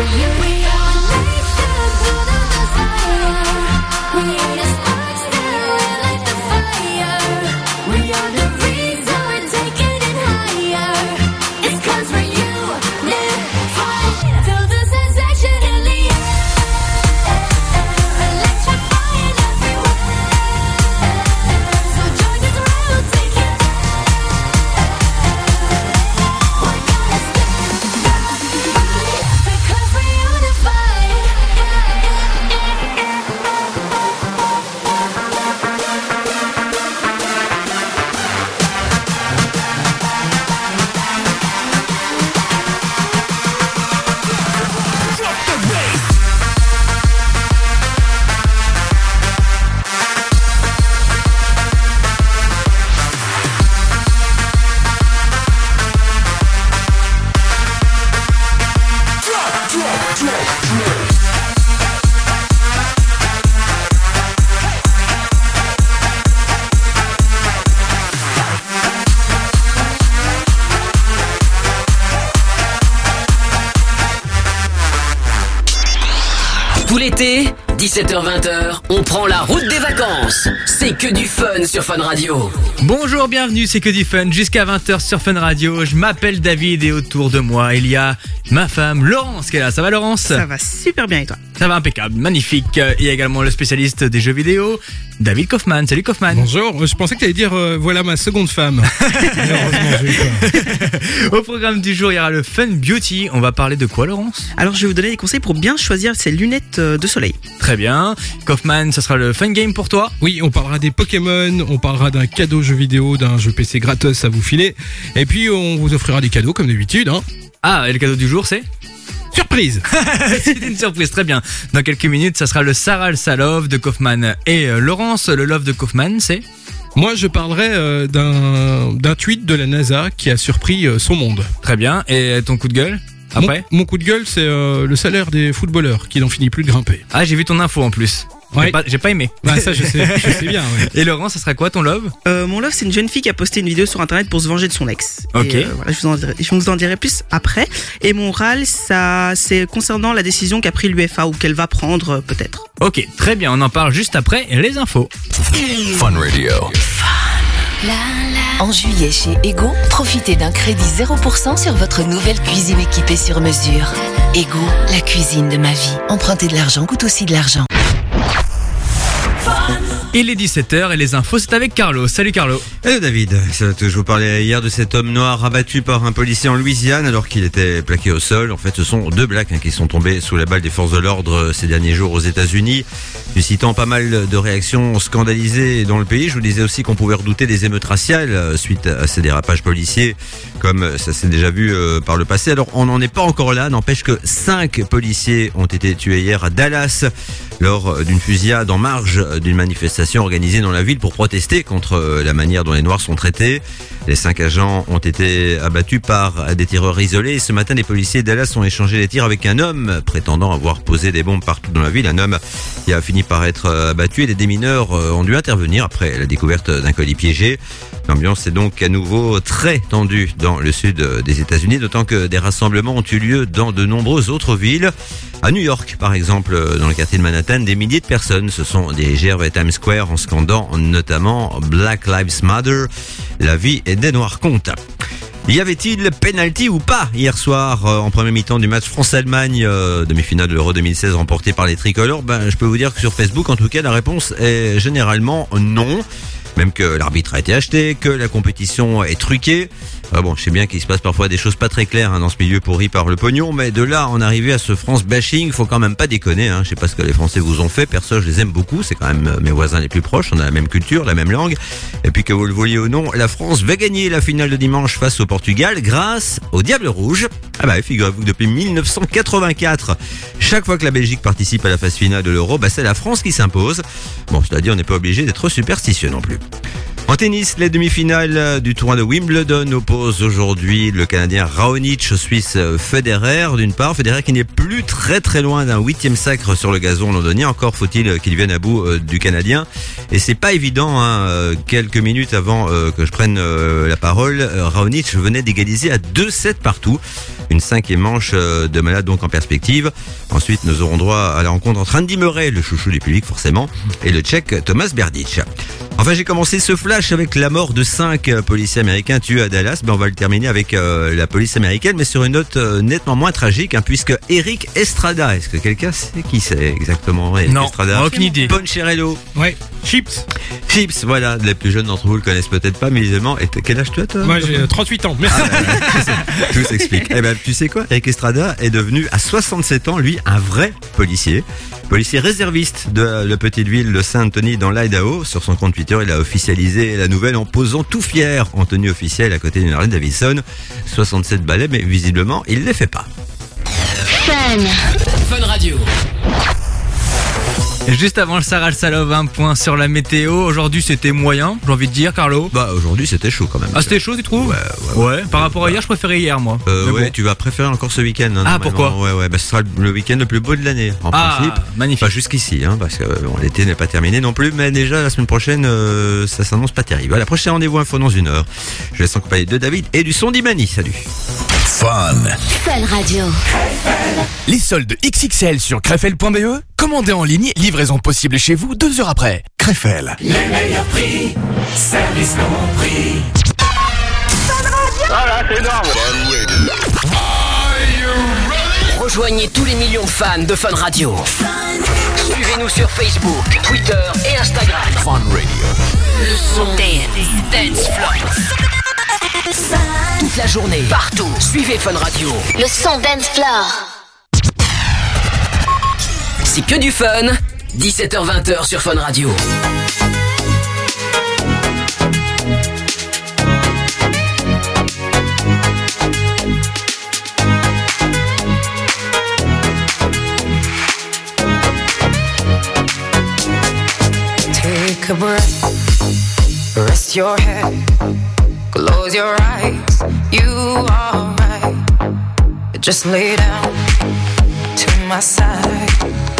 for you. Sur Fun Radio. Bonjour, bienvenue, c'est que du fun jusqu'à 20h sur Fun Radio. Je m'appelle David et autour de moi, il y a ma femme Laurence qui est là. Ça va Laurence? Ça va super bien et toi? Ça va impeccable, magnifique. Il y a également le spécialiste des jeux vidéo, David Kaufman. Salut Kaufman. Bonjour, je pensais que tu allais dire euh, voilà ma seconde femme. Au programme du jour, il y aura le Fun Beauty. On va parler de quoi Laurence? Alors je vais vous donner des conseils pour bien choisir ses lunettes euh, de soleil. Très bien. Kaufman, ce sera le Fun Game pour toi? Oui, on parlera des Pokémon, on parlera d'un cadeau jeu vidéo, d'un jeu PC gratos à vous filer. Et puis on vous offrira des cadeaux comme d'habitude. Hein. Ah, et le cadeau du jour, c'est? Surprise C'est une surprise, très bien. Dans quelques minutes, ça sera le Sarah le Salove de Kaufman. Et euh, Laurence, le Love de Kaufman, c'est? Moi je parlerai euh, d'un d'un tweet de la NASA qui a surpris euh, son monde. Très bien. Et ton coup de gueule Après? mon, mon coup de gueule c'est euh, le salaire des footballeurs qui n'en finit plus de grimper. Ah, j'ai vu ton info en plus. J'ai Ouais. pas, j'ai pas aimé. Bah ça je sais, je sais bien. ouais. Et Laurent, ça sera quoi ton love? Euh, mon love, c'est une jeune fille qui a posté une vidéo sur internet pour se venger de son ex. Ok. Et, euh, voilà, je vous, en dirai, je vous en dirai plus après. Et mon râle, ça, c'est concernant la décision qu'a pris l'UFA ou qu'elle va prendre euh, peut-être. Ok, très bien, on en parle juste après les infos. En juillet chez Ego, profitez d'un crédit 0% sur votre nouvelle cuisine équipée sur mesure. Ego, la cuisine de ma vie. Emprunter de l'argent coûte aussi de l'argent. Il est 17h et les infos, c'est avec Carlo. Salut Carlo. Hello David, je vous parlais hier de cet homme noir abattu par un policier en Louisiane alors qu'il était plaqué au sol. En fait, ce sont deux blacks hein, qui sont tombés sous la balle des forces de l'ordre euh, ces derniers jours aux États-Unis, suscitant pas mal de réactions scandalisées dans le pays. Je vous disais aussi qu'on pouvait redouter des émeutes raciales euh, suite à ces dérapages policiers, comme euh, ça s'est déjà vu par le passé. Alors, on n'en est pas encore là. N'empêche que cinq policiers ont été tués hier à Dallas lors d'une fusillade en marge d'une manifestation organisée dans la ville pour protester contre euh, la manière dont les Noirs sont traités. Les cinq agents ont été abattus par des tireurs isolés. Ce matin, les policiers Dallas ont échangé les tirs avec un homme prétendant avoir posé des bombes partout dans la ville. Un homme qui a fini par être euh, abattu et les démineurs euh, ont dû intervenir après la découverte d'un colis piégé. L'ambiance est donc à nouveau très tendue dans le sud des États-Unis, d'autant que des rassemblements ont eu lieu dans de nombreuses autres villes. À New York, par exemple, dans le quartier de Manhattan, des milliers de personnes se sont dirigées vers Times Square en scandant notamment Black Lives Matter, la vie des Noirs compte. Y avait-il penalty ou pas hier soir euh, en première mi-temps du match France-Allemagne, euh, demi-finale de l'Euro 2016 remportée par les tricolores? Ben, je peux vous dire que sur Facebook, en tout cas, la réponse est généralement non. Même que l'arbitre a été acheté, que la compétition est truquée. Ah bon, je sais bien qu'il se passe parfois des choses pas très claires hein, dans ce milieu pourri par le pognon, mais de là en arriver à ce France bashing, faut quand même pas déconner. Hein. Je sais pas ce que les Français vous ont fait. Perso, je les aime beaucoup. C'est quand même euh, mes voisins les plus proches. On a la même culture, la même langue. Et puis que vous le vouliez ou non, la France va gagner la finale de dimanche face au Portugal grâce au Diable Rouge. Ah bah figurez-vous que depuis 1984, chaque fois que la Belgique participe à la phase finale de l'Euro, bah c'est la France qui s'impose. Bon, dit, on n'est pas obligé d'être superstitieux non plus. En tennis, les demi-finales du tournoi de Wimbledon opposent aujourd'hui le Canadien Raonic au Suisse Federer. D'une part, Federer qui n'est plus très très loin d'un huitième sacre sur le gazon londonien. Encore faut-il qu'il vienne à bout euh, du Canadien. Et c'est pas évident. Hein, euh, quelques minutes avant euh, que je prenne la parole, Raonic venait d'égaliser à 2-7 partout. Une cinquième manche euh, de malade donc en perspective. Ensuite, nous aurons droit à la rencontre entre Andy Murray, le chouchou du public forcément, et le Tchèque Thomas Berdych. Enfin, j'ai commencé ce flash avec la mort de cinq euh, policiers américains tués à Dallas, mais on va le terminer avec euh, la police américaine, mais sur une note euh, nettement moins tragique, hein, puisque Eric Estrada, est-ce que quelqu'un sait qui c'est exactement Eric Non, Estrada? aucune idée. Poncherello. Ouais. Chips. Chips, voilà, les plus jeunes d'entre vous le connaissent peut-être pas, mais évidemment, et quel âge tu as toi Moi j'ai euh, 38 ans. Merci. Tout s'explique. Eh ben, tu sais quoi? Eric Estrada est devenu à 67 ans, lui, un vrai policier. Policier réserviste de la petite ville de Saint-Anthony dans l'Idaho. Sur son compte Twitter, il a officialisé la nouvelle en posant tout fier en tenue officielle à côté d'une Harley Davidson. 67 balais, mais visiblement, il ne les fait pas. Fun Radio. Juste avant le Sarah le Salov, un point sur la météo. Aujourd'hui, c'était moyen, j'ai envie de dire, Carlo. Bah, aujourd'hui, c'était chaud quand même. Ah, c'était chaud, tu trouves Ouais, Ouais. Par rapport à hier, je préférais hier, moi. Euh, Mais ouais, bon. tu vas préférer encore ce week-end. hein, Ah, pourquoi Ouais, ouais, bah, ce sera le week-end le plus beau de l'année, en Ah, principe. magnifique. Pas jusqu'ici, hein, parce que bon, l'été n'est pas terminé non plus, mais déjà la semaine prochaine, euh, ça s'annonce pas terrible. Voilà, prochain rendez-vous info dans une heure. Je laisse en compagnie de David et du son d'Imani. Salut. Fun Radio. Les soldes XXL sur crefel.be. Commandez en ligne, livraison possible chez vous deux heures après. Crefel. Rejoignez tous les millions de fans de Fun Radio. Suivez-nous sur Facebook, Twitter et Instagram. Fun Radio. Le son dance, dance floor. Toute la journée, partout. Suivez Fun Radio. Le son dance floor. C'est que du fun. 17h20h sur Fun Radio. Take a breath, rest your head, close your eyes. You are right. Just lay down to my side.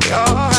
You're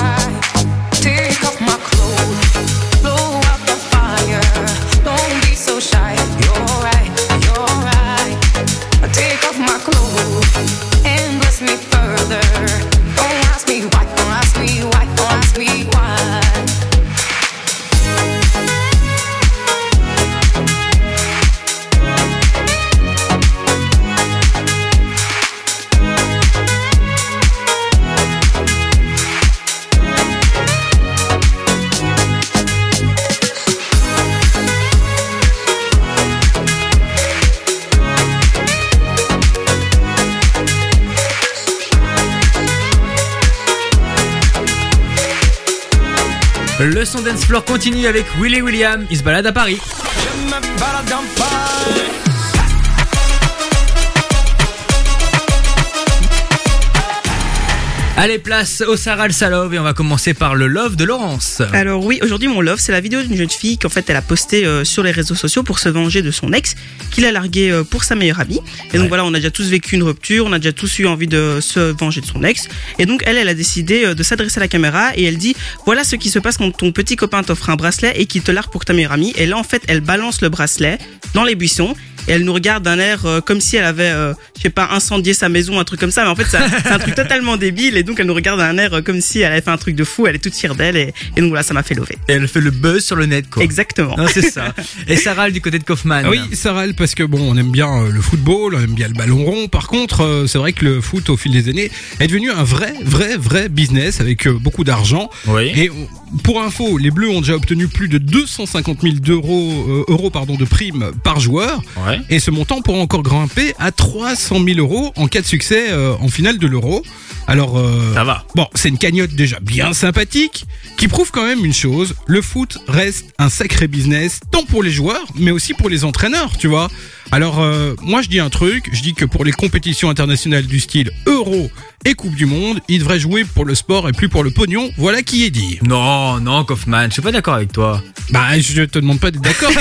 Le son dance floor continue avec Willy William. Il se balade à Paris. Allez, place au Sarah le Salov et on va commencer par le love de Laurence. Alors oui, aujourd'hui mon love, c'est la vidéo d'une jeune fille qu'en fait elle a postée euh, sur les réseaux sociaux pour se venger de son ex, qu'il a largué euh, pour sa meilleure amie. Et donc voilà, on a déjà tous vécu une rupture, on a déjà tous eu envie de se venger de son ex. Et donc elle, elle a décidé euh, de s'adresser à la caméra et elle dit voilà ce qui se passe quand ton petit copain t'offre un bracelet et qu'il te largue pour ta meilleure amie. Et là en fait, elle balance le bracelet dans les buissons. Et elle nous regarde d'un air euh, comme si elle avait, euh, je sais pas, incendié sa maison, un truc comme ça. Mais en fait, ça- c'est un truc totalement débile. Et donc, elle nous regarde d'un air euh, comme si elle avait fait un truc de fou. Elle est toute fière d'elle. Et, et donc voilà, ça m'a fait lever. Et elle fait le buzz sur le net, quoi. Exactement. C'est ça. Et Sarah du côté de Kaufman. Oui, Sarah, parce que bon, on aime bien euh, le football, on aime bien le ballon rond. Par contre, euh, c'est vrai que le foot, au fil des années, est devenu un vrai, vrai, vrai business avec euh, beaucoup d'argent. Oui. Et on- pour info, les Bleus ont déjà obtenu plus de 250 000 d'euros, euh, euros pardon, de primes par joueur. Ouais. Et ce montant pourra encore grimper à 300 000 euros en cas de succès euh, en finale de l'Euro. Alors, euh, Ça va. Bon, c'est une cagnotte déjà bien sympathique, qui prouve quand même une chose, le foot reste un sacré business, tant pour les joueurs, mais aussi pour les entraîneurs, tu vois. Alors, euh, moi je dis un truc, je dis que pour les compétitions internationales du style Euro et Coupe du Monde, ils devraient jouer pour le sport et plus pour le pognon, voilà qui est dit. Non, non, Kaufman, je suis pas d'accord avec toi. Bah, je te demande pas d'être d'accord,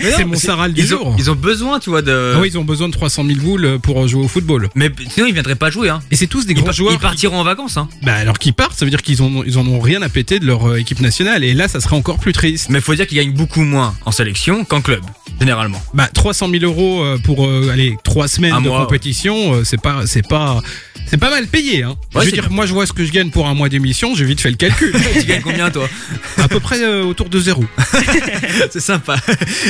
c'est mon, Saral du ils jour. ont, ils ont besoin, tu vois, de. Ah oui, ils ont besoin de 300 000 boules pour jouer au football. Mais sinon, ils viendraient pas jouer, hein. Et c'est tous des Ils, grands joueurs. ils partiront en vacances, hein. Bah alors qu'ils partent, ça veut dire qu'ils ont, ils en ont rien à péter de leur euh, équipe nationale. Et là, ça serait encore plus triste. Mais faut dire qu'ils gagnent beaucoup moins en sélection qu'en club, généralement. Bah 300 000 euros euh, pour euh, allez trois semaines Un de mois, compétition, euh, c'est pas c'est pas c'est pas mal payé. Hein. Ouais, je veux dire, moi je vois ce que je gagne pour un mois d'émission, j'ai vite fait le calcul. tu gagnes combien, toi? À peu près euh, autour de zéro. C'est sympa.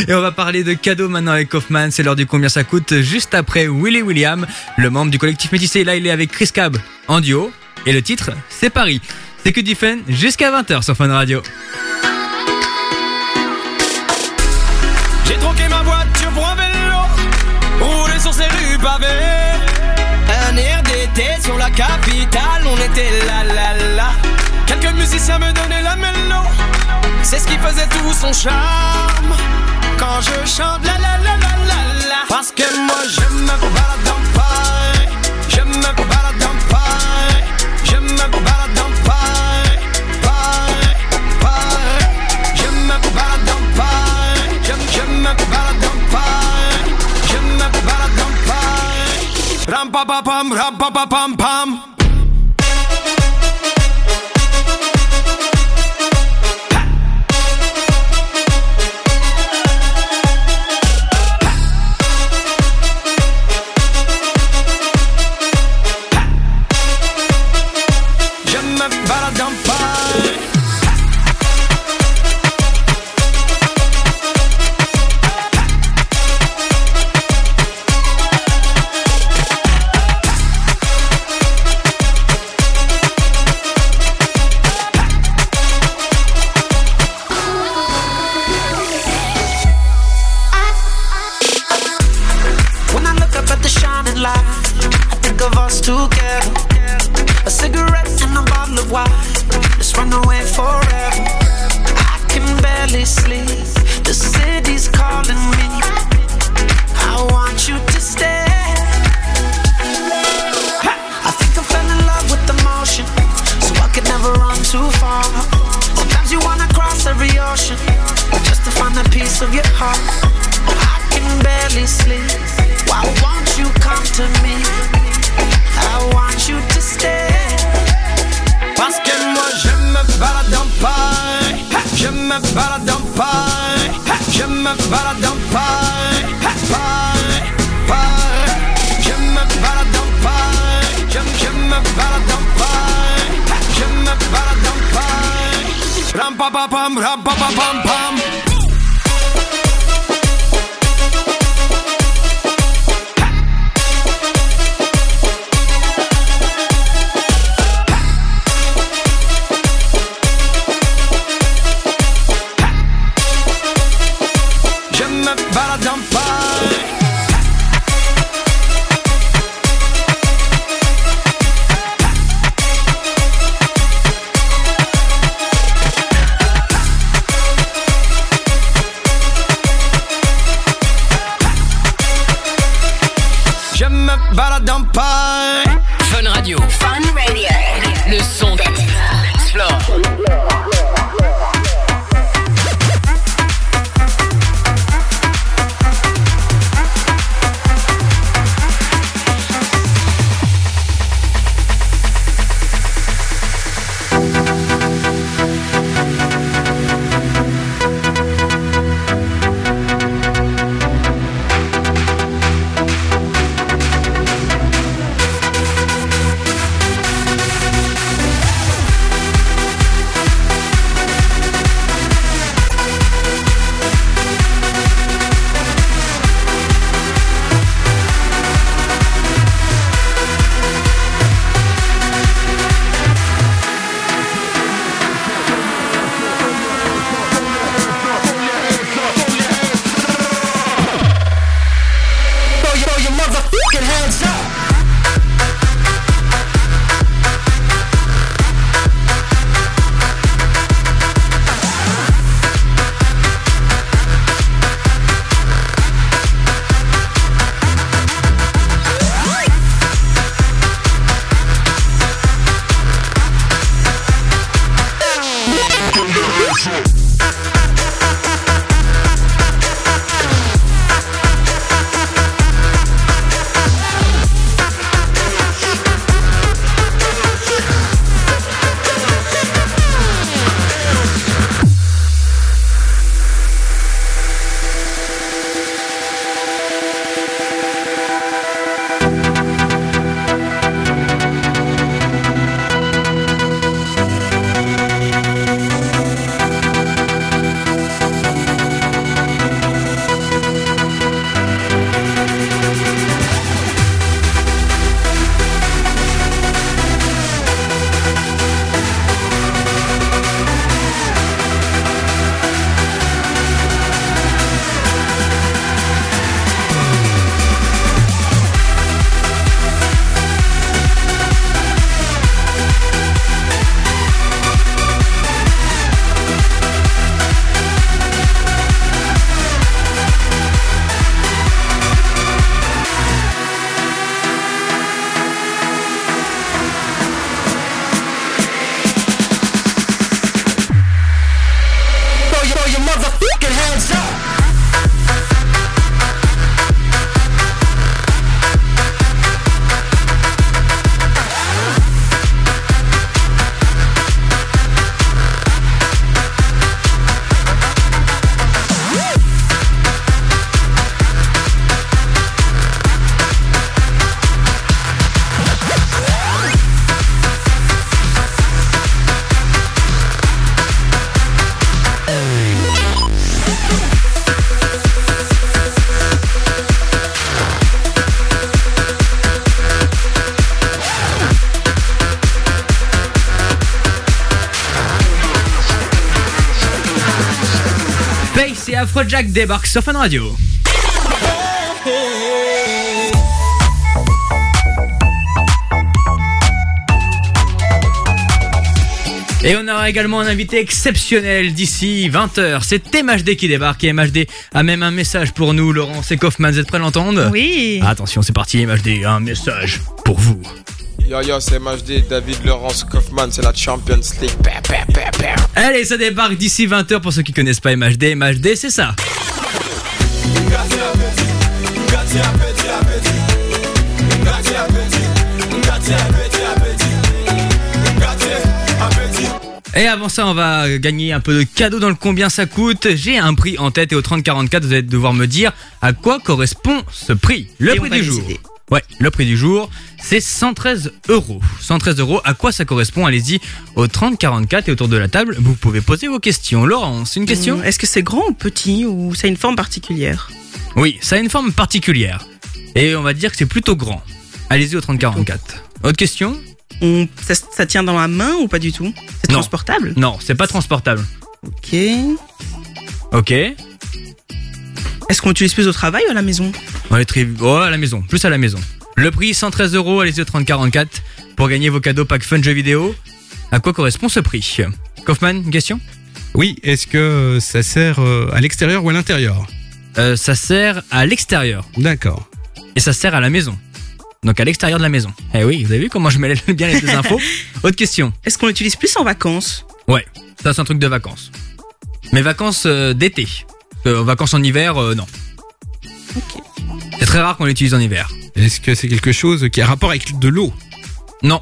Et on va parler de cadeaux maintenant avec Kaufman. C'est l'heure du combien ça coûte juste après Willy William, le membre du collectif métissé. Là, il est avec Chris Cab en duo. Et le titre, c'est Paris. C'est que du fun jusqu'à 20h sur Fun Radio. J'ai troqué ma voiture pour un vélo, roulé sur ces rues pavées. Sur la capitale, on était là là là. Quelques musiciens me donnaient la mélo, c'est ce qui faisait tout son charme. Quand je chante la la la la la la, parce que moi je me balade dans Paris, je me Ram pa pa pam, ram pa pa pam pam. Afrojack débarquent sur Fun Radio. Et on aura également un invité exceptionnel d'ici 20h. C'est MHD qui débarque et MHD a même un message pour nous, Laurence et Kaufman. Vous êtes prêts à l'entendre? Oui. Attention, c'est parti, MHD, un message pour vous. Yo yo, c'est MHD, David Laurence Kaufman, c'est la Champions League. Allez, ça débarque d'ici 20h pour ceux qui connaissent pas MHD. MHD, c'est ça. Et avant ça, on va gagner un peu de cadeaux dans le combien ça coûte. J'ai un prix en tête et au 3044, vous allez devoir me dire à quoi correspond ce prix. Le Et prix du jour. décider. Ouais, le prix du jour, c'est 113 euros. 113 euros, à quoi ça correspond? Allez-y au 3044 et autour de la table, vous pouvez poser vos questions. Laurence, une question? Hum, Est-ce que c'est grand ou petit ou ça a une forme particulière? Oui, ça a une forme particulière. Et on va dire que c'est plutôt grand. Allez-y au 3044. Autre question? On- ça, ça tient dans la main ou pas du tout? C'est transportable? Non, c'est pas transportable. Ok. Ok. Est-ce qu'on l'utilise plus au travail ou à la maison? On. Oh, à la maison, plus à la maison. Le prix 113 euros, allez-y au 3044 pour gagner vos cadeaux pack fun jeux vidéo. À quoi correspond ce prix? Kaufman, une question? Oui, est-ce que ça sert euh, à l'extérieur ou à l'intérieur? Euh, Ça sert à l'extérieur D'accord. et ça sert à la maison. donc à l'extérieur de la maison. Eh oui, vous avez vu comment je mêle bien les deux infos Autre question. Est-ce qu'on l'utilise plus en vacances? Ouais, ça c'est un truc de vacances. Mais vacances euh, d'été. Euh, vacances en hiver, euh, non. C'est très rare qu'on l'utilise en hiver. Est-ce que c'est quelque chose qui a rapport avec de l'eau? Non.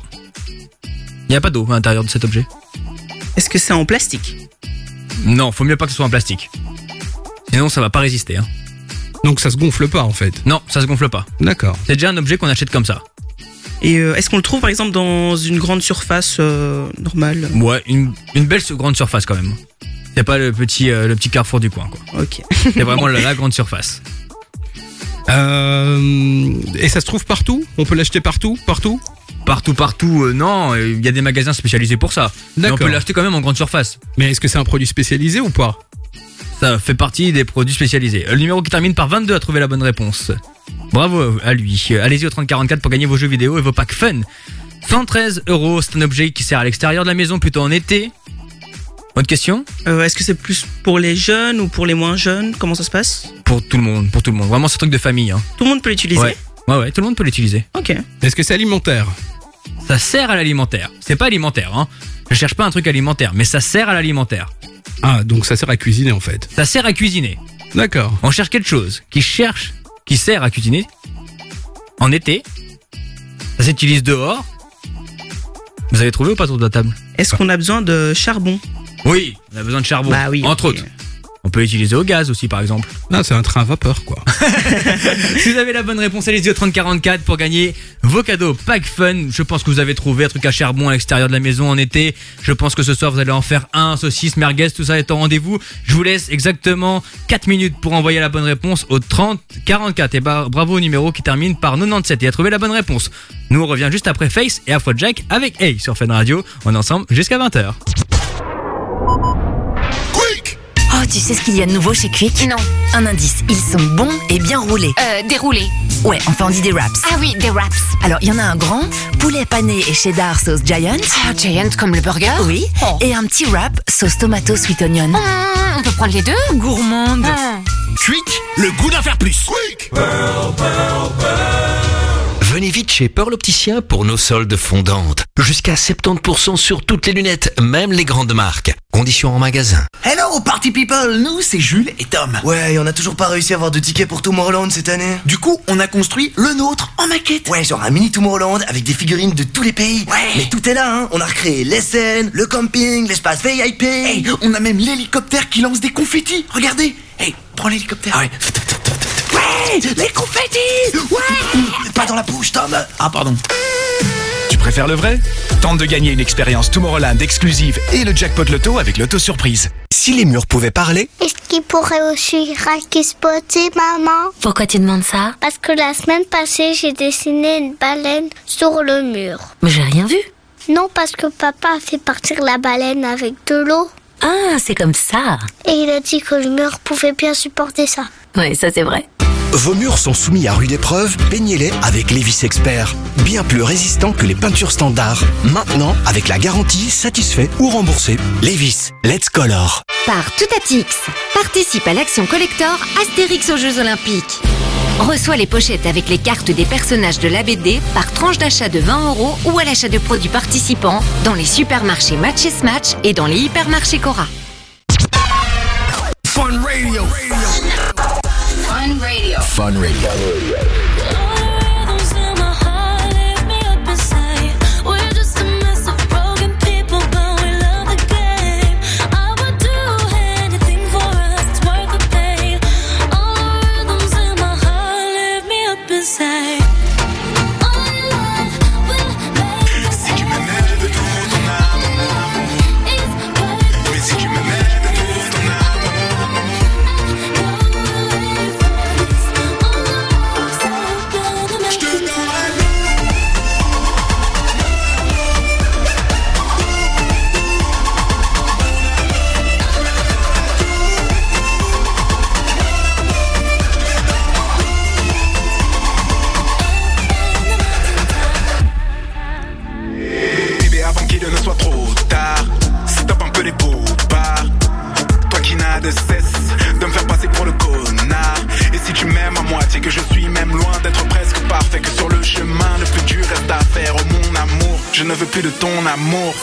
Il n'y a pas d'eau à l'intérieur de cet objet. Est-ce que c'est en plastique? Non, faut mieux pas que ce soit en plastique. Sinon ça va pas résister. Hein. Donc ça se gonfle pas en fait. Non, ça se gonfle pas. D'accord. C'est déjà un objet qu'on achète comme ça. Et euh, est-ce qu'on le trouve par exemple dans une grande surface euh, normale? Ouais, une, une belle grande surface quand même. C'est pas le petit, euh, le petit carrefour du coin, quoi. Ok. C'est vraiment la, la grande surface. Euh, et ça se trouve partout? On peut l'acheter partout Partout? Partout, partout, euh, non, il y a des magasins spécialisés pour ça. Mais on peut l'acheter quand même en grande surface. Mais est-ce que c'est un produit spécialisé ou pas? Ça fait partie des produits spécialisés. Le numéro qui termine par 22 a trouvé la bonne réponse. Bravo à lui. Allez-y au 3044 pour gagner vos jeux vidéo et vos packs fun. 113 euros, c'est un objet qui sert à l'extérieur de la maison plutôt en été. Autre question Euh, Est-ce que c'est plus pour les jeunes ou pour les moins jeunes? Comment ça se passe? Pour tout le monde, pour tout le monde. Vraiment, c'est un truc de famille. Hein. Tout le monde peut l'utiliser? Ouais. ouais, ouais, tout le monde peut l'utiliser. Ok. Est-ce que c'est alimentaire? Ça sert à l'alimentaire. C'est pas alimentaire, hein. Je cherche pas un truc alimentaire, mais ça sert à l'alimentaire. Ah, donc ça sert à cuisiner en fait. Ça sert à cuisiner. D'accord. On cherche quelque chose qui cherche, qui sert à cuisiner en été. Ça s'utilise dehors. Vous avez trouvé ou pas autour de la table? Est-ce qu'on a besoin de charbon? Oui, on a besoin de charbon. Bah oui, entre ok. autres. On peut l'utiliser au gaz aussi, par exemple. Ah, c'est un train à vapeur quoi. si vous avez la bonne réponse, allez-y au 3044 pour gagner vos cadeaux pack fun. Je pense que vous avez trouvé un truc à charbon à l'extérieur de la maison en été. Je pense que ce soir vous allez en faire un, saucisse, merguez, tout ça est au rendez-vous. Je vous laisse exactement 4 minutes pour envoyer la bonne réponse au 3044. Et bah, bravo au numéro qui termine par 97 et a trouvé la bonne réponse. Nous on revient juste après Face et Afrojack avec A sur Fun Radio. On est ensemble jusqu'à 20h. Oh, tu sais ce qu'il y a de nouveau chez Quick? Non. Un indice, ils sont bons et bien roulés. Euh, déroulé. Ouais, enfin on dit des wraps. Ah oui, des wraps. Alors, il y en a un grand, poulet pané et cheddar sauce Giant. Ah, Giant comme le burger Oui. Oh. Et un petit wrap sauce tomato sweet onion. Mmh, on peut prendre les deux Gourmande. Mmh. Quick, le goût d'en faire plus. Venez vite chez Pearl Opticien pour nos soldes fondantes. Jusqu'à 70% sur toutes les lunettes, même les grandes marques. Conditions en magasin. Hello party people, nous c'est Jules et Tom. Ouais, et on a toujours pas réussi à avoir de tickets pour Tomorrowland cette année. Du coup, on a construit le nôtre en maquette. Ouais, genre un mini Tomorrowland avec des figurines de tous les pays. Ouais. Mais tout est là, hein. On a recréé les scènes, le camping, l'espace VIP. Hey, on a même l'hélicoptère qui lance des confettis. Regardez. Hey, prends l'hélicoptère. Ah ouais. Ouais, les confettis. Ouais. Pas dans la bouche, Tom. Ah pardon. Tu préfères le vrai? Tente de gagner une expérience Tomorrowland exclusive et le jackpot loto avec l'auto surprise. Si les murs pouvaient parler, Est-ce qu'il pourrait aussi spotter maman? Pourquoi tu demandes ça? Parce que la semaine passée, j'ai dessiné une baleine sur le mur. Mais j'ai rien vu. Non, parce que papa a fait partir la baleine avec de l'eau. Ah, c'est comme ça. Et il a dit que le mur pouvait bien supporter ça. Ouais, ça c'est vrai. Vos murs sont soumis à rude épreuve, peignez-les avec Lévis Expert. Bien plus résistants que les peintures standards. Maintenant, avec la garantie satisfait ou remboursé. Lévis, let's color. Par Toutatix, participe à l'action collector Astérix aux Jeux Olympiques. Reçois les pochettes avec les cartes des personnages de la BD par tranche d'achat de 20 euros ou à l'achat de produits participants dans les supermarchés Match et Smatch et dans les hypermarchés Cora. Fun Radio. Fun Radio. Fun Radio. ne veux plus de ton amour.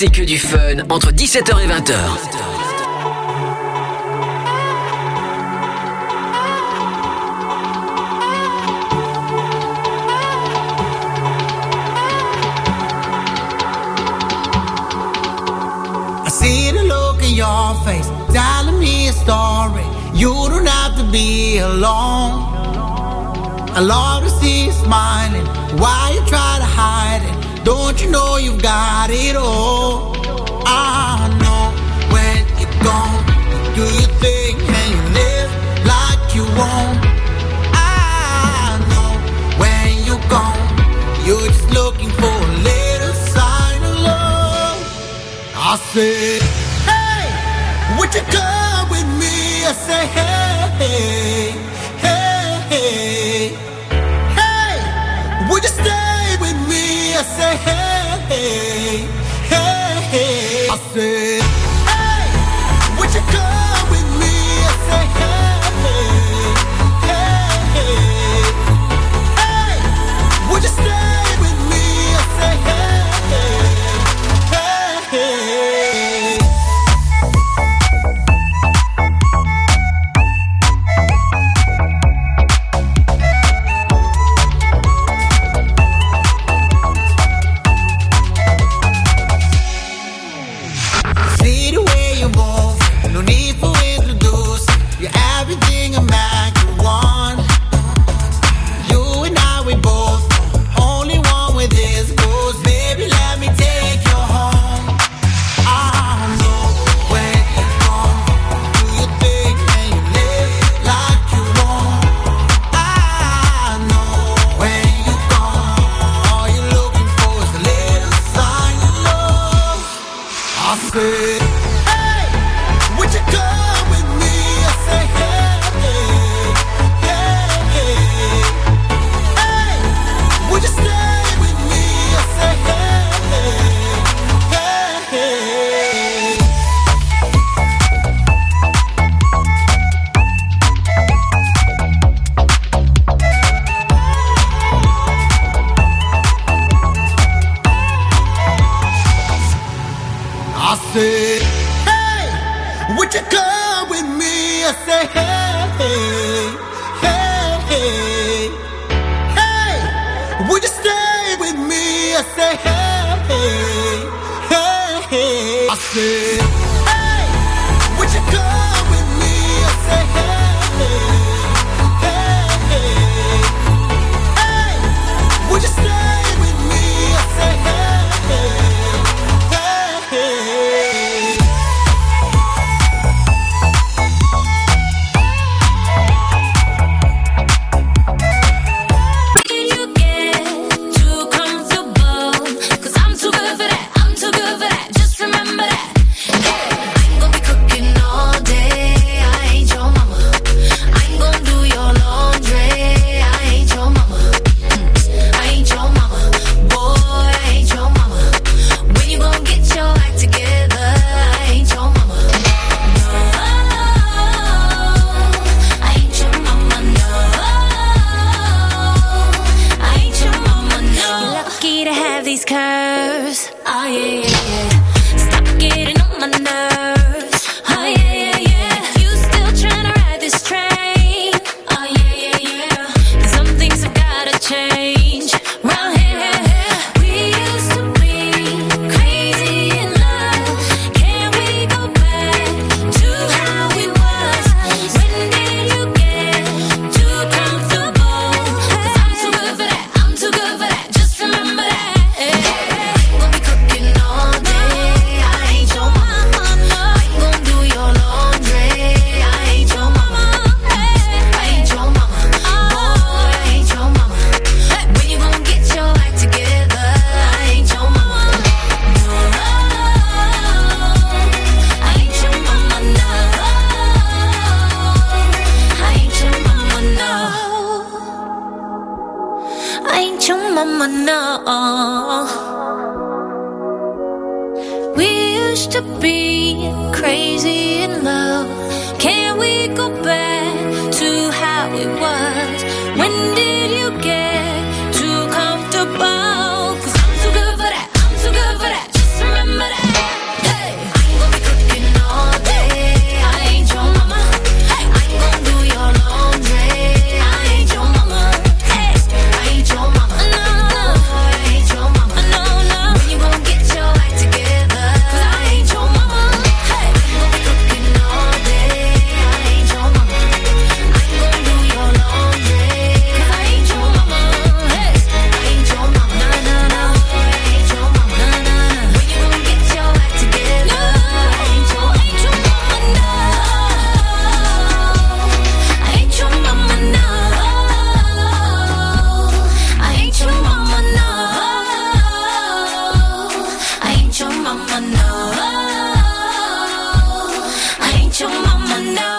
c'est que du fun entre 17h et 20h. I see the look in your face, telling me a story. You don't have to be alone. I love to see you smiling. Why you try to hide it? Don't you know you've got it all? I know when you're gone, you do your thing and you live like you want. I know when you're gone, you're just looking for a little sign of love. I said, Hey, would you come with me? I say, Hey.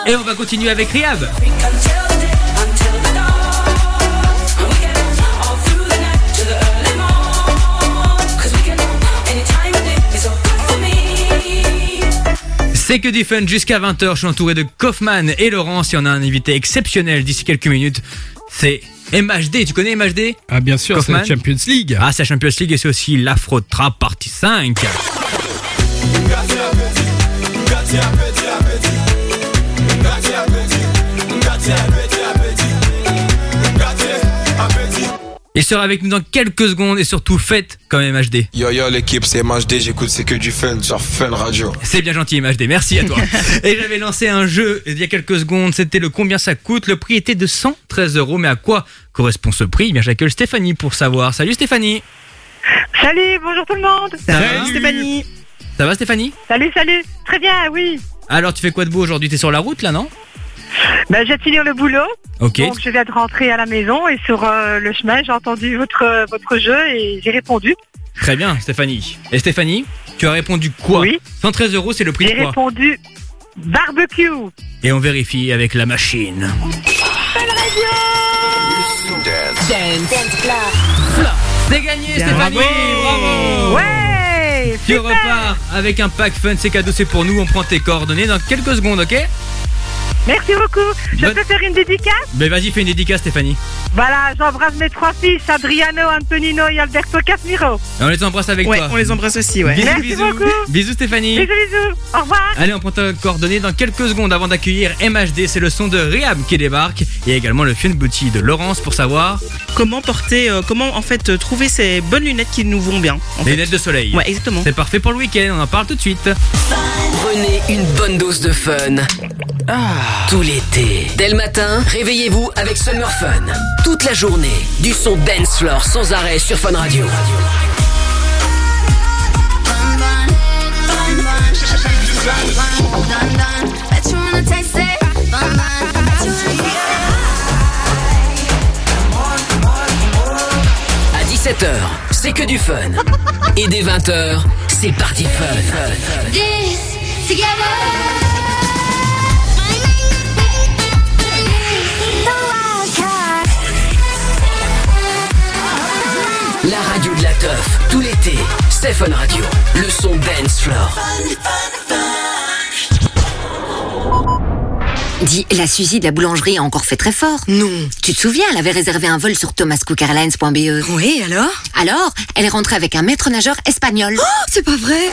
Et on va continuer avec Riab. C'est que du fun jusqu'à 20h. Je suis entouré de Kaufman et Laurence et on a un invité exceptionnel d'ici quelques minutes. C'est MHD. Tu connais MHD Ah, bien sûr, c'est la Champions League. Ah, c'est la Champions League et c'est aussi l'Afro Trap partie 5. Il sera avec nous dans quelques secondes et surtout faites comme MHD. Yo yo l'équipe, c'est MHD, j'écoute c'est que du fun sur Fun Radio. C'est bien gentil MHD, merci à toi. et j'avais lancé un jeu il y a quelques secondes, c'était le combien ça coûte. Le prix était de 113 euros, mais à quoi correspond ce prix? Eh bien j'accueille Stéphanie pour savoir. Salut Stéphanie Salut, bonjour tout le monde. Ça va Stéphanie. Ça va Stéphanie? Salut, salut. Très bien, oui. Alors tu fais quoi de beau aujourd'hui? T'es sur la route là, non? Ben, j'ai fini le boulot. Ok. Donc, je viens de rentrer à la maison et sur euh, le chemin, j'ai entendu votre, euh, votre jeu et j'ai répondu. Très bien Stéphanie. Et Stéphanie, tu as répondu quoi? Oui. 113 euros c'est le prix J'ai de quoi? répondu barbecue. Et on vérifie avec la machine. C'est gagné Bien. Stéphanie Bravo, Ouais Tu super. repars avec un pack fun, c'est cadeau, c'est pour nous, on prend tes coordonnées dans quelques secondes, ok? Merci beaucoup. Je Bonne- peux faire une dédicace Ben vas-y, fais une dédicace Stéphanie. Voilà, j'embrasse mes trois fils, Adriano, Antonino et Alberto Casimiro. Et on les embrasse avec Ouais, toi. on les embrasse aussi, ouais. Bisous, Merci bisous. beaucoup. Bisous Stéphanie. Bisous, bisous. Au revoir. Allez, on prend tes coordonnées dans quelques secondes avant d'accueillir MHD. C'est le son de Riab qui débarque. Et également le Fun Booty de Laurence pour savoir Comment porter, euh, comment en fait euh, trouver ces bonnes lunettes qui nous vont bien. en les fait. lunettes de soleil. Ouais, exactement. C'est parfait pour le week-end, on en parle tout de suite. Prenez une bonne dose de fun. Tout l'été. Dès le matin, réveillez-vous avec Summer Fun. Toute la journée, du son dance floor sans arrêt sur Fun Radio. À 17h, c'est que du fun. Et dès 20h, c'est parti fun. This together. Tout l'été, c'est Radio. Le son dance floor. Dis, la Suzy de la boulangerie a encore fait très fort. Non. Tu te souviens, elle avait réservé un vol sur thomascookairlines.be. Oui, alors Alors, elle est rentrée avec un maître nageur espagnol. Oh, c'est pas vrai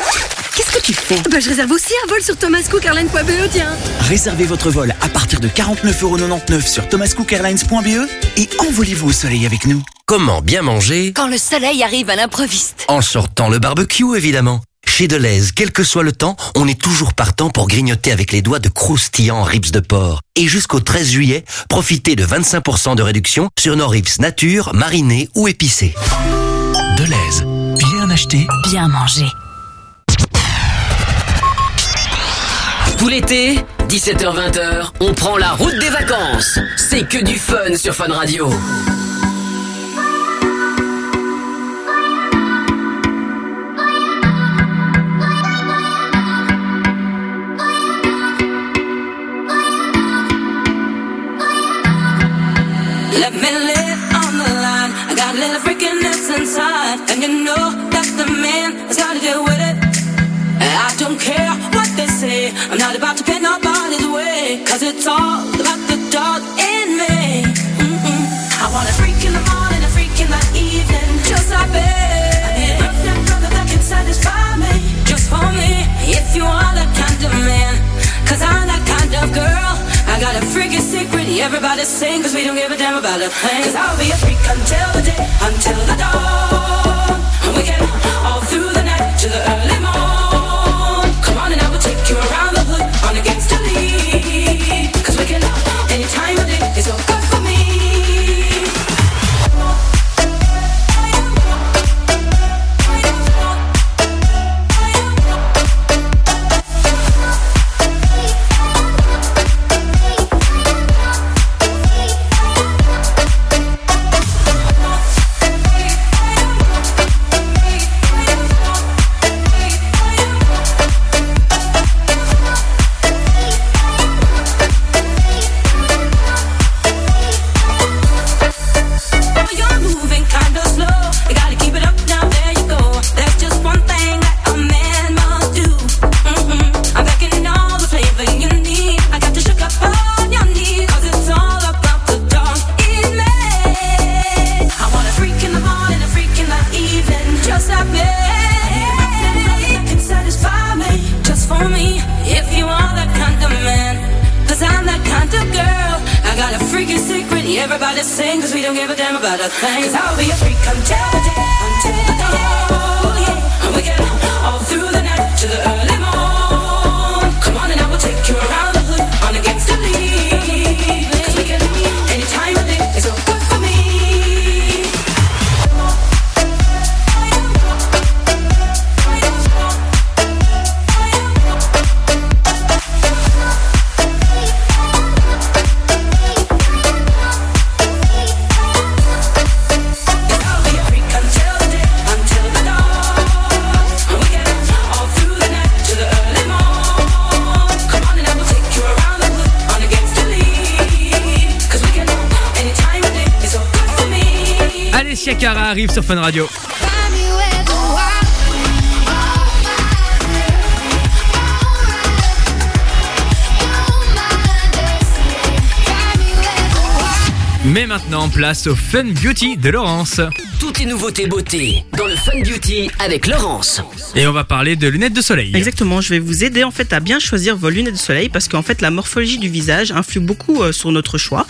Qu'est-ce que tu fais? Bah, je réserve aussi un vol sur thomascookairlines.be, tiens. Réservez votre vol à partir de 49,99€ sur thomascookairlines.be et envolez-vous au soleil avec nous. Comment bien manger? Quand le soleil arrive à l'improviste. En sortant le barbecue, évidemment. Chez Deleuze, quel que soit le temps, on est toujours partant pour grignoter avec les doigts de croustillants ribs de porc. Et jusqu'au 13 juillet, profitez de 25% de réduction sur nos ribs nature, marinés ou épicés. Deleuze. Bien acheté. Bien manger. Tout l'été, 17h-20h, on prend la route des vacances. C'est que du fun sur Fun Radio. Let me live on the line. I got a little freakiness inside, and you know that's the man that's gotta deal with it. I don't care what they say. I'm not about to pay nobody's way. Cause it's all about the dog in me. Mm-mm. I want a freak in the morning, a freak in the evening. Just like. I need a brother that can satisfy me. Just for me. If you are that kind of man. Cause I'm that kind of girl. I got a freaking secret. Everybody sing cause we don't give a damn about a thing. Cause I'll be a freak until the day, until the dawn. And we can all through the night to the early morn. Come on and I will take you around the hood on against the lead. Everybody sing cause we don't give a damn about a thing. Cause I'll be a freak until the day, until the dawn. Yeah. And we get all through the night to the early Cara arrive sur Fun Radio. Mais maintenant, place au Fun Beauty de Laurence. Toutes les nouveautés beauté dans le Fun Beauty avec Laurence. Et on va parler de lunettes de soleil. Exactement, je vais vous aider en fait à bien choisir vos lunettes de soleil parce qu'en fait la morphologie du visage influe beaucoup euh, sur notre choix.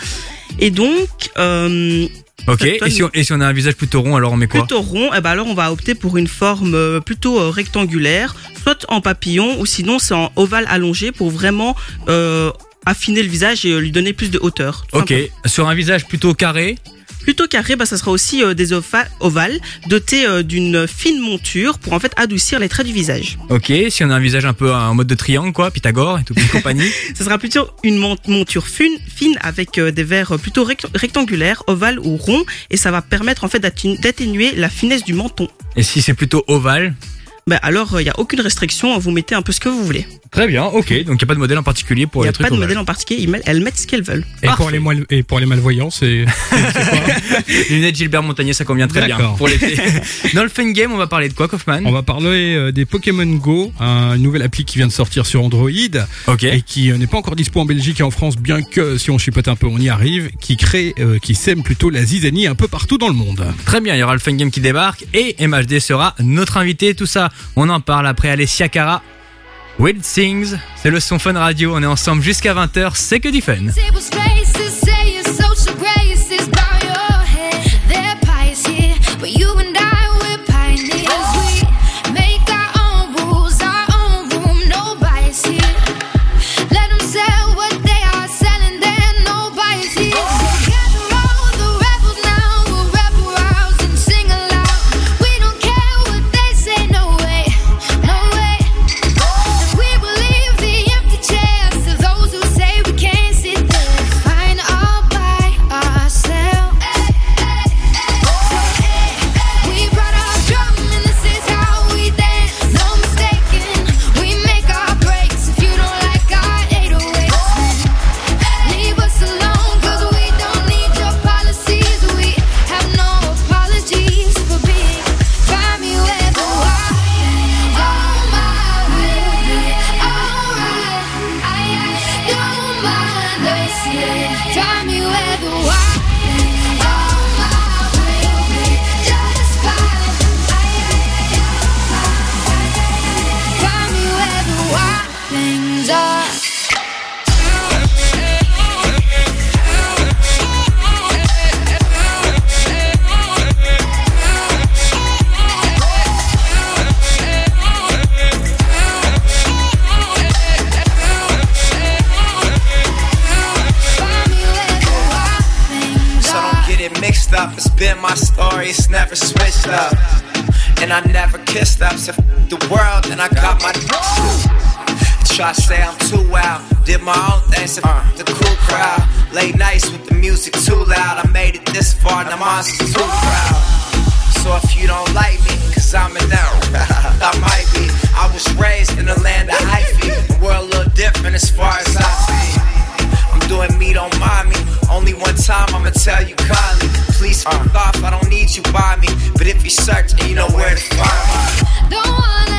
Et donc, euh, Ok, et si, on, et si on a un visage plutôt rond, alors on met quoi plutôt rond, eh ben alors on va opter pour une forme euh, plutôt euh, rectangulaire, soit en papillon ou sinon c'est en ovale allongé pour vraiment euh, affiner le visage et lui donner plus de hauteur. Ok, sur un visage plutôt carré Plutôt carré, bah, ça sera aussi euh, des ova- ovales dotés euh, d'une fine monture pour en fait adoucir les traits du visage. Ok, si on a un visage un peu en mode de triangle, quoi, Pythagore et toute une compagnie. Ça sera plutôt une mon- monture fine, fine avec euh, des verres plutôt rect- rectangulaires, ovales ou ronds et ça va permettre en fait d'atténu- d'atténuer la finesse du menton. Et si c'est plutôt ovale Bah, alors il n'y a aucune restriction, vous mettez un peu ce que vous voulez. Très bien, ok. Donc il n'y a pas de modèle en particulier pour Il n'y les a trucs pas de modèle en particulier, ils met- elles mettent ce qu'elles veulent. Et pour, les mal- et pour les malvoyants, c'est. Les lunettes Gilbert Montagnier, ça convient très bien D'accord. pour l'été. Dans le fun game, on va parler de quoi, Kaufman? On va parler euh, des Pokémon Go, un nouvel appli qui vient de sortir sur Android et qui euh, n'est pas encore dispo en Belgique et en France, bien que si on chipote un peu, on y arrive, qui crée, euh, qui sème plutôt la zizanie un peu partout dans le monde. Très bien, il y aura le fun game qui débarque et MHD sera notre invité. Tout ça, on en parle après Alessia Cara. Wild Things, c'est le son Fun Radio. On est ensemble jusqu'à 20h, c'est que du fun. Up. It's been my story, it's never switched up. And I never kissed up. So the world, and I got my. Try to say I'm too wild. Did my own thing, so f- the cool crowd. Late nights with the music too loud. I made it this far, the monster's too proud. So if you don't like me, cause I'm in now, I might be. I was raised in the land of hyphy. The world a little different as far as I see. I'm doing me, don't mind me. Only one time I'ma tell you kindly. Please fuck uh. off, I don't need you by me. But if you search, and you know where to find me. Don't wanna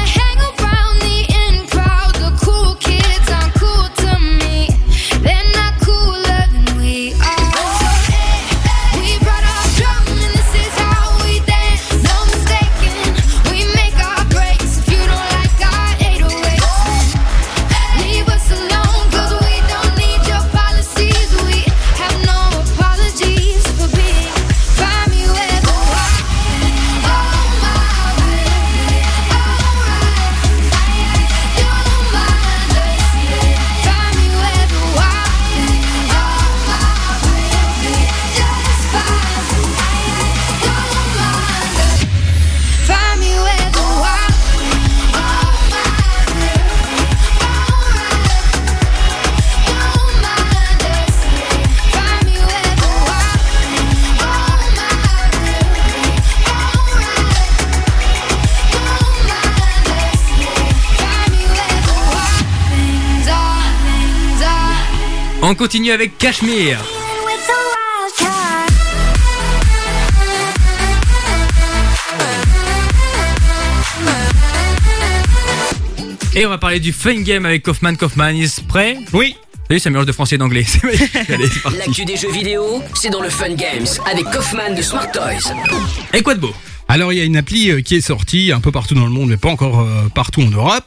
On continue avec Cachemire. Et on va parler du fun game avec Kaufman. Kaufman, is prêt? Oui. Oui, ça mélange de français et d'anglais. L'actu des jeux vidéo, c'est dans le Fun Games avec Kaufman de Smart Toys. Et quoi de beau? Alors il y a une appli euh, qui est sortie un peu partout dans le monde, mais pas encore euh, partout en Europe,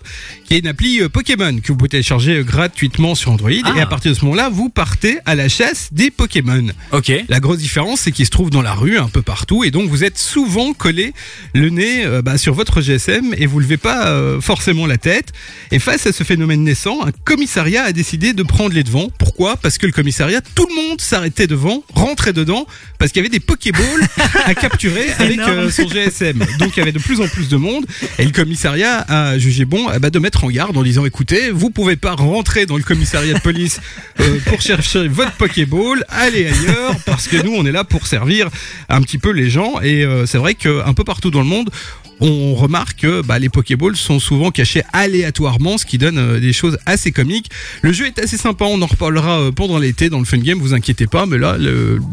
qui est une appli euh, Pokémon que vous pouvez télécharger gratuitement sur Android. Ah. Et à partir de ce moment-là, vous partez à la chasse des Pokémon. Ok. La grosse différence, c'est qu'ils se trouvent dans la rue, un peu partout, et donc vous êtes souvent collé le nez euh, bah, sur votre GSM et vous levez pas euh, forcément la tête. Et face à ce phénomène naissant, un commissariat a décidé de prendre les devants. Pourquoi? Parce que le commissariat, tout le monde s'arrêtait devant, rentrait dedans, parce qu'il y avait des Pokéballs à capturer avec euh, son GSM. Donc il y avait de plus en plus de monde, et le commissariat a jugé bon eh ben, de mettre en garde en disant écoutez, vous pouvez pas rentrer dans le commissariat de police euh, pour chercher votre Pokéball, allez ailleurs, parce que nous on est là pour servir un petit peu les gens, et euh, c'est vrai qu'un peu partout dans le monde, on remarque que bah, les Pokéballs sont souvent cachés aléatoirement, ce qui donne euh, des choses assez comiques. Le jeu est assez sympa, on en reparlera euh, pendant l'été dans le Fun Game, vous inquiétez pas, mais là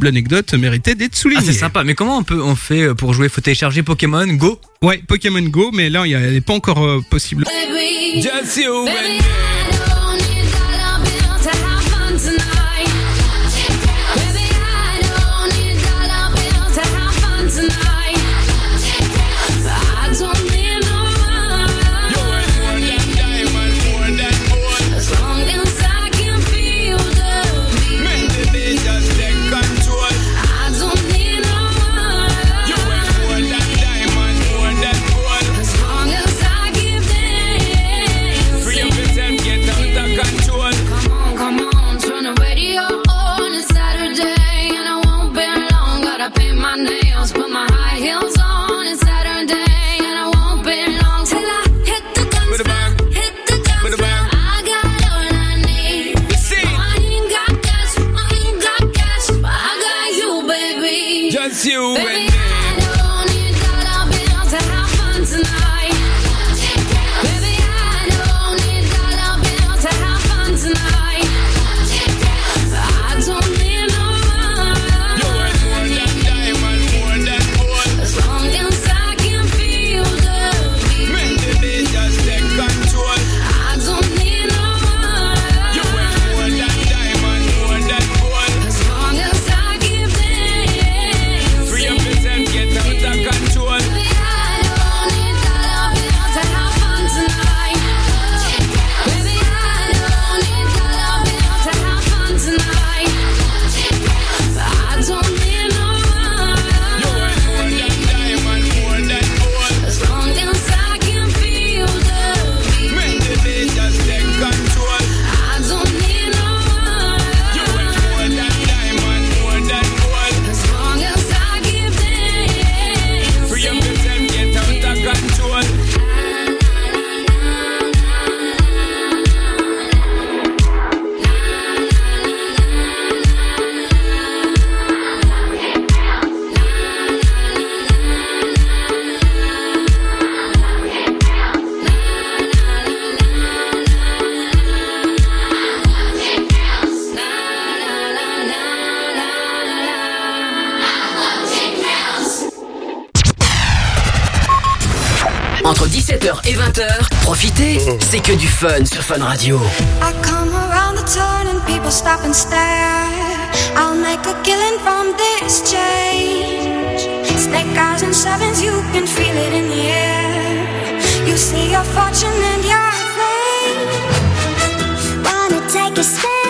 l'anecdote méritait d'être soulignée. Ah, c'est sympa. Mais comment on peut on fait euh, pour jouer? Faut télécharger Pokémon Go? Ouais, Pokémon Go, mais là, elle n'est pas encore euh, possible. Baby, you. Thank et 20h, profitez, c'est que du fun sur Fun Radio. I come around the turn and people stop and stare. I'll make a killing from this change. Snake eyes and sevens, you can feel it in the air. You see your fortune and your fame. Wanna take a spin?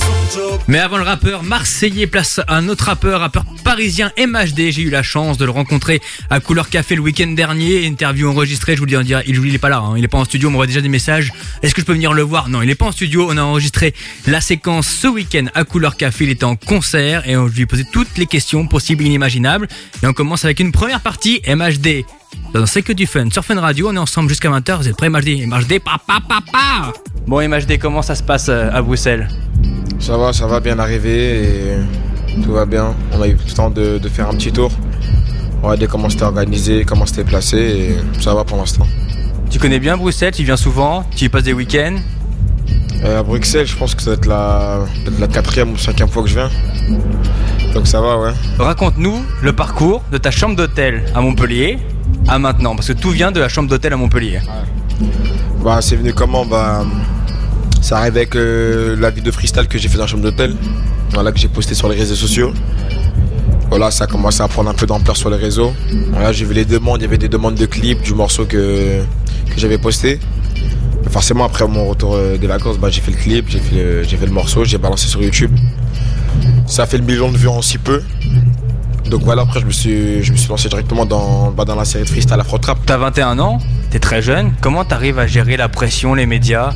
Son job. Mais avant le rappeur marseillais, place un autre rappeur, rappeur parisien MHD. J'ai eu la chance de le rencontrer à Couleur Café le week-end dernier. Interview enregistrée, je vous le dis en direct. Il, il est pas là, hein. il est pas en studio, on m'envoie déjà des messages. Est-ce que je peux venir le voir? Non, il est pas en studio. On a enregistré la séquence ce week-end à Couleur Café. Il était en concert et on- lui ai posé toutes les questions possibles et inimaginables. Et on commence avec une première partie MHD. Dans C'est que du fun. Sur Fun Radio, on est ensemble jusqu'à 20h. Vous êtes prêts, MHD MHD, papa, papa Bon, MHD, comment ça se passe euh, à Bruxelles? Ça va, ça va bien arriver et tout va bien. On a eu le temps de, faire un petit tour. Regarder comment c'était organisé, comment c'était placé et ça va pour l'instant. Tu connais bien Bruxelles, tu y viens souvent, tu y passes des week-ends. Euh, à Bruxelles, je pense que ça doit être la quatrième ou cinquième fois que je viens. Donc ça va, ouais. Raconte-nous le parcours de ta chambre d'hôtel à Montpellier à maintenant, parce que tout vient de la chambre d'hôtel à Montpellier. Bah, c'est venu comment Bah, ça arrive avec euh, la vidéo freestyle que j'ai fait dans la chambre d'hôtel. Voilà, que j'ai posté sur les réseaux sociaux. Voilà, ça a commencé à prendre un peu d'ampleur sur les réseaux. Voilà, j'ai vu les demandes, il y avait des demandes de clips du morceau que, que j'avais posté. Forcément, après mon retour euh, des vacances, bah, j'ai fait le clip, j'ai fait, le- j'ai fait le morceau, j'ai balancé sur YouTube. Ça a fait le million de vues en si peu. Donc voilà, après, je me suis, je me suis lancé directement dans, bah, dans la série de freestyle Afro Trap. T'as 21 ans, t'es très jeune, comment t'arrives à gérer la pression, les médias?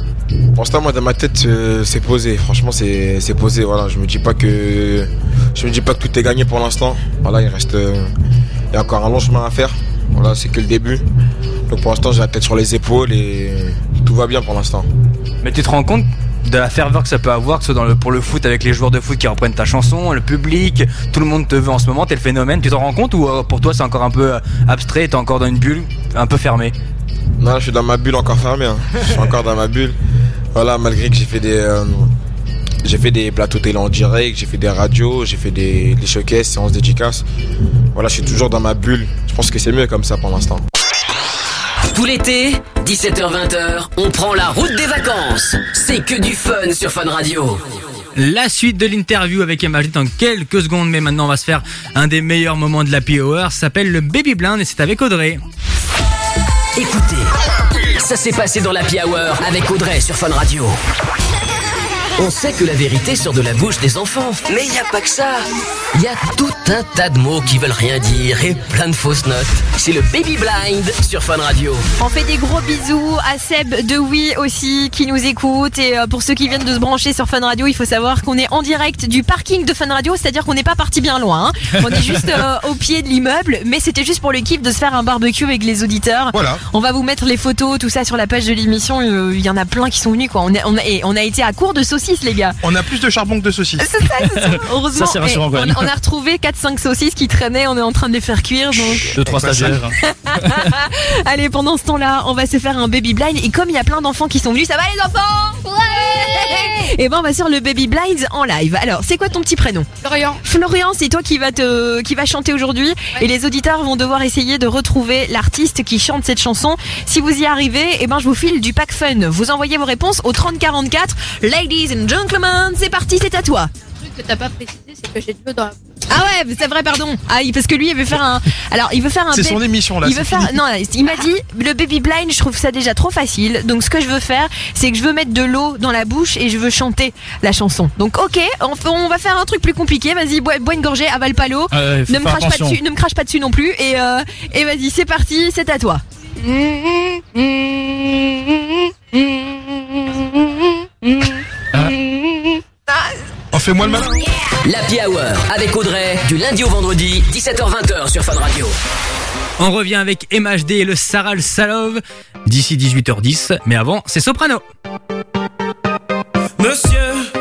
Pour l'instant, moi, dans ma tête, euh, c'est posé. Franchement, c'est c'est posé. Voilà, je me dis pas que je me dis pas que tout est gagné pour l'instant. Voilà, il reste, euh, il y a encore un long chemin à faire. Voilà, c'est que le début. Donc pour l'instant, j'ai la tête sur les épaules et tout va bien pour l'instant. Mais tu te rends compte de la ferveur que ça peut avoir, que ce soit dans le, pour le foot avec les joueurs de foot qui reprennent ta chanson, le public, tout le monde te veut en ce moment, t'es le phénomène. Tu t'en rends compte ou euh, pour toi c'est encore un peu euh, abstrait, t'es encore dans une bulle un peu fermée? Non, je suis dans ma bulle encore fermée. hein. Je suis encore dans ma bulle. Voilà, malgré que j'ai fait des. euh, j'ai fait des plateaux télé en direct, j'ai fait des radios, j'ai fait des, des showcases, séances dédicaces. Voilà, je suis toujours dans ma bulle. Je pense que c'est mieux comme ça pour l'instant. Tout l'été, 17h-20h, on prend la route des vacances. C'est que du fun sur Fun Radio. La suite de l'interview avec Emma dans quelques secondes, mais maintenant on va se faire un des meilleurs moments de la Hour. Ça s'appelle le Baby Blind et c'est avec Audrey. Écoutez, ça s'est passé dans la Hour avec Audrey sur Fun Radio. On sait que la vérité sort de la bouche des enfants, mais il n'y a pas que ça. Il y a tout un tas de mots qui veulent rien dire et plein de fausses notes. C'est le Baby Blind sur Fun Radio. On fait des gros bisous à Seb de Oui aussi qui nous écoute et euh, pour ceux qui viennent de se brancher sur Fun Radio, il faut savoir qu'on est en direct du parking de Fun Radio, c'est-à-dire qu'on n'est pas parti bien loin. hein. On est juste euh, au pied de l'immeuble, mais c'était juste pour le kiff de se faire un barbecue avec les auditeurs. Voilà. On va vous mettre les photos, tout ça sur la page de l'émission. Euh, Il y en a plein qui sont venus quoi. On a, on a, et on a été à court de saucisses les gars. On a plus de charbon que de saucisses. C'est ça, c'est ça. Heureusement, Ça, c'est on, même. on a retrouvé 4-5 saucisses qui traînaient, on est en train de les faire cuire. Donc... Deux, trois stagiaires. Allez, pendant ce temps-là, on va se faire un baby blind. Et comme il y a plein d'enfants qui sont venus, ça va les enfants? Ouais Et ben on va sur le baby blind en live. Alors, c'est quoi ton petit prénom? Florian. Florian, c'est toi qui va te qui va chanter aujourd'hui. Et les auditeurs vont devoir essayer de retrouver l'artiste qui chante cette chanson. Si vous y arrivez, et ben je vous file du pack fun. Vous envoyez vos réponses au 3044. Ladies and gentlemen, c'est parti, c'est à toi. truc que t'as pas précisé, c'est que j'ai de l'eau dans la Ah ouais, c'est vrai, pardon. Ah, parce que lui, il veut faire un. Alors, il veut faire un. C'est son émission, là, Il veut faire. fini. Non, il m'a dit le baby blind. Je trouve ça déjà trop facile. Donc, ce que je veux faire, c'est que je veux mettre de l'eau dans la bouche et je veux chanter la chanson. Donc, ok, on, va faire un truc plus compliqué. Vas-y, bois, bois une gorgée, avale pas l'eau. Ne me crache pas dessus, ne me crache pas dessus non plus. Et euh, et vas-y, c'est parti, c'est à toi. On fait moi le malin. L'Happy Hour avec Audrey, du lundi au vendredi, 17h-20h sur Fun Radio. On revient avec MHD et le Saral Salov d'ici 18h10. Mais avant, c'est Soprano. Monsieur,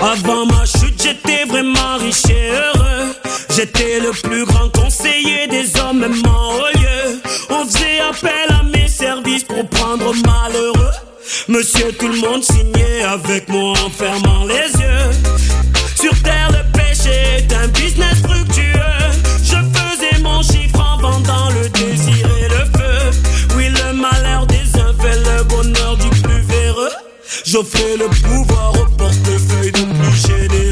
avant ma chute, j'étais vraiment riche et heureux. J'étais le plus grand conseiller des hommes, même en haut lieu. On faisait appel à mes services pour prendre malheureux. Monsieur, tout le monde signait avec moi en fermant les yeux. Sur terre, le péché est un business fructueux. Je faisais mon chiffre en vendant le désir et le feu. Oui, le malheur des uns fait le bonheur du plus véreux. J'offrais le pouvoir au portefeuille du plus généreux.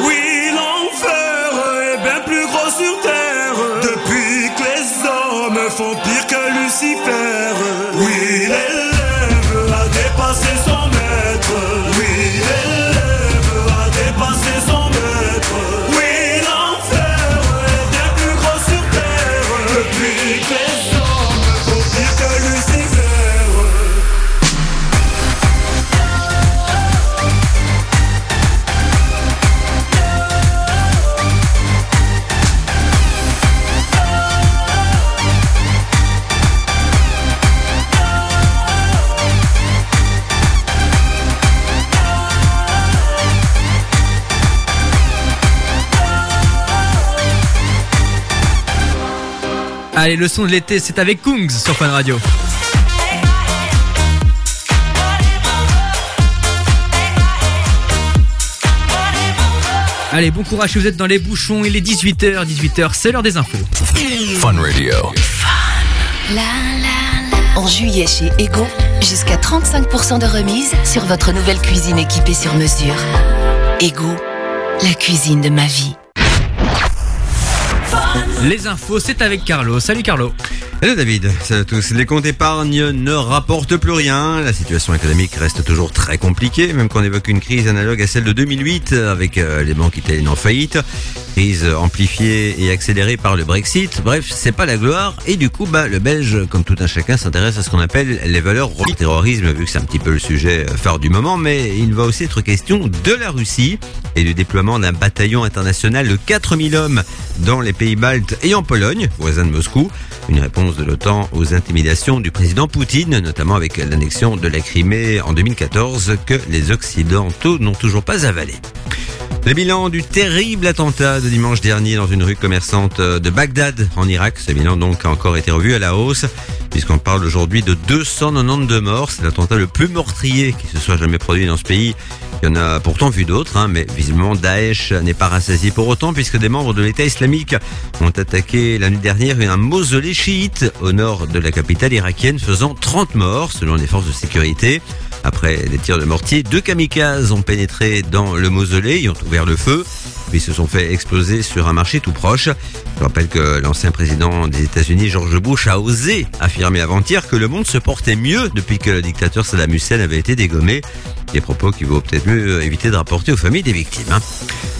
Que Lucifer. Allez, le son de l'été, c'est avec Kungs sur Fun Radio. Allez, bon courage si vous êtes dans les bouchons. Il est 18h, 18h, c'est l'heure des infos. Fun Radio. La, la, la. En juillet chez Ego, jusqu'à 35% de remise sur votre nouvelle cuisine équipée sur mesure. Ego, la cuisine de ma vie. Les infos, c'est avec Carlo. Salut Carlo. Hello David, salut à tous. Les comptes épargne ne rapportent plus rien. La situation économique reste toujours très compliquée, même qu'on évoque une crise analogue à celle de 2008 avec euh, les banques italiennes en faillite. Crise amplifiée et accélérée par le Brexit. Bref, c'est pas la gloire. Et du coup, bah, le Belge, comme tout un chacun, s'intéresse à ce qu'on appelle les valeurs du terrorisme, vu que c'est un petit peu le sujet euh, phare du moment. Mais il va aussi être question de la Russie et du déploiement d'un bataillon international de 4000 hommes dans les pays baltes et en Pologne, voisin de Moscou. Une réponse de l'OTAN aux intimidations du président Poutine, notamment avec l'annexion de la Crimée en 2014 que les Occidentaux n'ont toujours pas avalé. Le bilan du terrible attentat de dimanche dernier dans une rue commerçante de Bagdad en Irak, ce bilan donc a encore été revu à la hausse puisqu'on parle aujourd'hui de 292 morts. C'est l'attentat le plus meurtrier qui se soit jamais produit dans ce pays. Il y en a pourtant vu d'autres, hein, mais visiblement Daesh n'est pas rassasié pour autant puisque des membres de l'État islamique ont attaqué la nuit dernière un mausolée chiite au nord de la capitale irakienne faisant 30 morts selon les forces de sécurité. Après les tirs de mortier, deux kamikazes ont pénétré dans le mausolée et ont ouvert le feu puis se sont fait exploser sur un marché tout proche. Je rappelle que l'ancien président des États-Unis, George Bush, a osé affirmer avant-hier que le monde se portait mieux depuis que le dictateur Saddam Hussein avait été dégommé. Des propos qu'il vaut peut-être mieux éviter de rapporter aux familles des victimes. hein.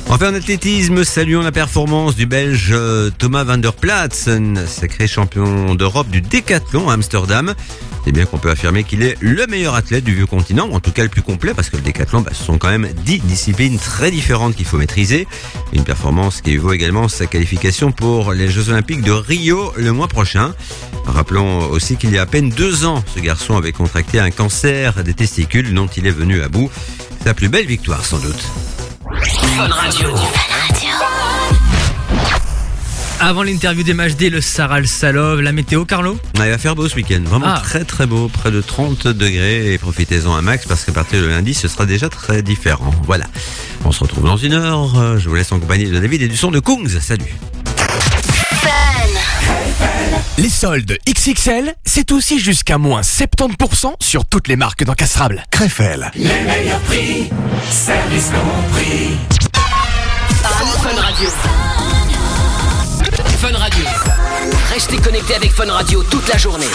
Enfin, en athlétisme, saluons la performance du Belge euh, Thomas van der Platsen, sacré champion d'Europe du décathlon à Amsterdam. C'est bien qu'on peut affirmer qu'il est le meilleur athlète du vieux continent, en tout cas le plus complet, parce que le décathlon, bah, ce sont quand même 10 disciplines très différentes qu'il faut maîtriser. Une performance qui vaut également sa qualification pour les Jeux Olympiques de Rio le mois prochain. Rappelons aussi qu'il y a à peine deux ans, ce garçon avait contracté un cancer des testicules dont il est venu à bout. Sa plus belle victoire sans doute. Fun Radio. Avant l'interview des matchs le Saral Salov, la météo, Carlo Ah, il va faire beau ce week-end, vraiment Ah. très très beau, près de 30 degrés et profitez-en un max parce qu'à partir de lundi ce sera déjà très différent. Voilà, on se retrouve dans une heure, je vous laisse en compagnie de David et du son de Kungs, salut Les soldes XXL, c'est aussi jusqu'à moins 70% sur toutes les marques d'encastrables. Crefel. Les meilleurs prix, service compris. Fun Radio. Fun Radio. Restez connectés avec Fun Radio toute la journée.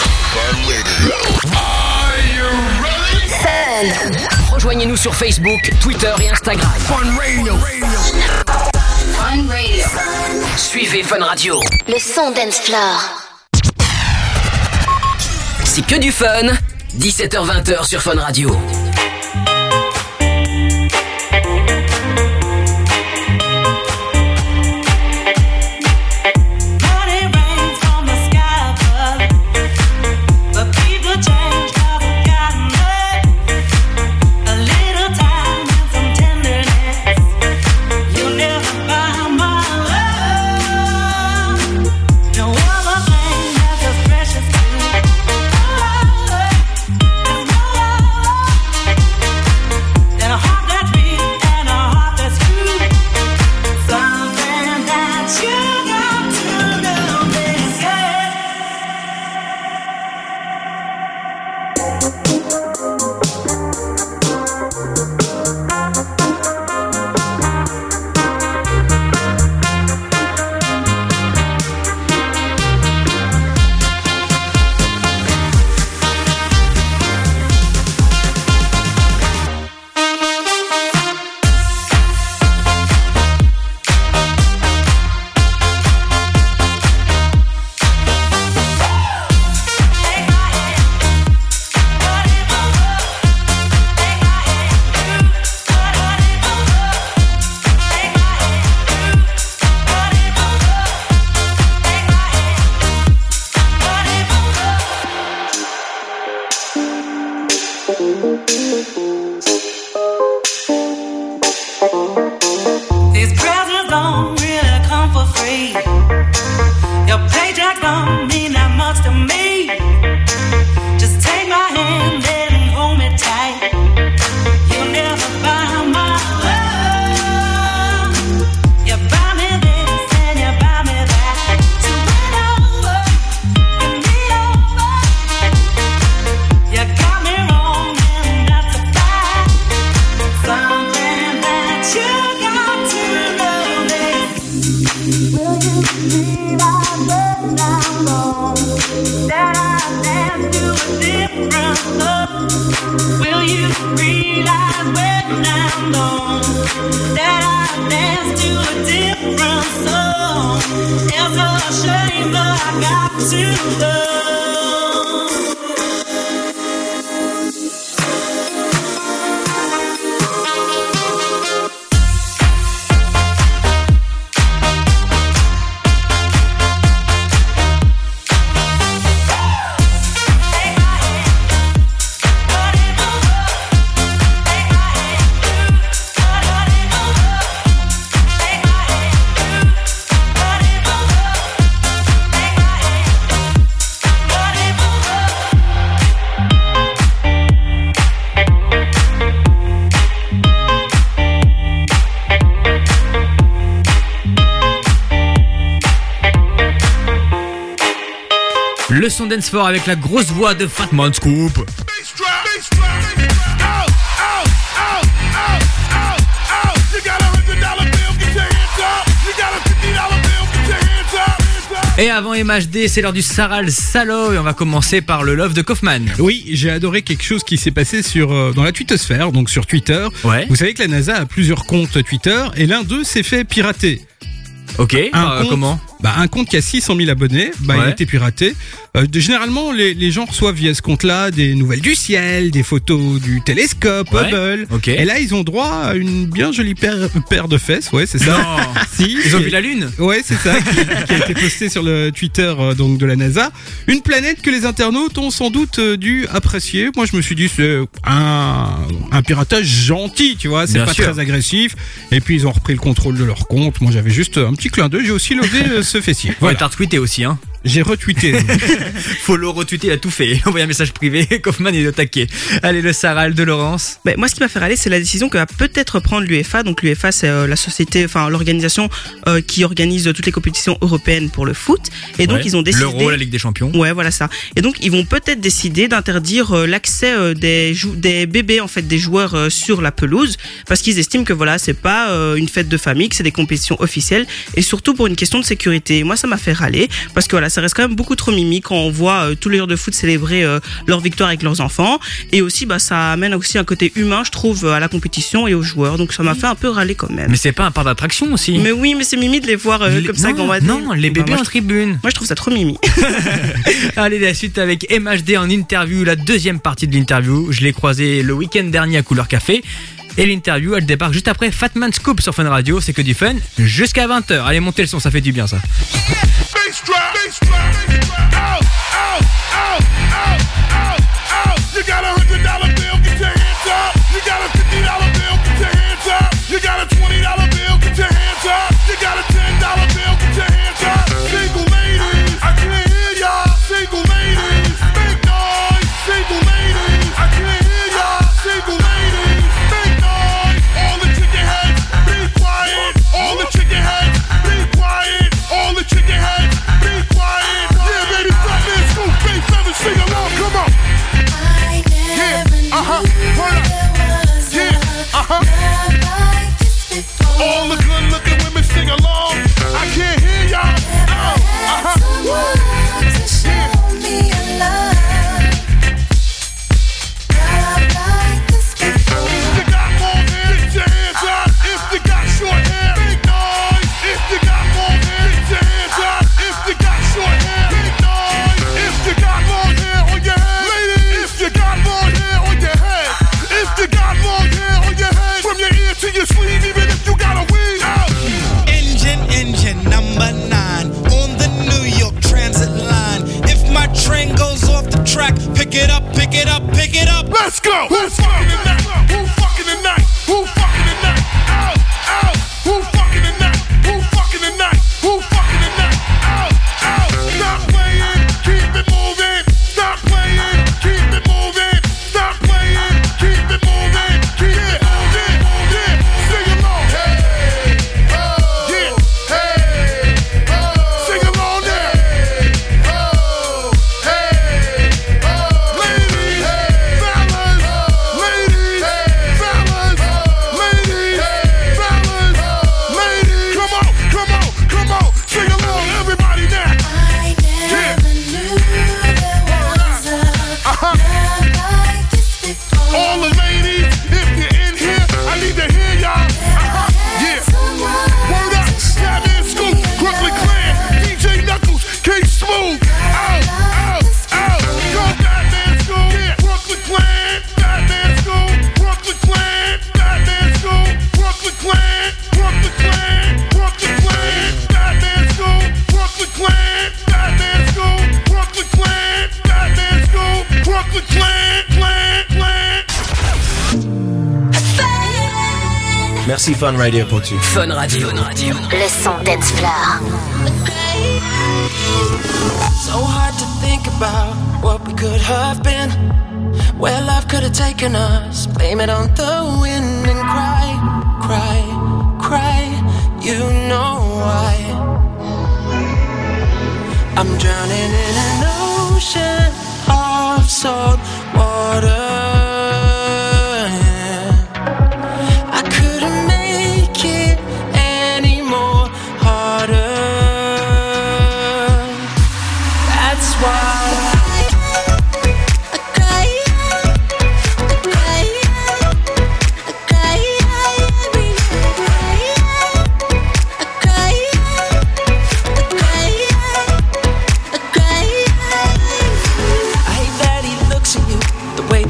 Rejoignez-nous sur Facebook, Twitter et Instagram. Fun Radio. Fun Radio. Suivez Fun Radio. Le son dance floor. C'est que du fun. 17h-20h sur Fun Radio. Dance avec la grosse voix de Fatman Scoop. Et avant MHD, c'est l'heure du Saral Salo et on va commencer par le love de Kaufman. Oui, j'ai adoré quelque chose qui s'est passé sur euh, dans la twittosphère, donc sur Twitter. Vous savez que la NASA a plusieurs comptes Twitter et l'un d'eux s'est fait pirater. Ok, Un euh, compte- comment? Bah, Un compte qui a 600 000 abonnés, bah, il a été piraté. Euh, de- généralement, les, les gens reçoivent via ce compte-là des nouvelles du ciel, des photos du télescope, Ouais. Hubble. Et là, ils ont droit à une bien jolie paire, paire de fesses, ouais, c'est ça. Non. si, Ils ont vu la lune Ouais, c'est ça, qui, qui a été posté sur le Twitter euh, donc de la NASA. Une planète que les internautes ont sans doute euh, dû apprécier. Moi, je me suis dit c'est un, un piratage gentil, tu vois, c'est pas sûr. très agressif. Et puis ils ont repris le contrôle de leur compte. Moi, j'avais juste un petit clin d'œil. J'ai aussi levé ce fessier. Ouais, Voilà. t'as retweeté aussi, hein. J'ai retweeté. Follow, retweeté, il a tout fait. Envoyé un message privé, Kaufman il est au taquet. Allez, le Saral de Laurence. Ben, moi, ce qui m'a fait râler, c'est la décision que va peut-être prendre l'UEFA. Donc, l'UEFA, c'est euh, la société, enfin, l'organisation euh, qui organise toutes les compétitions européennes pour le foot. Et donc, Ouais. ils ont décidé. L'Euro, la Ligue des Champions. Ouais, voilà ça. Et donc, ils vont peut-être décider d'interdire euh, l'accès euh, des, des bébés, en fait, des joueurs euh, sur la pelouse, parce qu'ils estiment que voilà, c'est pas euh, une fête de famille, que c'est des compétitions officielles, et surtout pour une question de sécurité. Et moi, ça m'a fait râler, parce que voilà, ça reste quand même beaucoup trop mimi quand on voit euh, tous les joueurs de foot célébrer euh, leur victoire avec leurs enfants, et aussi, bah, ça amène aussi un côté humain, je trouve, euh, à la compétition et aux joueurs. Donc, ça m'a fait un peu râler quand même. Mais c'est pas un parc d'attraction aussi. Mais oui, mais c'est mimi de les voir euh, Les- comme ça non, non, les bébés moi, en tribune. Moi, je trouve ça trop mimi. Allez, la suite avec MHD en interview, la deuxième partie de l'interview. Je l'ai croisé le week-end dernier à Couleur Café. Et l'interview, elle débarque juste après Fatman Scoop sur Fun Radio. C'est que du fun jusqu'à 20h. Allez, montez le son, ça fait du bien ça. Bass drop, bass drop, out, out, out, out, it up, pick it up, pick it up. Let's go. Let's go. Ici Fun Radio pour tu. Fun Radio. Le son dance floor. So hard to think about what we could have been. Where love could have taken us. Blame it on the wind and cry, cry, cry. You know why. I'm drowning in an ocean of salt water.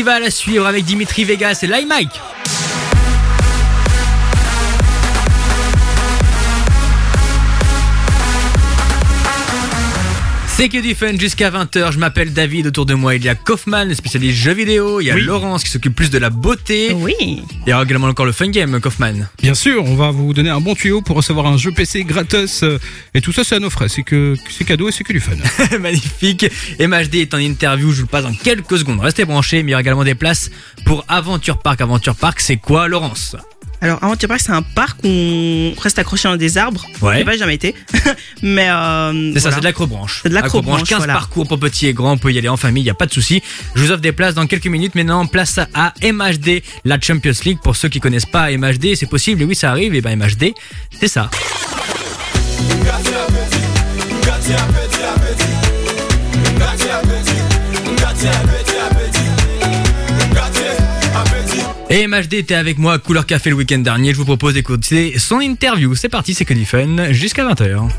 Festival à suivre avec Dimitri Vegas et Live Mike. C'est que du fun jusqu'à 20h. Je m'appelle David. Autour de moi, il y a Kaufman, le spécialiste jeux vidéo. Il y a Oui. Laurence qui s'occupe plus de la beauté. Oui. Il y aura également encore le fun game, Kaufman. Bien sûr, on va vous donner un bon tuyau pour recevoir un jeu PC gratos. euh, Et tout ça, c'est à nos frais. C'est que c'est cadeau et c'est que du fun. Magnifique. MHD est en interview. Je vous le passe dans quelques secondes. Restez branchés. Mais il y aura également des places pour Aventure Park. Aventure Park, c'est quoi, Laurence? Alors, Aventure Park, c'est un parc où on reste accroché dans des arbres. Ouais. J'ai pas jamais été. Mais euh, C'est ça, c'est de l'acrobranche. C'est de l'acrobranche, 15 voilà. parcours pour petits et grands, on peut y aller en famille, il n'y a pas de souci. Je vous offre des places dans quelques minutes. Maintenant, place à MHD, la Champions League. Pour ceux qui connaissent pas MHD, c'est possible, et oui, ça arrive, et ben MHD, c'est ça. Et MHD était avec moi à Couleur Café le week-end dernier. Je vous propose d'écouter son interview. C'est parti, c'est que du fun, jusqu'à 20h.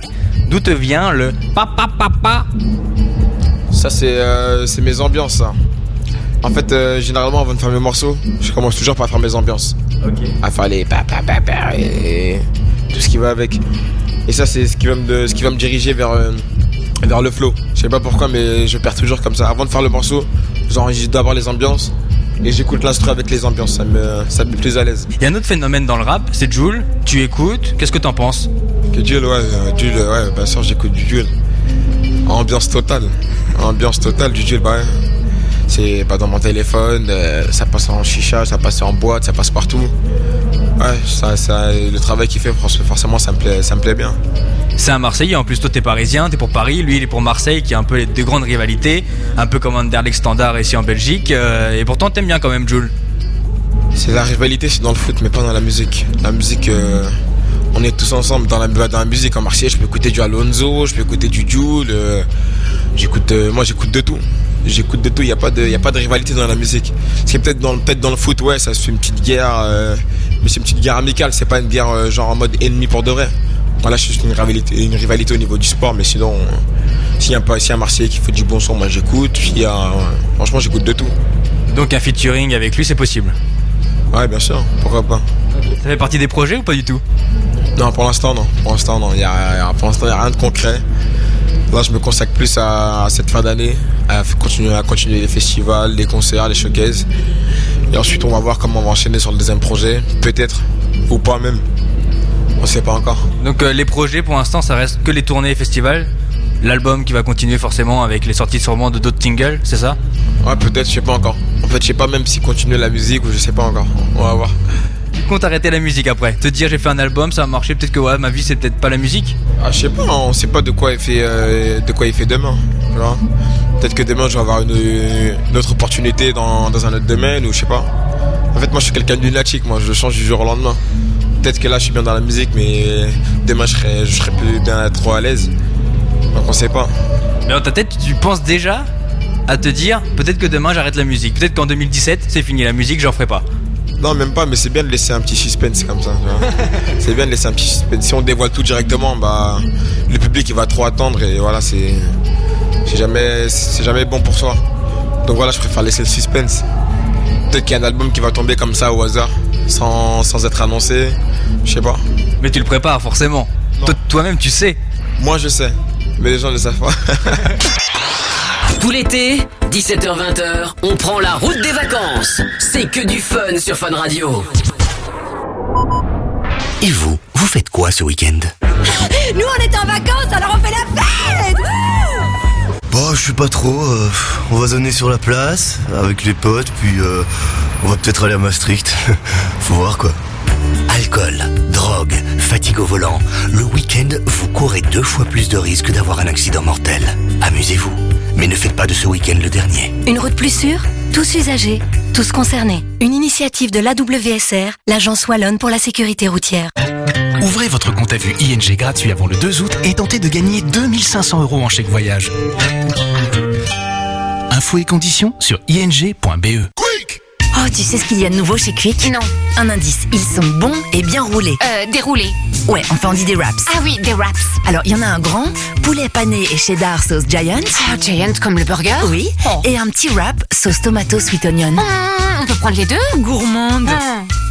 D'où te vient le papa papa Ça, c'est euh, c'est mes ambiances, ça. En fait, euh, généralement, avant de faire mes morceaux, je commence toujours par faire mes ambiances. À faire les pa pa pa pa et tout ce qui va avec. Et ça, c'est ce qui va me, ce qui va me diriger vers, euh, vers le flow. Je sais pas pourquoi, mais je perds toujours comme ça. Avant de faire le morceau, j'enregistre d'abord les ambiances et j'écoute l'instru avec les ambiances. Ça me, ça me met plus à l'aise. Il y a un autre phénomène dans le rap, c'est Joule. Tu écoutes, qu'est-ce que t'en penses? Que Jules, ouais, euh, Jules, ouais, bien sûr, j'écoute du Jules. Ambiance totale. Ambiance totale du Jules, bah ouais. C'est pas dans mon téléphone, euh, ça passe en chicha, ça passe en boîte, ça passe partout. Ouais, ça, ça, le travail qu'il fait, forcément, ça me plaît, ça me plaît bien. C'est un Marseillais, en plus toi t'es parisien, t'es pour Paris, lui il est pour Marseille, qui est un peu les deux grandes rivalités, un peu comme Anderlecht Standard ici en Belgique, euh, et pourtant t'aimes bien quand même Jules. C'est la rivalité, c'est dans le foot, mais pas dans la musique. La musique, euh, on est tous ensemble dans la, dans la musique en Marseille. Je peux écouter du Alonso, je peux écouter du Jules. euh, j'écoute, moi, j'écoute de tout. J'écoute de tout, il n'y a, pas de- y a pas de rivalité dans la musique. C'est peut-être dans, peut-être dans le foot, ouais, ça se fait une petite guerre, euh, mais c'est une petite guerre amicale, c'est pas une guerre euh, genre en mode ennemi pour de vrai. Voilà, c'est juste une rivalité, une rivalité au niveau du sport, mais sinon, euh, s'il y a un, s'il y a un Marseillais qui fait du bon son, moi j'écoute. Euh, franchement, j'écoute de tout. Donc un featuring avec lui, c'est possible. Ouais, bien sûr, pourquoi pas. Ça fait partie des projets ou pas du tout? Non, pour l'instant, non. Pour l'instant, non. Il y a- pour l'instant, il n'y a rien de concret. Là, je me consacre plus à, à cette fin d'année, à continuer, à continuer les festivals, les concerts, les showcases. Et ensuite, on va voir comment on va enchaîner sur le deuxième projet. Peut-être, ou pas même. On sait pas encore. Donc euh, les projets pour l'instant ça reste que les tournées et festivals. L'album qui va continuer forcément avec les sorties sûrement de d'autres singles, c'est ça? Ouais, peut-être, je sais pas encore. En fait, je sais pas même si continuer la musique ou je sais pas encore. On va voir. Comptes arrêter la musique après Te dire j'ai fait un album, ça a marché, peut-être que ouais, ma vie c'est peut-être pas la musique Ah, je sais pas, on sait pas de quoi il fait, euh, de quoi il fait demain. Peut-être que demain je vais avoir une, une autre opportunité dans, dans un autre domaine ou je sais pas. En fait, moi je suis quelqu'un de lunatique, moi je change du jour au lendemain. Peut-être que là je suis bien dans la musique, mais demain je serai, je serai plus bien trop à l'aise. Donc on sait pas. Mais dans ta tête tu penses déjà à te dire peut-être que demain j'arrête la musique, peut-être qu'en 2017 c'est fini la musique, j'en ferai pas. Non, même pas, mais c'est bien de laisser un petit suspense comme ça. tu vois. c'est bien de laisser un petit suspense. Si on dévoile tout directement, bah le public il va trop attendre et voilà, c'est c'est jamais c'est jamais bon pour soi. Donc voilà, je préfère laisser le suspense. Peut-être qu'il y a un album qui va tomber comme ça au hasard, sans, sans être annoncé. Je sais pas. Mais tu le prépares forcément. Toi- Toi-même tu sais. Moi je sais, mais les gens ne le savent pas. Tout l'été, 17h-20h, on prend la route des vacances. C'est que du fun sur Fun Radio. Et vous, vous faites quoi ce week-end? Nous, on est en vacances, alors on fait la fête Bah, je sais pas trop. euh, on va zoner sur la place avec les potes, puis euh, on va peut-être aller à Maastricht. Faut voir quoi. Alcool, drogue, fatigue au volant. Le week-end, vous courez deux fois plus de risques d'avoir un accident mortel. Amusez-vous, mais ne faites pas de ce week-end le dernier. Une route plus sûre Tous usagers, tous concernés. Une initiative de l'AWSR, l'agence Wallonne pour la sécurité routière. Ouvrez votre compte à vue ING gratuit avant le 2 août et tentez de gagner 2500 euros en chèque voyage. Infos et conditions sur ing.be. Oh, tu sais ce qu'il y a de nouveau chez Quick Non. Un indice, ils sont bons et bien roulés. Euh, déroulé. Ouais, enfin on dit des wraps. Ah oui, des wraps. Alors, il y en a un grand, poulet pané et cheddar sauce Giant. Ah, Giant comme le burger Oui. Oh. Et un petit wrap sauce tomato sweet onion. Mmh, on peut prendre les deux Gourmande. Mmh.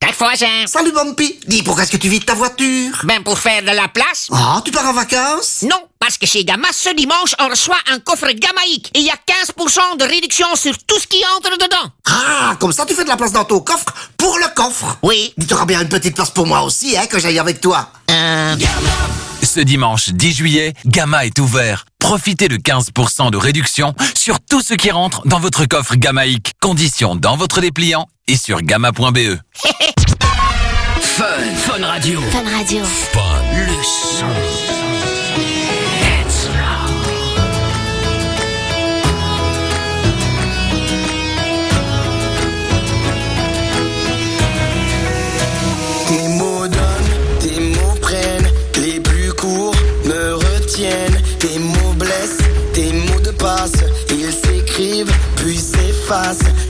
Quatre fois Salut Bumpy, dis pourquoi est-ce que tu vides ta voiture? Ben pour faire de la place. Ah, tu pars en vacances? Non, parce que chez Gamma, ce dimanche, on reçoit un coffre Gamaïque. Et il y a 15% de réduction sur tout ce qui entre dedans. Ah, comme ça tu fais de la place dans ton coffre pour le coffre Oui. Tu auras bien une petite place pour moi aussi, hein, que j'aille avec toi. Euh... Ce dimanche 10 juillet, Gamma est ouvert. Profitez de 15% de réduction sur tout ce qui rentre dans votre coffre Gamaïque. Conditions dans votre dépliant et sur gamma.be. Fun, Fun Radio. Fun Radio. Le son.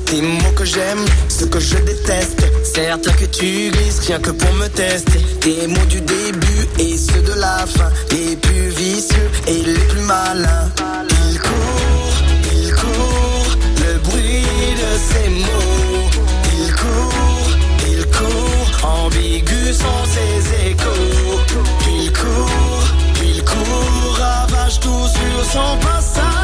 Tes mots que j'aime, ceux que je déteste, certains que tu grises rien que pour me tester. Tes mots du début et ceux de la fin, les plus vicieux et les plus malins. Ils courent, ils courent, le bruit de ces mots. Ils courent, il court, ambigus sont ses échos. Il court, il court, ravage tout sur son passage.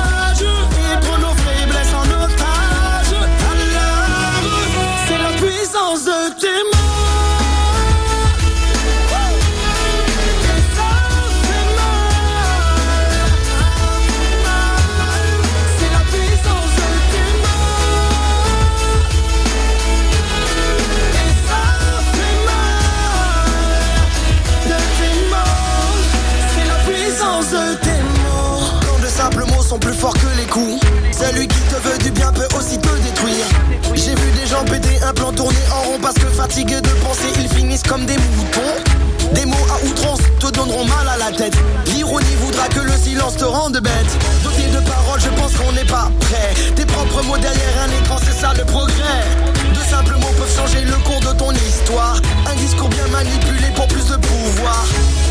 Fatigués de penser, ils finissent comme des moutons. Des mots à outrance te donneront mal à la tête. L'ironie voudra que le silence te rende bête. Doté de paroles, je pense qu'on n'est pas prêt. Tes propres mots derrière un écran, c'est ça le progrès. De simples mots peuvent changer le cours de ton histoire. Un discours bien manipulé pour plus de pouvoir.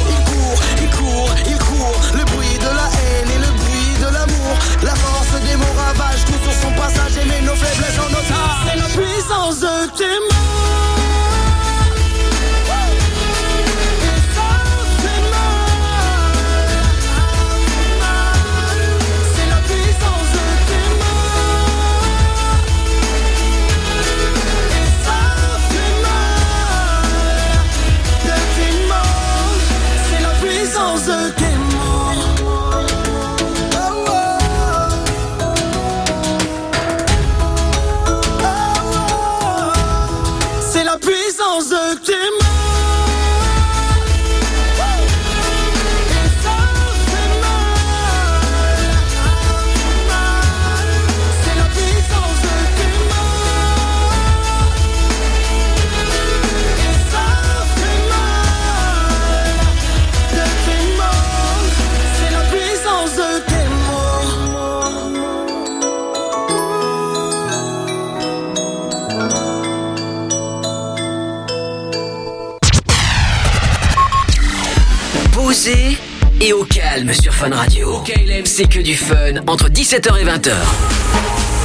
Il court, il court, il court. Le bruit de la haine et le bruit de l'amour. La force des mots ravage tout sur son passage et met nos faiblesses en otage. C'est la puissance de tes mots. Et au calme sur Fun Radio. KLM, c'est que du fun entre 17h et 20h.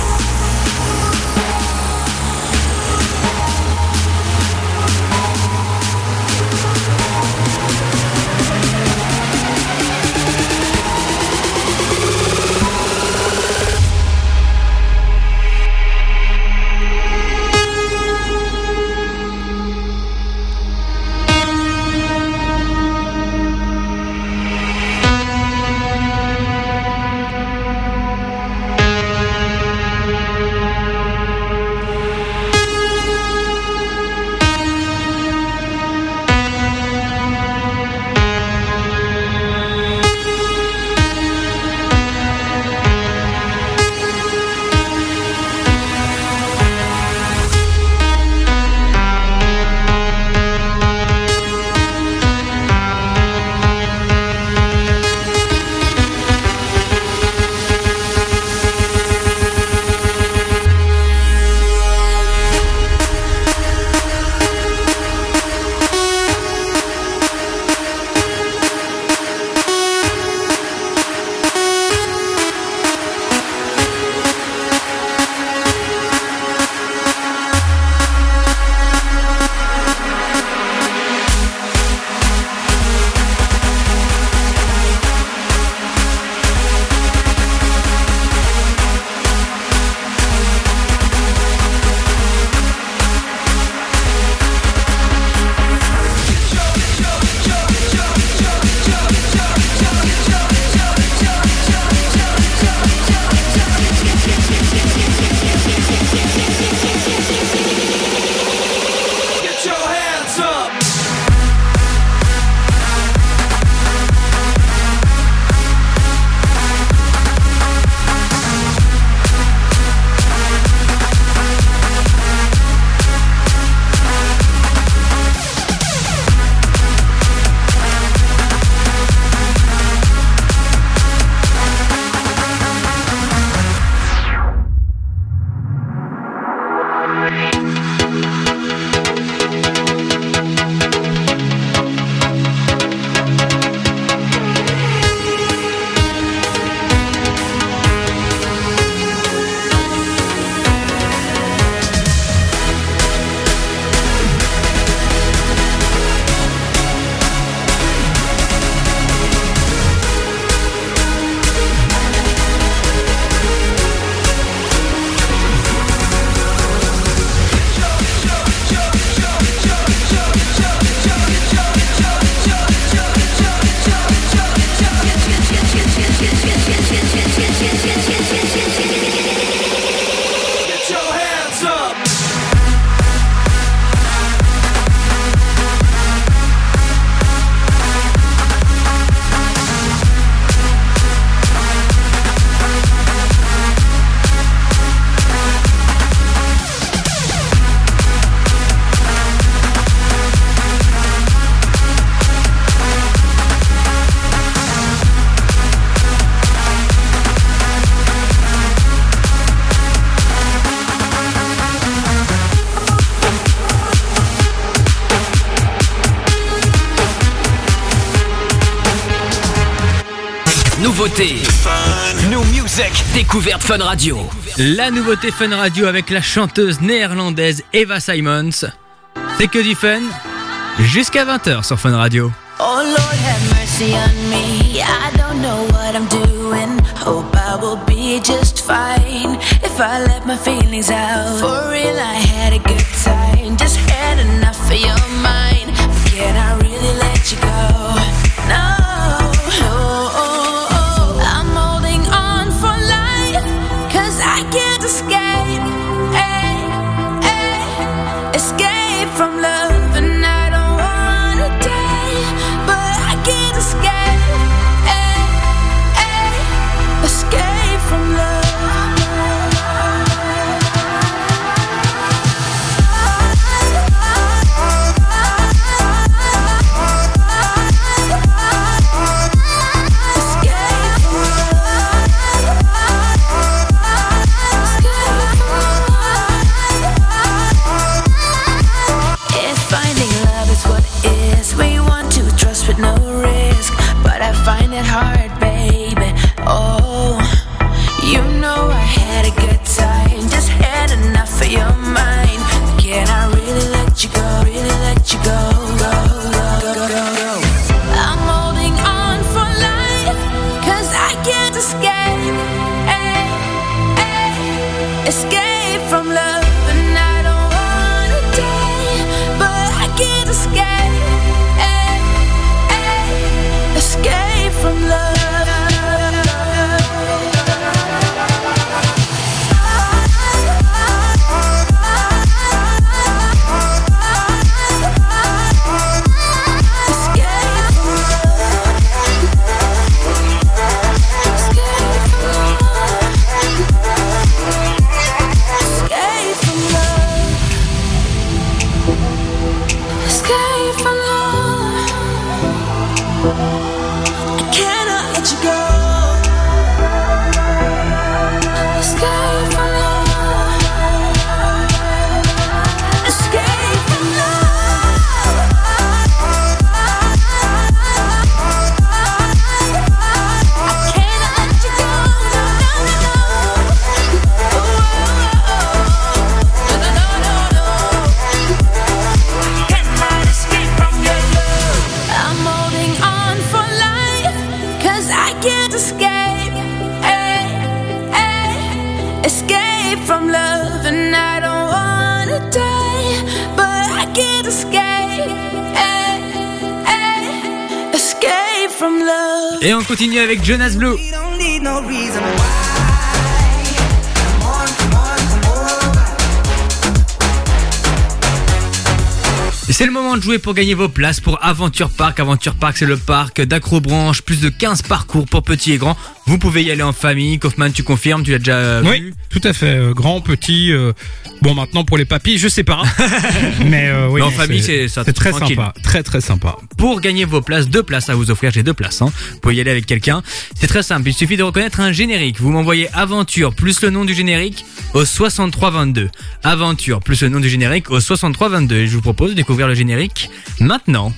Découverte Fun Radio. La nouveauté Fun Radio avec la chanteuse néerlandaise Eva Simons. C'est que du fun jusqu'à 20h sur Fun Radio. Oh Lord, have mercy on me. I don't know what I'm doing. Hope I will be just fine if I let my feelings out. For real, I had a good time. Just had enough of your avec Jonas c'est le moment de jouer pour gagner vos places pour Aventure Park. Aventure Park, c'est le parc d'Acrobranche, plus de 15 parcours pour petits et grands. Vous pouvez y aller en famille. Kaufman, tu confirmes, tu l'as déjà euh, Oui, vu tout à fait. euh, grand, petit. euh, bon, maintenant pour les papilles, je sais pas. Mais euh, oui, en famille, c'est ça, C'est très tranquille. sympa, très très sympa. Pour gagner vos places, deux places à vous offrir, j'ai deux places. Hein. Vous pouvez y aller avec quelqu'un. C'est très simple, il suffit de reconnaître un générique. Vous m'envoyez aventure plus le nom du générique au 6322. Aventure plus le nom du générique au 6322. Et je vous propose de découvrir le générique maintenant.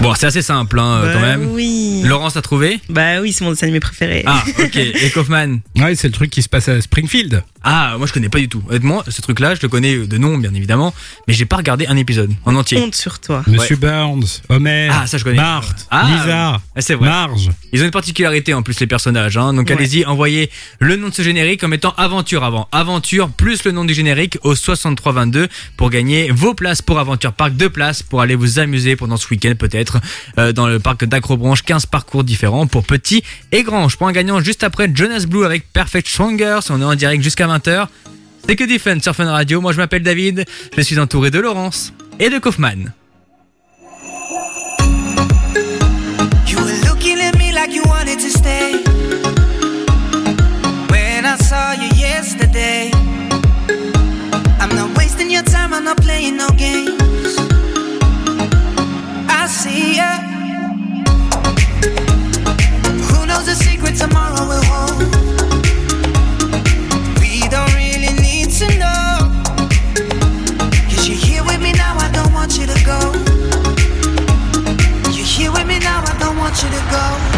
Bon, c'est assez simple hein, Bah quand même. oui. Laurence a trouvé? Bah oui, c'est mon dessin animé préféré. Ah, ok. Et Kaufman? Ouais, c'est le truc qui se passe à Springfield. Ah, moi je connais pas du tout. Honnêtement, ce truc-là, je le connais de nom, bien évidemment, mais j'ai pas regardé un épisode en entier. Honte sur toi. Monsieur Ouais. Burns, Homer, Ah, ça je connais. Bart, Ah, Lisa, ah, c'est vrai. Marge. Ils ont une particularité en plus les personnages, hein. donc Ouais. allez-y, envoyez le nom de ce générique en mettant Aventure avant. Aventure plus le nom du générique au 6322 pour gagner vos places pour Aventure Park, deux places pour aller vous amuser pendant ce week-end peut-être euh, dans le parc d'Acrobranche, 15 parcours différents pour petits et grands. Je prends un gagnant juste après Jonas Blue avec Perfect Strongers, on est en direct jusqu'à 20h. C'est que du fun sur Fun Radio, moi je m'appelle David, je suis entouré de Laurence et de Kaufman. I'm not wasting your time, I'm not playing no games. see ya. Who knows the secret tomorrow will hold? We don't really need to know. you you're here with me now, I don't want you to go. You're here with me now, I don't want you to go.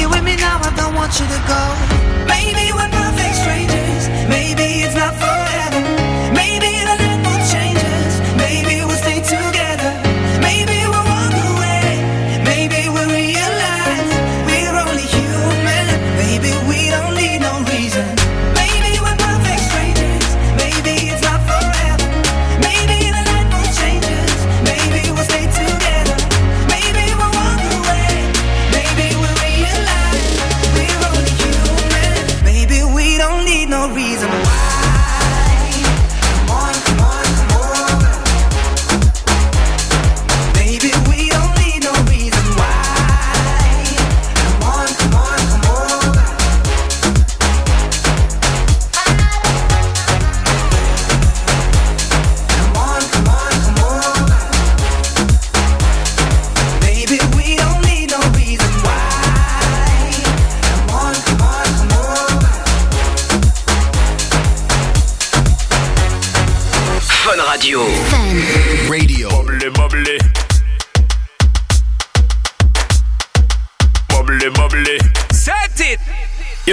You're with me now, I don't want you to go. Maybe we're perfect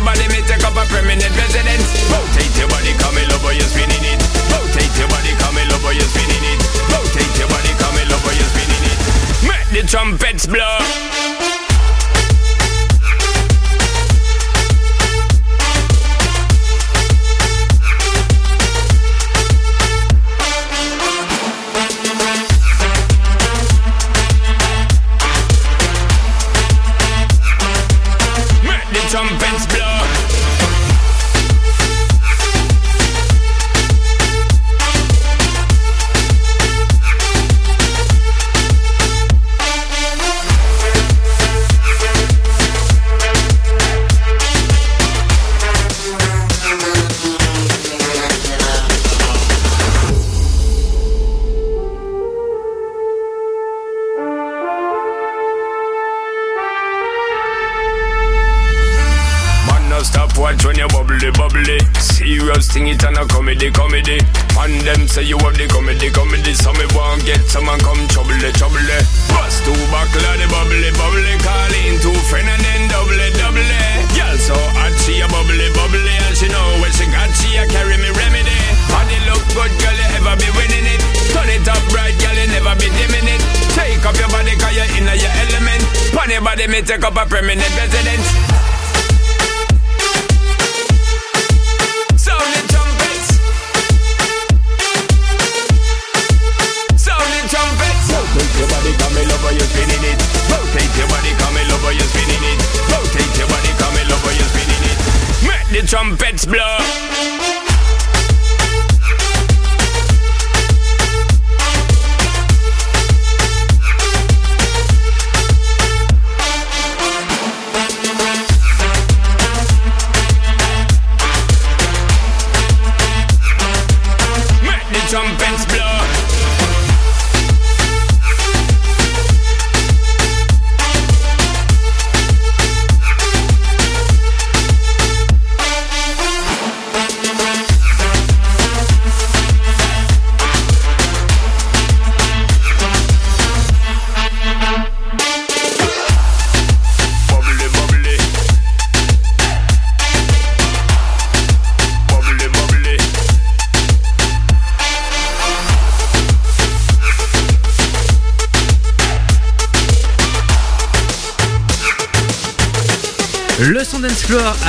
Funny body, me take up a permanent residence. Rotate your body, come in love, you're spinning it. Rotate your body, come in love, you're spinning it. Rotate your body, come in love, you're spinning it. Make the trumpets blow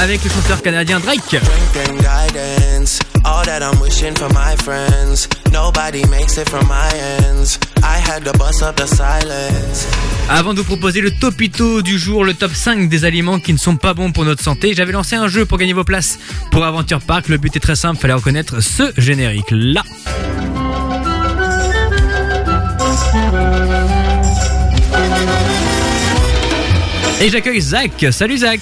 avec le chanteur canadien Drake. and guidance. All that I'm wishing for my friends. Nobody makes it from my ends. I had to bust up the silence. Avant de vous proposer le topito du jour, le top 5 des aliments qui ne sont pas bons pour notre santé, j'avais lancé un jeu pour gagner vos places pour Aventure Park. Le but est très simple, fallait reconnaître ce générique là. Et j'accueille Zach. Salut Zach.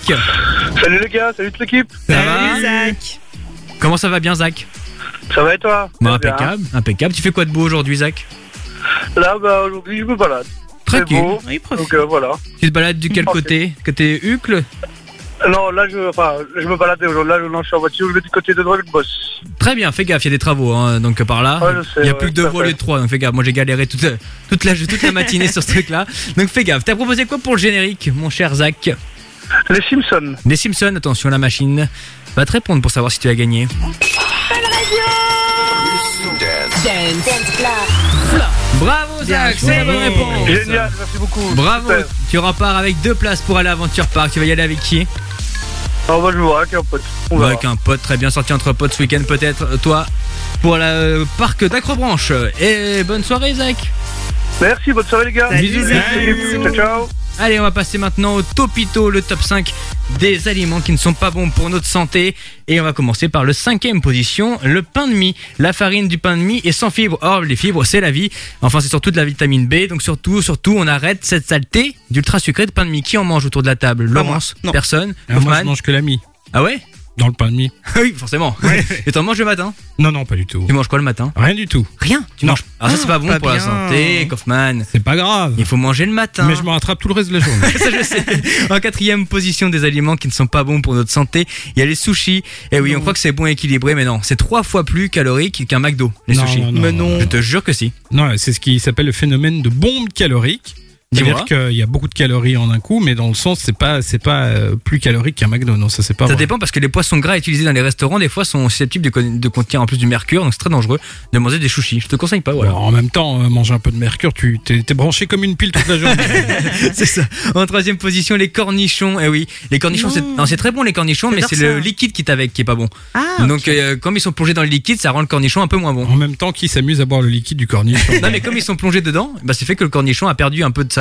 Salut les gars, salut toute l'équipe. Ça va Comment ça va bien Zach? Ça va et toi? Bon, Ça va bien. impeccable, impeccable. Tu fais quoi de beau aujourd'hui Zach? Là, bah aujourd'hui, je me balade. Tranquille. C'est beau, donc euh, voilà. Tu te balades du quel côté? Côté Hucle Non, là, je, enfin, je me baladais aujourd'hui. Là, je suis en voiture, je vais du côté de droite, je bosse. Très bien, fais gaffe, il y a des travaux, hein, donc par là. Ouais, je sais, il y a ouais, plus que deux tout à voies au lieu fait. de trois, donc fais gaffe. Moi j'ai galéré toute, toute, la, toute la matinée sur ce truc-là. Donc fais gaffe. T'as proposé quoi pour le générique, mon cher Zach? Les Simpsons. Les Simpsons, attention, la machine va te répondre pour savoir si tu as gagné. Bravo Zach, c'est la bonne réponse. Génial, merci beaucoup. Bravo, Super. tu repars avec deux places pour aller à Aventure Park. Tu vas y aller avec qui On va jouer avec un pote. On. Avec un pote très bien sorti entre potes ce week-end, peut-être toi pour le euh, parc d'Acrobranche. Et bonne soirée, Zach. Merci, bonne soirée les gars. Bisous. Ciao, ciao. Allez, on va passer maintenant au topito, le top 5 des aliments qui ne sont pas bons pour notre santé. Et on va commencer par le cinquième position, le pain de mie. La farine du pain de mie est sans fibres. Or, les fibres, c'est la vie. Enfin, c'est surtout de la vitamine B. Donc surtout, surtout, on arrête cette saleté d'ultra sucré de pain de mie. Qui en mange autour de la table? Laurence? Personne? Ah, moi, je mange que la mie. Ah ouais? Dans le pain de mie. Oui, forcément. Et t'en manges le matin Non, non, pas du tout. Tu manges quoi le matin Rien du tout. Rien Tu Non. manges Ah, ça, c'est pas bon pas pour la santé, Kaufman. C'est pas grave. Il faut manger le matin. Mais je me rattrape tout le reste de la journée. Ça, je sais. En quatrième position des aliments qui ne sont pas bons pour notre santé, il y a les sushis. Et oui, on croit que c'est bon et équilibré, mais non, c'est trois fois plus calorique qu'un McDo, les Non, sushis. non, non, Mais non. non. Je te jure que si. Non, c'est ce qui s'appelle le phénomène de bombe calorique. C'est-à-dire qu'il y a beaucoup de calories en un coup, mais dans le sens, c'est pas, c'est pas euh, plus calorique qu'un McDo. Non, ça c'est pas Ça vrai. dépend parce que les poissons gras utilisés dans les restaurants, des fois, sont susceptibles de, con- de contenir en plus du mercure, donc c'est très dangereux de manger des sushis. Je te conseille pas, voilà. Alors, en même temps, euh, manger un peu de mercure, tu t'es t'es branché comme une pile toute la journée. c'est ça. En troisième position, les cornichons. Eh oui, les cornichons, c'est non, c'est très bon les cornichons, mais J'adore c'est ça. le liquide qui est avec qui est pas bon. Ah, Donc, euh, comme ils sont plongés dans le liquide, ça rend le cornichon un peu moins bon. en même temps, qui s'amuse à boire le liquide du cornichon? Non mais comme ils sont plongés dedans, bah c'est fait que le cornichon a perdu un peu de sa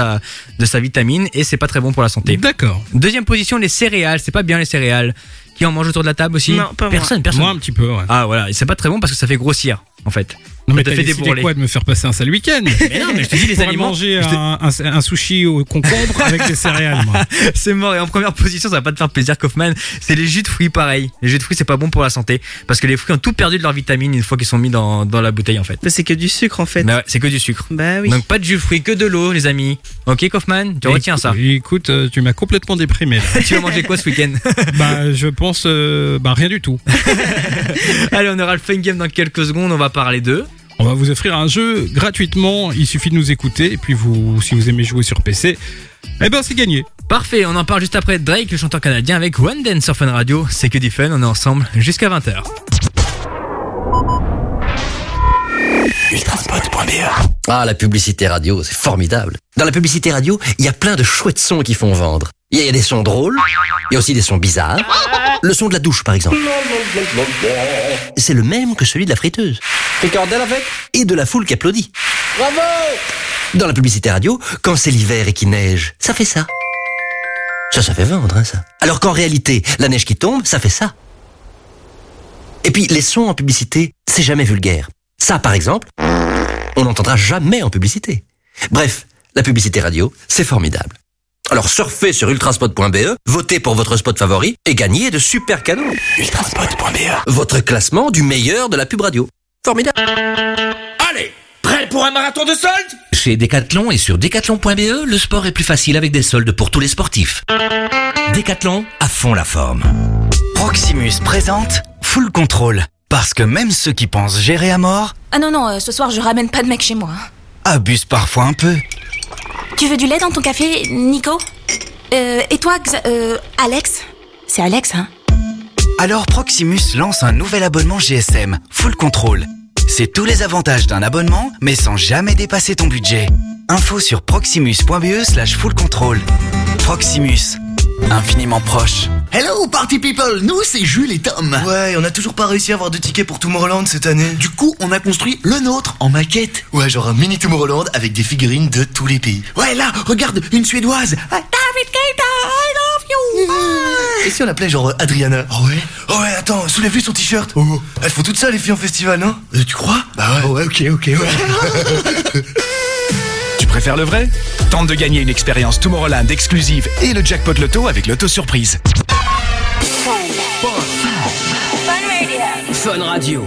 de sa vitamine et c'est pas très bon pour la santé. D'accord. Deuxième position les céréales, c'est pas bien les céréales. Qui en mange autour de la table aussi Non, pas moi. Personne, personne. Moi, un petit peu, ouais. Ah voilà, et c'est pas très bon parce que ça fait grossir en fait. Non, mais t'as fait décidé quoi de me faire passer un sale week-end Mais non, mais je te dis les aliments. manger un, un- un sushi au concombre avec des céréales, moi. c'est mort et en première position ça va pas te faire plaisir Kaufman c'est les jus de fruits pareil les jus de fruits c'est pas bon pour la santé parce que les fruits ont tout perdu de leurs vitamines une fois qu'ils sont mis dans, dans la bouteille en fait c'est que du sucre en fait. Bah ouais, c'est que du sucre Bah oui. donc pas de jus de fruits que de l'eau les amis ok Kaufman tu retiens ça Écoute, euh, tu m'as complètement déprimé. là. tu vas manger quoi ce week-end? Bah, je pense, euh, bah, rien du tout. Allez, on aura le fun game dans quelques secondes. On va parler d'eux. On va vous offrir un jeu gratuitement. Il suffit de nous écouter. Et puis, vous, si vous aimez jouer sur PC, eh ben, c'est gagné. Parfait, on en parle juste après Drake, le chanteur canadien, avec One Dance sur Fun Radio. C'est que du fun, on est ensemble jusqu'à 20h. Ah, la publicité radio, c'est formidable. Dans la publicité radio, il y a plein de chouettes sons qui font vendre. Il y a- des sons drôles, il y a aussi des sons bizarres. Le son de la douche, par exemple. C'est le même que celui de la friteuse. Avec Et de la foule qui applaudit. Bravo Dans la publicité radio, quand c'est l'hiver et qu'il neige, ça fait ça. Ça, ça fait vendre, hein, ça. Alors qu'en réalité, la neige qui tombe, ça fait ça. Et puis, les sons en publicité, c'est jamais vulgaire. Ça, par exemple, on n'entendra jamais en publicité. Bref, la publicité radio, c'est formidable. Alors surfez sur ultraspot.be, votez pour votre spot favori et gagnez de super cadeaux. Ultraspot.be. Votre classement du meilleur de la pub radio. Formidable. Allez, prêt pour un marathon de soldes? Chez Decathlon et sur decathlon.be, le sport est plus facile avec des soldes pour tous les sportifs. Decathlon, à fond la forme. Proximus présente Full Control. Parce que même ceux qui pensent gérer à mort Ah non, non, euh, ce soir je ramène pas de mec chez moi. abusent parfois un peu. Tu veux du lait dans ton café, Nico euh, Et toi, euh, Alex C'est Alex, hein Alors Proximus lance un nouvel abonnement GSM, Full Control. C'est tous les avantages d'un abonnement, mais sans jamais dépasser ton budget. Info sur proximus.be slash full control. Proximus infiniment proche. Hello party people, nous c'est Jules et Tom. Ouais, on a toujours pas réussi à avoir de tickets pour Tomorrowland cette année. Du coup, on a construit le nôtre en maquette. Ouais, genre un mini Tomorrowland avec des figurines de tous les pays. Ouais, là, regarde, une suédoise. Ah, David Keita, I love you. Et si on l'appelait genre Adriana Oh ouais? Oh ouais, attends, soulève-lui son t-shirt. Oh. Elles font toutes ça les filles en festival, non? Euh, tu crois? Bah ouais. Oh, ouais, ok, ok, ouais. préfères le vrai? Tente de gagner une expérience Tomorrowland exclusive et le jackpot loto avec l'auto-surprise. Fun Radio.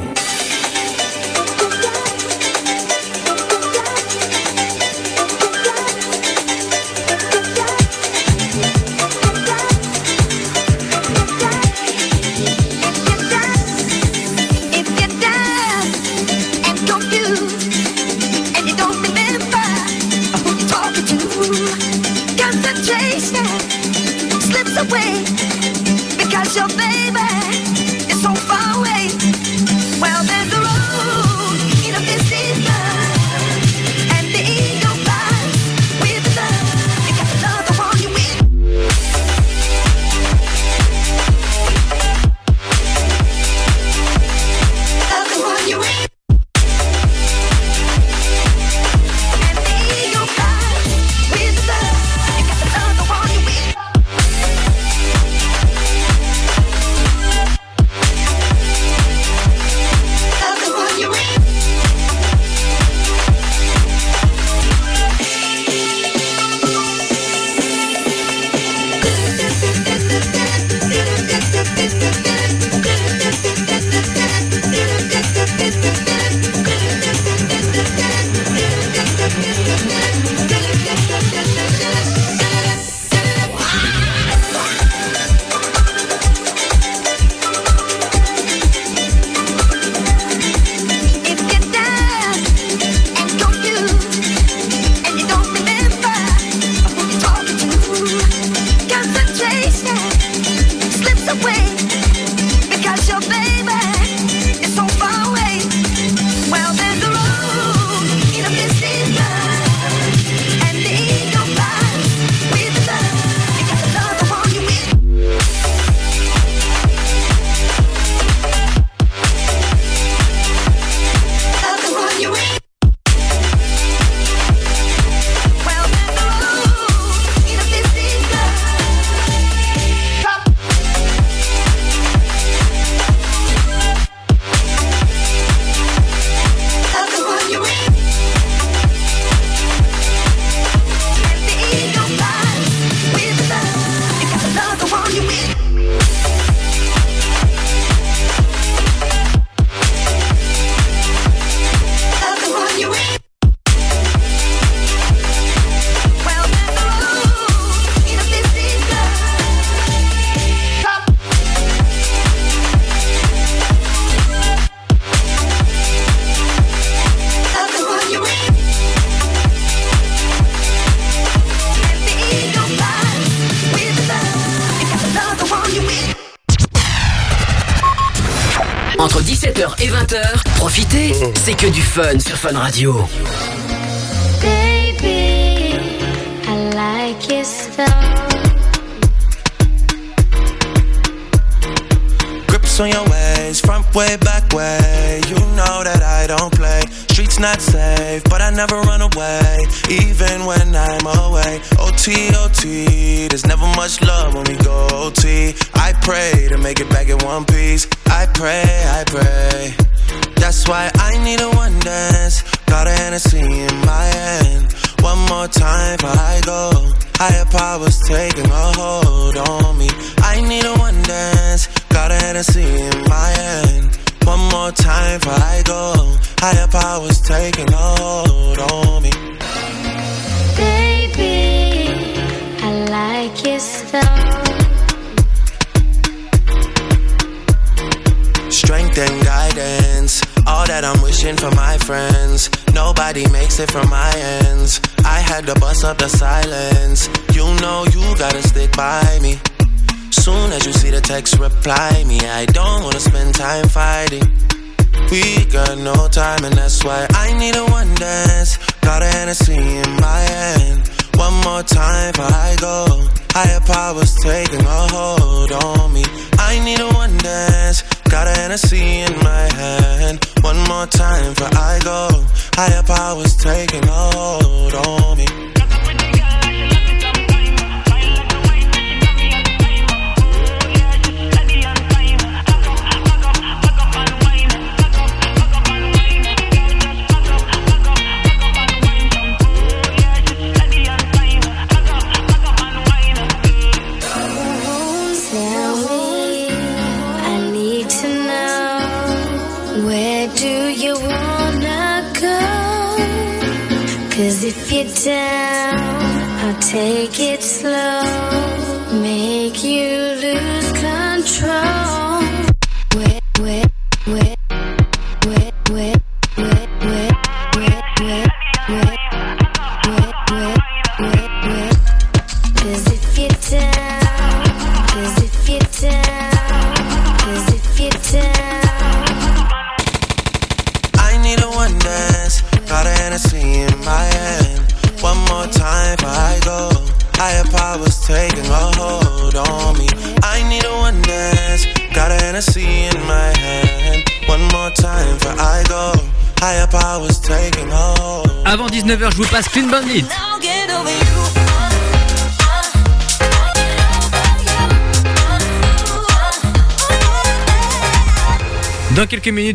fun sur Fun Radio.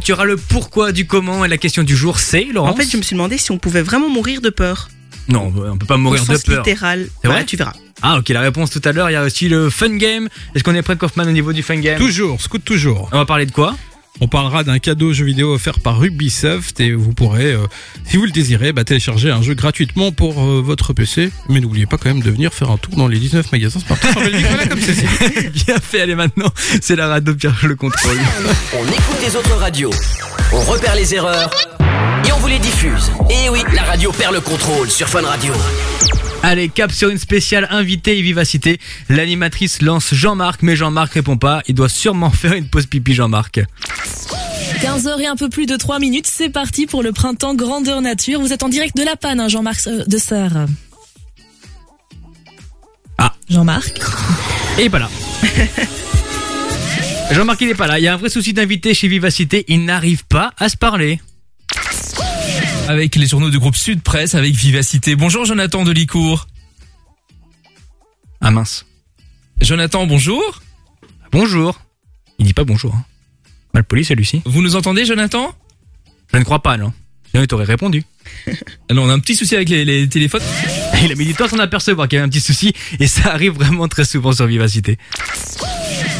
Tu auras le pourquoi du comment et la question du jour, c'est Laurent. En fait, je me suis demandé si on pouvait vraiment mourir de peur. Non, on peut pas mourir Au de sens peur. littéral. C'est vrai Ouais, tu verras. Ah ok, la réponse tout à l'heure, il y a aussi le fun game. Est-ce qu'on est prêt Kaufman au niveau du fun game? Toujours, scoot toujours. On va parler de quoi? On parlera d'un cadeau jeu vidéo offert par Ubisoft et vous pourrez, euh, si vous le désirez, bah, télécharger un jeu gratuitement pour euh, votre PC. Mais n'oubliez pas quand même de venir faire un tour dans les 19 magasins Spartans en Belgique. Voilà comme ceci. Bien fait, allez maintenant, c'est la radio Pierre le contrôle. On écoute les autres radios, on repère les erreurs et on vous les diffuse. Et oui, la radio perd le contrôle sur Fun Radio. Allez, cap sur une spéciale invitée et vivacité. L'animatrice lance Jean-Marc, mais Jean-Marc répond pas. Il doit sûrement faire une pause pipi, Jean-Marc. 15h et un peu plus de 3 minutes, c'est parti pour le printemps grandeur nature. Vous êtes en direct de la panne, hein, Jean-Marc euh, de Serre. Ah. Jean-Marc Et il est pas là. Jean-Marc, il est pas là. Il y a un vrai souci d'invité chez Vivacité. Il n'arrive pas à se parler. Avec les journaux du groupe Sud Presse, avec Vivacité. Bonjour Jonathan Delicourt. Ah mince. Jonathan, bonjour. Bonjour. Il dit pas bonjour. hein. Mal poli celui-ci. Vous nous entendez Jonathan? Je ne crois pas, non. Sinon, il t'aurait répondu. Alors on a un petit souci avec les, les téléphones. Il a mis du temps à s'en apercevoir qu'il y avait un petit souci. Et ça arrive vraiment très souvent sur Vivacité.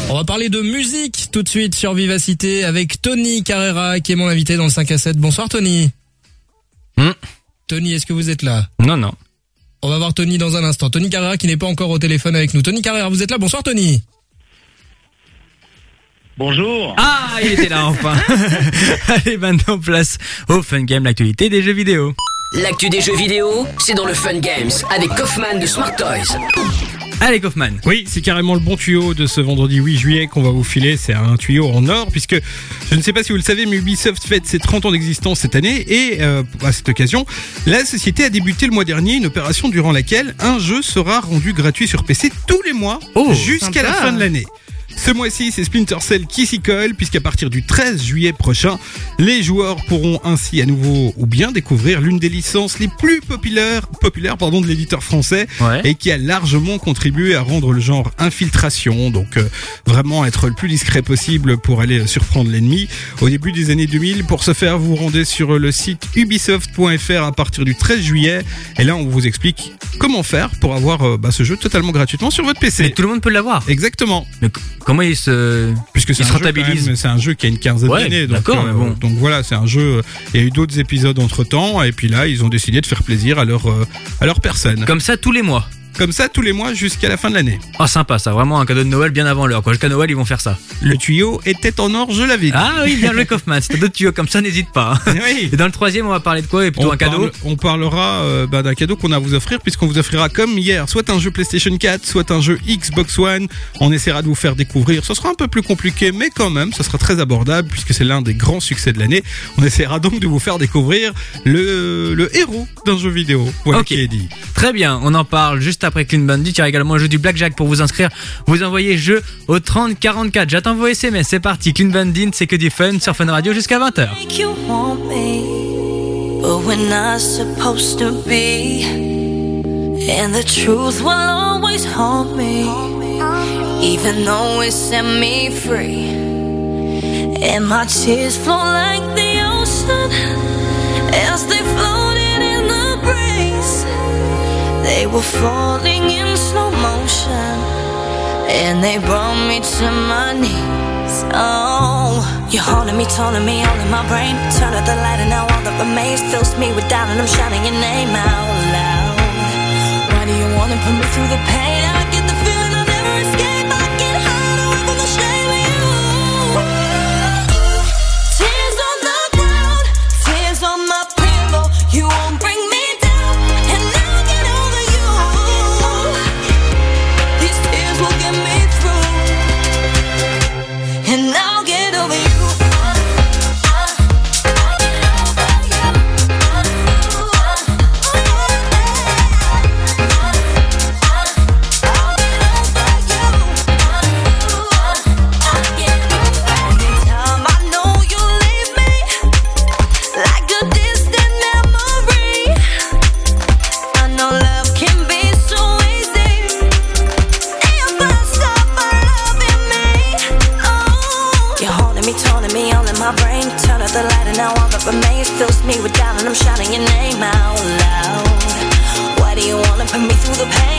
On va parler de musique tout de suite sur Vivacité avec Tony Carrera qui est mon invité dans le 5 à 7. Bonsoir Tony. Hmm. Tony, est-ce que vous êtes là? Non, non. On va voir Tony dans un instant. Tony Carrera qui n'est pas encore au téléphone avec nous. Tony Carrera, vous êtes là? Bonsoir Tony. Bonjour. Ah, il était là enfin. Allez, maintenant place au Fun Game, l'actualité des jeux vidéo. L'actu des jeux vidéo, c'est dans le Fun Games avec Kaufman de Smart Toys. Allez, Kaufman. Oui, c'est carrément le bon tuyau de ce vendredi 8 juillet qu'on va vous filer. C'est un tuyau en or, puisque je ne sais pas si vous le savez, mais Ubisoft fête ses 30 ans d'existence cette année. Et euh, à cette occasion, la société a débuté le mois dernier une opération durant laquelle un jeu sera rendu gratuit sur PC tous les mois jusqu'à la fin de l'année. Ce mois-ci, c'est Splinter Cell qui s'y colle, puisqu'à partir du 13 juillet prochain, les joueurs pourront ainsi à nouveau ou bien découvrir l'une des licences les plus populaires, populaires pardon, de l'éditeur français Ouais. et qui a largement contribué à rendre le genre infiltration, donc euh, vraiment être le plus discret possible pour aller surprendre l'ennemi. Au début des années 2000, pour ce faire, vous vous rendez sur le site ubisoft.fr à partir du 13 juillet, et là on vous explique comment faire pour avoir euh, bah, ce jeu totalement gratuitement sur votre PC. Mais tout le monde peut l'avoir. Exactement. Mais comment il se. Puisque c'est il se rentabilise c'est un jeu qui a une quinzaine Ouais, d'années. donc, d'accord, euh, bon. donc voilà, c'est un jeu. Il y a eu d'autres épisodes entre temps, et puis là, ils ont décidé de faire plaisir à leur euh, à leur personne. Comme ça tous les mois. Comme ça, tous les mois jusqu'à la fin de l'année. Oh sympa ça, vraiment un cadeau de Noël bien avant l'heure. Jusqu'à Noël ils vont faire ça. Le tuyau était en or, je l'avais dit. Ah oui, bien joué Kaufman. Si t'as d'autres tuyaux comme ça, n'hésite pas. Oui. Et dans le troisième, on va parler de quoi? Et plutôt on un cadeau? parle- on parlera euh, bah, d'un cadeau qu'on a à vous offrir puisqu'on vous offrira comme hier soit un jeu PlayStation 4, soit un jeu Xbox One. On essaiera de vous faire découvrir. Ce sera un peu plus compliqué, mais quand même, ce sera très abordable puisque c'est l'un des grands succès de l'année. On essaiera donc de vous faire découvrir le, le héros d'un jeu vidéo. Voilà Ok. qui est dit. Très bien, on en parle juste après Clean Bandit. Il y également le jeu du Blackjack pour vous inscrire. Vous envoyez jeu au 3044. J'attends vos SMS. C'est parti. Clean Bandit, c'est que du fun sur Fun Radio jusqu'à 20h. make you want me, but we're not supposed to be. And the truth will always haunt me, even though it set me free. And my tears flow like the ocean as they breeze. They were falling in slow motion, and they brought me to my knees. Oh, you're me, taunting me, all in my brain. Turn out the light, and now all that remains fills me with doubt, and I'm shouting your name out loud. Why do you wanna put me through the pain? I that remains fills me with doubt, and I'm shouting your name out loud. Why do you wanna put me through the pain?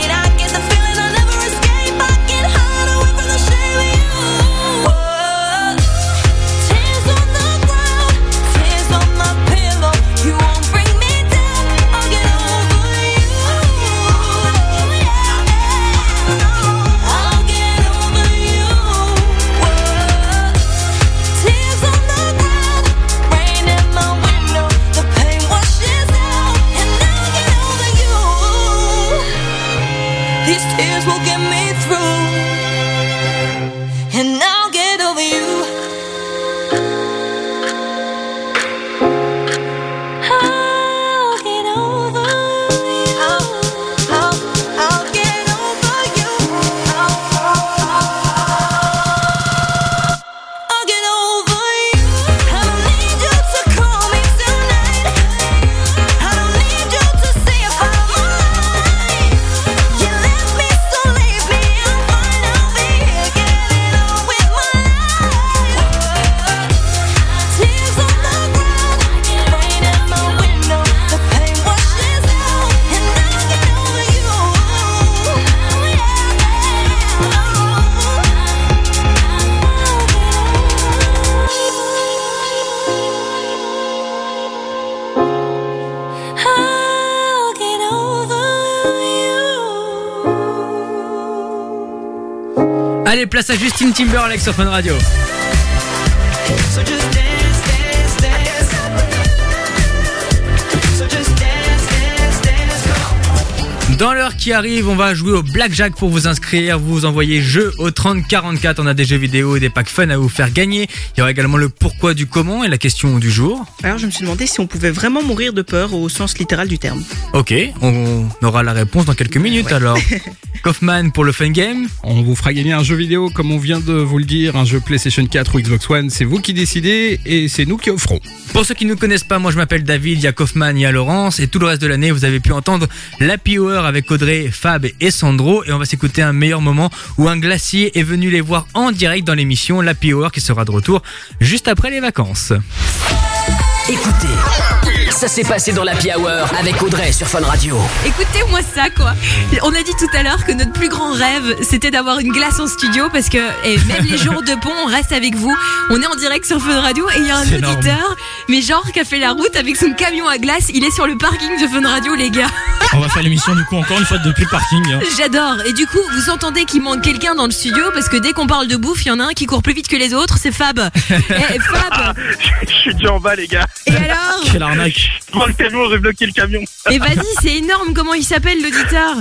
Allez, place à Justin Timberlake sur Fun Radio. Qui arrive, on va jouer au Blackjack pour vous inscrire. Vous envoyez jeu au 3044. On a des jeux vidéo et des packs fun à vous faire gagner. Il y aura également le pourquoi du comment et la question du jour. Alors je me suis demandé si on pouvait vraiment mourir de peur au sens littéral du terme. Ok, on aura la réponse dans quelques minutes alors. Kaufman pour le fun game. On vous fera gagner un jeu vidéo, comme on vient de vous le dire, un jeu PlayStation 4 ou Xbox One. C'est vous qui décidez et c'est nous qui offrons. Pour ceux qui ne nous connaissent pas, moi je m'appelle David, il y a Kaufman, il y a Laurence et tout le reste de l'année vous avez pu entendre l'Happy Hour avec Audrey, Fab et Sandro et on va s'écouter un meilleur moment où un glacier est venu les voir en direct dans l'émission l'Happy Hour qui sera de retour juste après les vacances. Écoutez, Ça s'est passé dans la Hour avec Audrey sur Fun Radio. Écoutez-moi ça, quoi. On a dit tout à l'heure que notre plus grand rêve, c'était d'avoir une glace en studio parce que et même les jours de pont, on reste avec vous. On est en direct sur Fun Radio et il y a un C'est énorme. auditeur, mais genre, qui a fait la route avec son camion à glace. Il est sur le parking de Fun Radio, les gars. On va faire l'émission du coup encore une fois depuis le parking. hein. J'adore. Et du coup, vous entendez qu'il manque quelqu'un dans le studio parce que dès qu'on parle de bouffe, il y en a un qui court plus vite que les autres, c'est Fab. Eh, Fab, Je suis déjà en bas, les gars. et alors Quelle arnaque. Prends le camion, j'ai bloqué le camion. Et vas-y, c'est énorme. Comment il s'appelle l'auditeur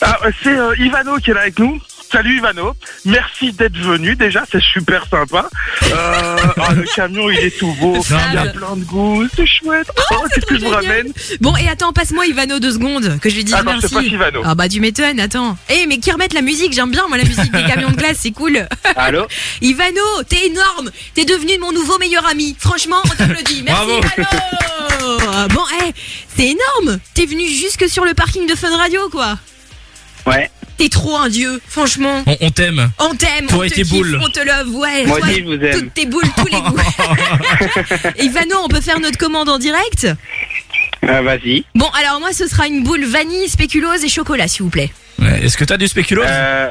Ah, c'est euh, Ivano qui est là avec nous. Salut Ivano, merci d'être venu déjà, c'est super sympa. Euh, ah, le camion il est tout beau, il y a plein de goût, c'est chouette. Oh, qu'est-ce que je vous ramène Bon, et attends, passe-moi Ivano deux secondes, que je lui dise Ah non, merci. c'est pas Ivano. Ah bah tu m'étonnes, attends. Eh, mais qui remette la musique, j'aime bien moi la musique des camions de glace, c'est cool. Allô Ivano, t'es énorme, t'es devenu mon nouveau meilleur ami. Franchement, on t'applaudit. Merci Bravo. Ivano. Bon, eh, c'est énorme. T'es venu jusque sur le parking de Fun Radio, quoi. Ouais. T'es trop un dieu, franchement. On, on t'aime. On t'aime, Toi on et te tes kiffe, boules. on te love, ouais. Moi toi, aussi, je vous aime. Toutes tes boules, tous les goûts. Ivano, on peut faire notre commande en direct Ah, Vas-y. Bon, alors moi, ce sera une boule vanille, spéculose et chocolat, s'il vous plaît. Ouais, Est-ce que t'as du spéculoos? Euh,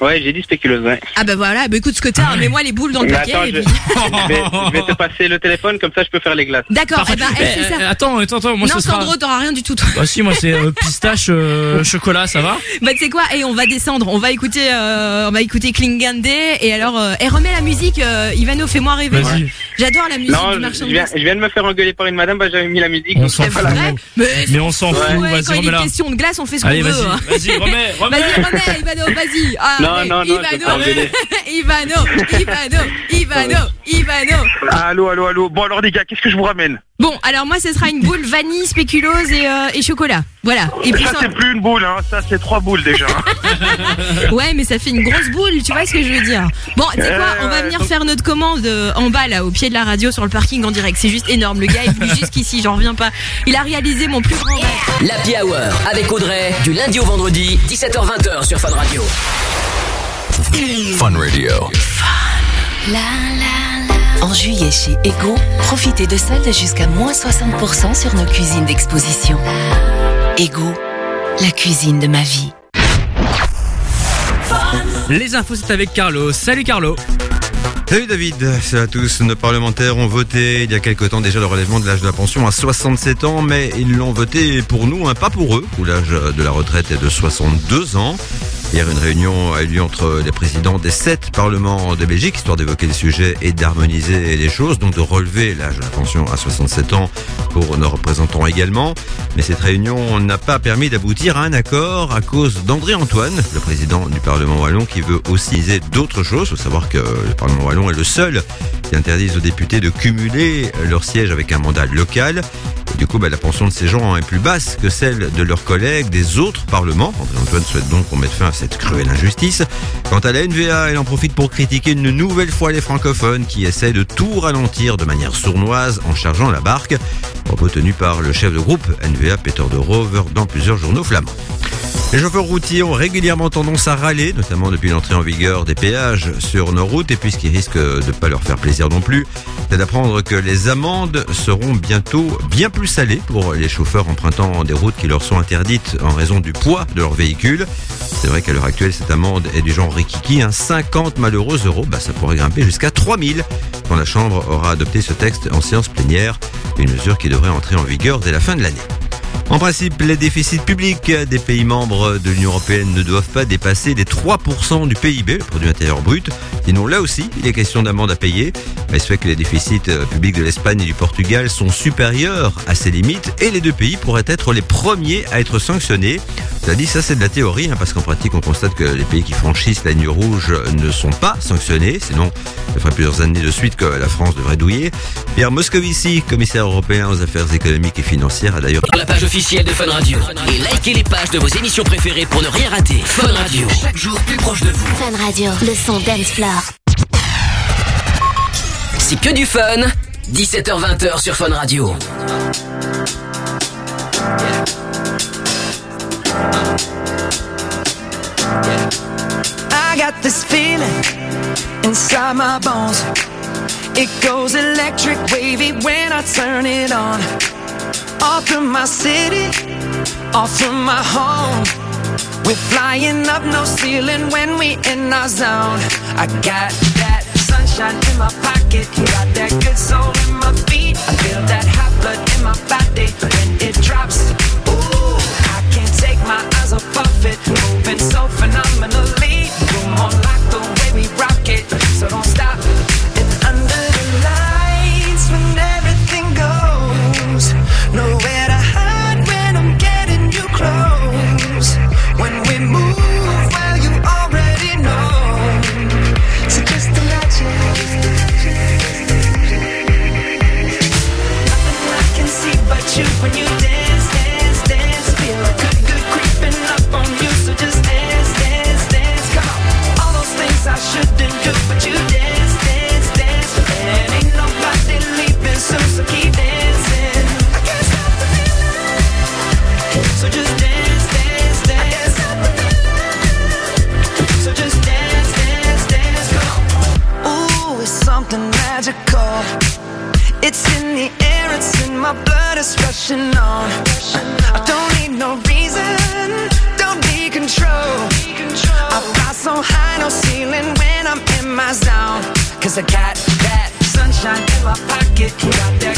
ouais, j'ai dit spéculoos, ouais. Ah bah voilà, bah écoute ce que t'as, mets-moi les boules dans le Mais paquet. attends, et je, puis- je vais, je vais te passer le téléphone, comme ça je peux faire les glaces. D'accord, eh ben, eh, c'est Eh, eh, ça. Attends, attends, attends, moi non, ce sera. Sandro, t'auras rien du tout. toi. Bah si, moi c'est euh, pistache, euh, chocolat, ça va Bah tu sais quoi, et on va descendre, on va écouter, euh, on va écouter Klingande et alors, euh, et remets la musique, euh, Ivano, fais-moi rêver. Vas-y. J'adore la musique Non, du je, marchand je de viens, glace. je viens de me faire engueuler par une madame, bah j'avais mis la musique. On donc s'en c'est fout. pas la- vrai Mais, Mais on s'en fout, ouais, vas-y, quand il est remets-la. question de glace, on fait ce qu'on Allez, veut. vas-y, hein. vas-y, remets, remets. Vas-y, remets, Ivano, vas-y. Ah, Non, non, non, Ivano. Ivano, Ivano, Ivano, Ivano. Allô, allô, allô. Bon alors les gars, qu'est-ce que je vous ramène Bon, alors moi, ce sera une boule vanille, spéculose et, euh, et chocolat. Voilà. Et puis Ça c'est plus une boule, hein. ça c'est trois boules déjà. Ouais, mais ça fait une grosse boule, tu vois ce que je veux dire. Bon, tu sais quoi, Euh, on va venir donc- faire notre commande euh, en bas, là, au pied de la radio, sur le parking en direct. C'est juste énorme. Le gars est venu jusqu'ici, j'en reviens pas. Il a réalisé mon plus grand rêve. L'Happy Hour avec Audrey du lundi au vendredi 17h20 sur Fun Radio. Fun Radio. En juillet chez Ego, profitez de soldes jusqu'à moins 60% sur nos cuisines d'exposition. Ego, la cuisine de ma vie. Les infos, c'est avec Carlo. Salut Carlo. Salut David, salut à tous. Nos parlementaires ont voté il y a quelque temps déjà le relèvement de l'âge de la pension à 67 ans, mais ils l'ont voté pour nous, hein, pas pour eux, où l'âge de la retraite est de 62 ans. Hier, une réunion a eu lieu entre les présidents des sept parlements de Belgique, histoire d'évoquer le sujet et d'harmoniser les choses, donc de relever l'âge de la pension à 67 ans pour nos représentants également. Mais cette réunion n'a pas permis d'aboutir à un accord à cause d'André Antoine, le président du Parlement wallon, qui veut aussi d'autres choses. Il faut savoir que le Parlement wallon est le seul qui interdise aux députés de cumuler leur siège avec un mandat local. Et du coup, bah, la pension de ces gens est plus basse que celle de leurs collègues des autres parlements. André Antoine souhaite donc qu'on mette fin à cette cruelle injustice. Quant à la NVA, elle en profite pour critiquer une nouvelle fois les francophones qui essaient de tout ralentir de manière sournoise en chargeant la barque. Propos tenu par le chef de groupe NVA, Peter de Rover, dans plusieurs journaux flamands. Les chauffeurs routiers ont régulièrement tendance à râler, notamment depuis l'entrée en vigueur des péages sur nos routes, et puis ce qui risque de ne pas leur faire plaisir non plus, c'est d'apprendre que les amendes seront bientôt bien plus salées pour les chauffeurs empruntant des routes qui leur sont interdites en raison du poids de leur véhicule. C'est vrai qu'à l'heure actuelle, cette amende est du genre rikiki, hein, 50 malheureux euros, bah, ça pourrait grimper jusqu'à 3000 quand la Chambre aura adopté ce texte en séance plénière, une mesure qui devrait entrer en vigueur dès la fin de l'année. En principe, les déficits publics des pays membres de l'Union Européenne ne doivent pas dépasser les 3% du PIB, le produit intérieur brut. Sinon, là aussi, il est question d'amende à payer. Mais ce fait que les déficits euh, publics de l'Espagne et du Portugal sont supérieurs à ces limites et les deux pays pourraient être les premiers à être sanctionnés. Cela dit, ça c'est de la théorie, hein, parce qu'en pratique, on constate que les pays qui franchissent la ligne rouge ne sont pas sanctionnés. Sinon, ça ferait plusieurs années de suite que la France devrait douiller. Pierre Moscovici, commissaire européen aux affaires économiques et financières, a d'ailleurs officielle de Fun Radio. Et likez les pages de vos émissions préférées pour ne rien rater. Fun Radio, chaque jour plus proche de vous. Fun Radio, le son dance floor. C'est que du fun. 17h20 sur Fun Radio. I got this feeling inside my bones. It goes electric wavy when I turn it on. Off from my city, off from my home. We're flying up no ceiling when we in our zone. I got that sunshine in my pocket, got that good soul in my feet. I feel that hot blood in my body when it drops. I don't need no reason, don't control. I so high, no ceiling when I'm in my zone. Cause I got that sunshine in my pocket, got that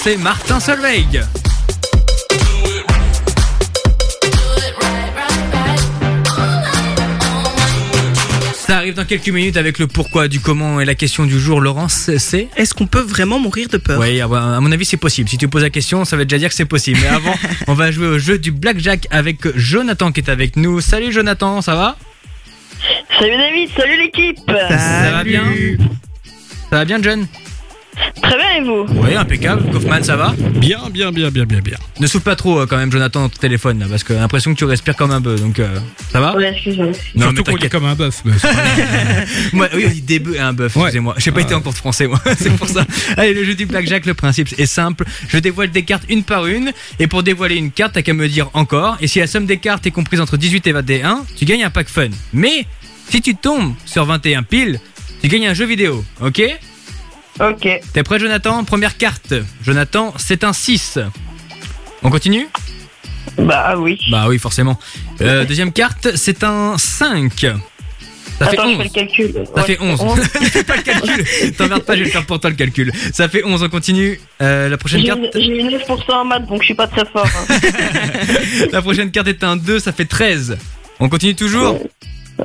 Français Martin Solveig. Ça arrive dans quelques minutes avec le pourquoi, du comment et la question du jour. Laurence, c'est Est-ce qu'on peut vraiment mourir de peur? Oui, à mon avis, c'est possible. Si tu poses la question, ça veut déjà dire que c'est possible. Mais avant, on va jouer au jeu du blackjack avec Jonathan qui est avec nous. Salut Jonathan, ça va? Salut David, salut l'équipe Ça va bien? Ça va bien, John? Très bien et vous Oui, impeccable. Kaufman, ça va Bien, bien, bien, bien, bien, bien. Ne souffle pas trop euh, quand même, Jonathan, dans ton téléphone, là, parce que j'ai l'impression que tu respires comme un bœuf. Donc, euh, ça va Ouais, excuse-moi. Non, Surtout mais qu'on est comme un bœuf. mais c'est pas grave. Moi, oui, on dit des bœufs et un bœuf, excusez-moi. J'ai pas été en cours de français, moi. c'est pour ça. Allez, le jeu du blackjack, le principe est simple. Je dévoile des cartes une par une. Et pour dévoiler une carte, t'as qu'à me dire encore. Et si la somme des cartes est comprise entre 18 et 21, tu gagnes un pack fun. Mais, si tu tombes sur 21 piles, tu gagnes un jeu vidéo. Ok? Ok. T'es prêt, Jonathan? Première carte. Jonathan, c'est un 6. On continue? Bah oui. Bah oui, forcément. Euh, deuxième carte, c'est un 5. Ça fait Attends, je 11. fais le calcul. Ça Ouais, fait 11. Fais pas le calcul. T'emmerdes pas, je vais le faire pour toi le calcul. Ça fait 11, on continue. Euh, la prochaine J'ai carte? j'ai eu 9% en maths, donc je suis pas très fort. hein. La prochaine carte est un 2, ça fait 13. On continue toujours?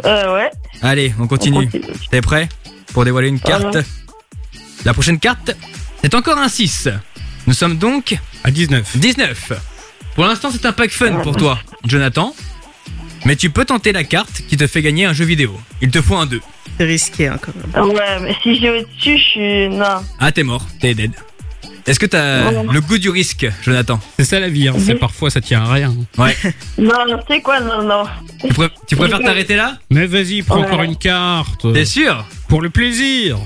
Euh, ouais. Allez, on continue. T'es prêt pour dévoiler une carte? Voilà. La prochaine carte, c'est encore un 6. Nous sommes donc à 19. 19. Pour l'instant, c'est un pack fun pour toi, Jonathan. Mais tu peux tenter la carte qui te fait gagner un jeu vidéo. Il te faut un 2. C'est risqué hein, quand même. Ouais, mais si j'ai au-dessus, je suis. Non. Ah, t'es mort, t'es dead. Est-ce que t'as Ouais. le goût du risque, Jonathan? C'est ça la vie, hein. c'est parfois ça tient à rien. Ouais. Non, non, tu sais quoi, non, non. Tu, pré- tu préfères t'arrêter là? Mais vas-y, prends Ouais. encore une carte. T'es sûr? Pour le plaisir.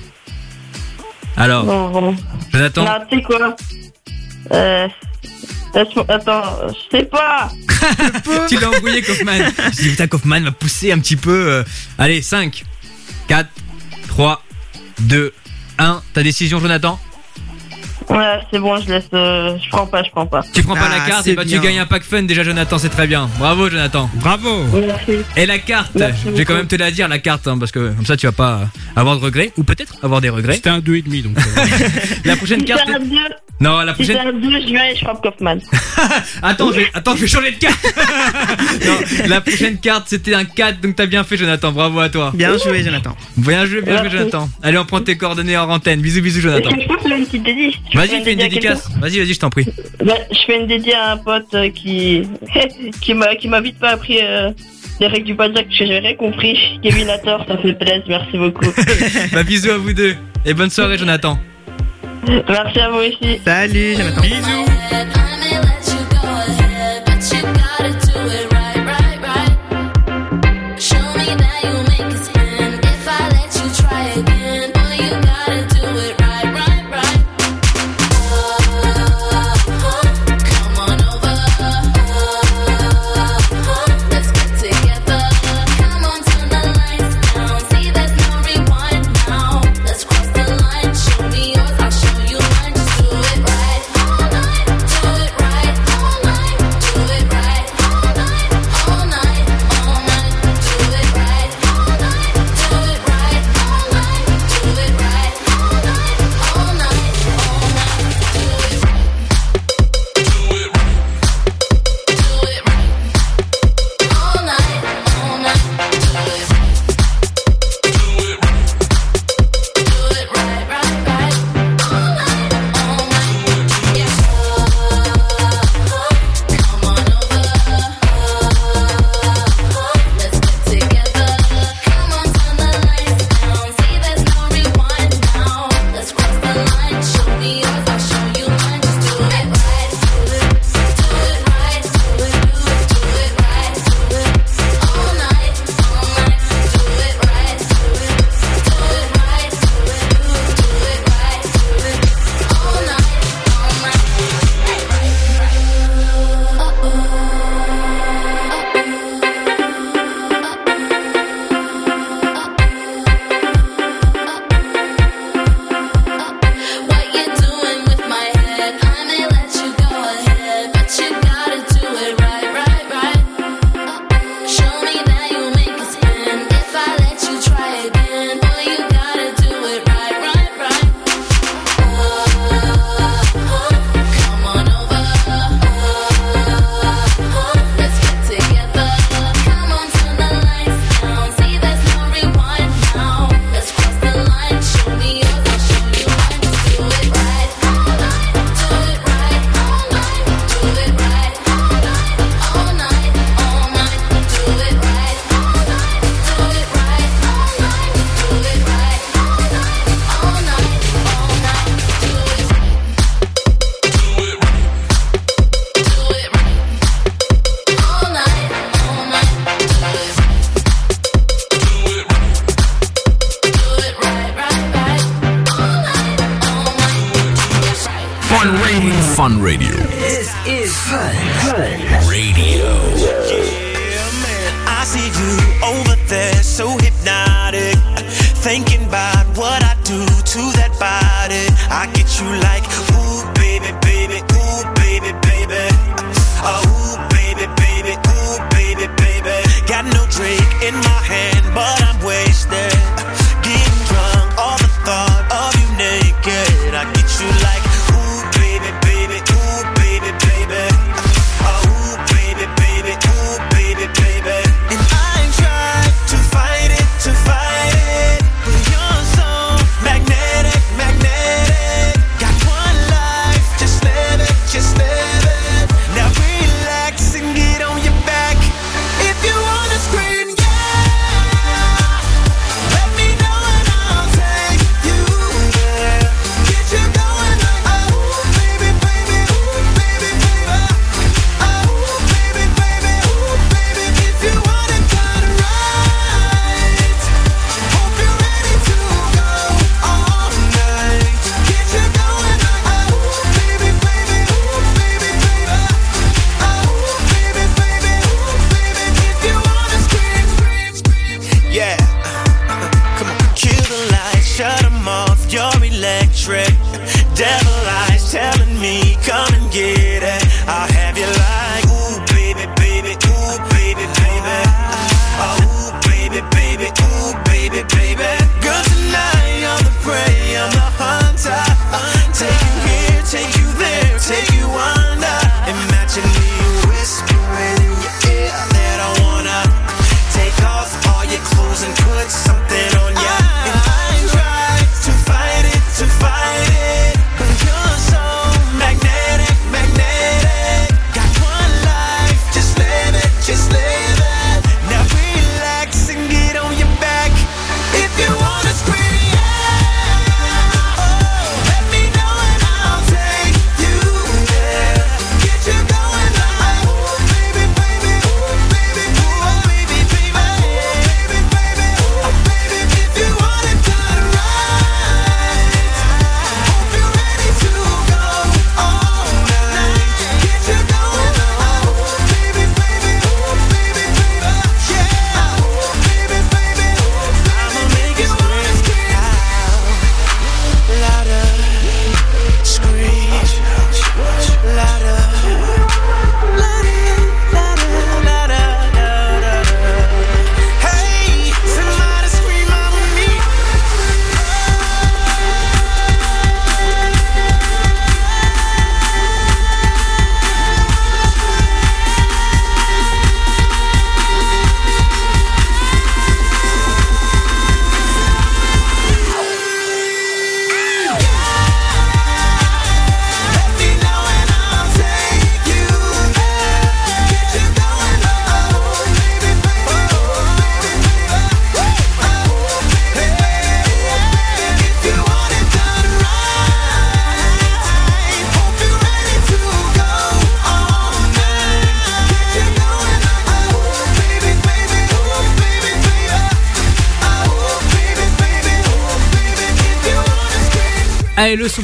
Alors, Non. Jonathan Non, tu sais quoi Euh. Attends, je sais pas. tu l'as embrouillé, Kaufman. Je dis, putain, Kaufman va pousser un petit peu. euh. Allez, 5, 4, 3, 2, 1. Ta décision, Jonathan Ouais, c'est bon, je laisse. euh, je prends pas, je prends pas. Tu prends pas Ah, la carte c'est et bah tu bien. gagnes un pack fun déjà, Jonathan, c'est très bien. Bravo, Jonathan. Bravo. Merci. Et la carte, Merci je vais quand beaucoup. même te la dire, la carte, hein, parce que comme ça tu vas pas avoir de regrets, ou peut-être avoir des regrets. C'était un 2,5 donc. euh, La prochaine Si carte. c'est un 2, Non, la si c'est prochaine. un 2, je viens et je frappe Kaufman. Attends, je vais... Attends, je vais changer de carte. non, la prochaine carte c'était un 4, donc t'as bien fait, Jonathan. Bravo à toi. Bien joué, Jonathan. Bien joué, bien joué, Merci. Jonathan. Allez, on prend tes coordonnées en antenne. Bisous, bisous, Jonathan. que je peux faire une petite dédicace Je peux Vas-y, fais une dédicace. Vas-y, vas-y, je t'en prie. Bah, je fais une dédicace à un pote euh, qui qui m'a qui m'a vite pas appris euh, les règles du badjack que j'ai rien compris. Kevin a tort, ça fait plaisir, merci beaucoup. bah, bisous à vous deux. Et bonne soirée, Jonathan. merci à vous aussi. Salut, Jonathan. Bisous. Devil eyes telling me, come and get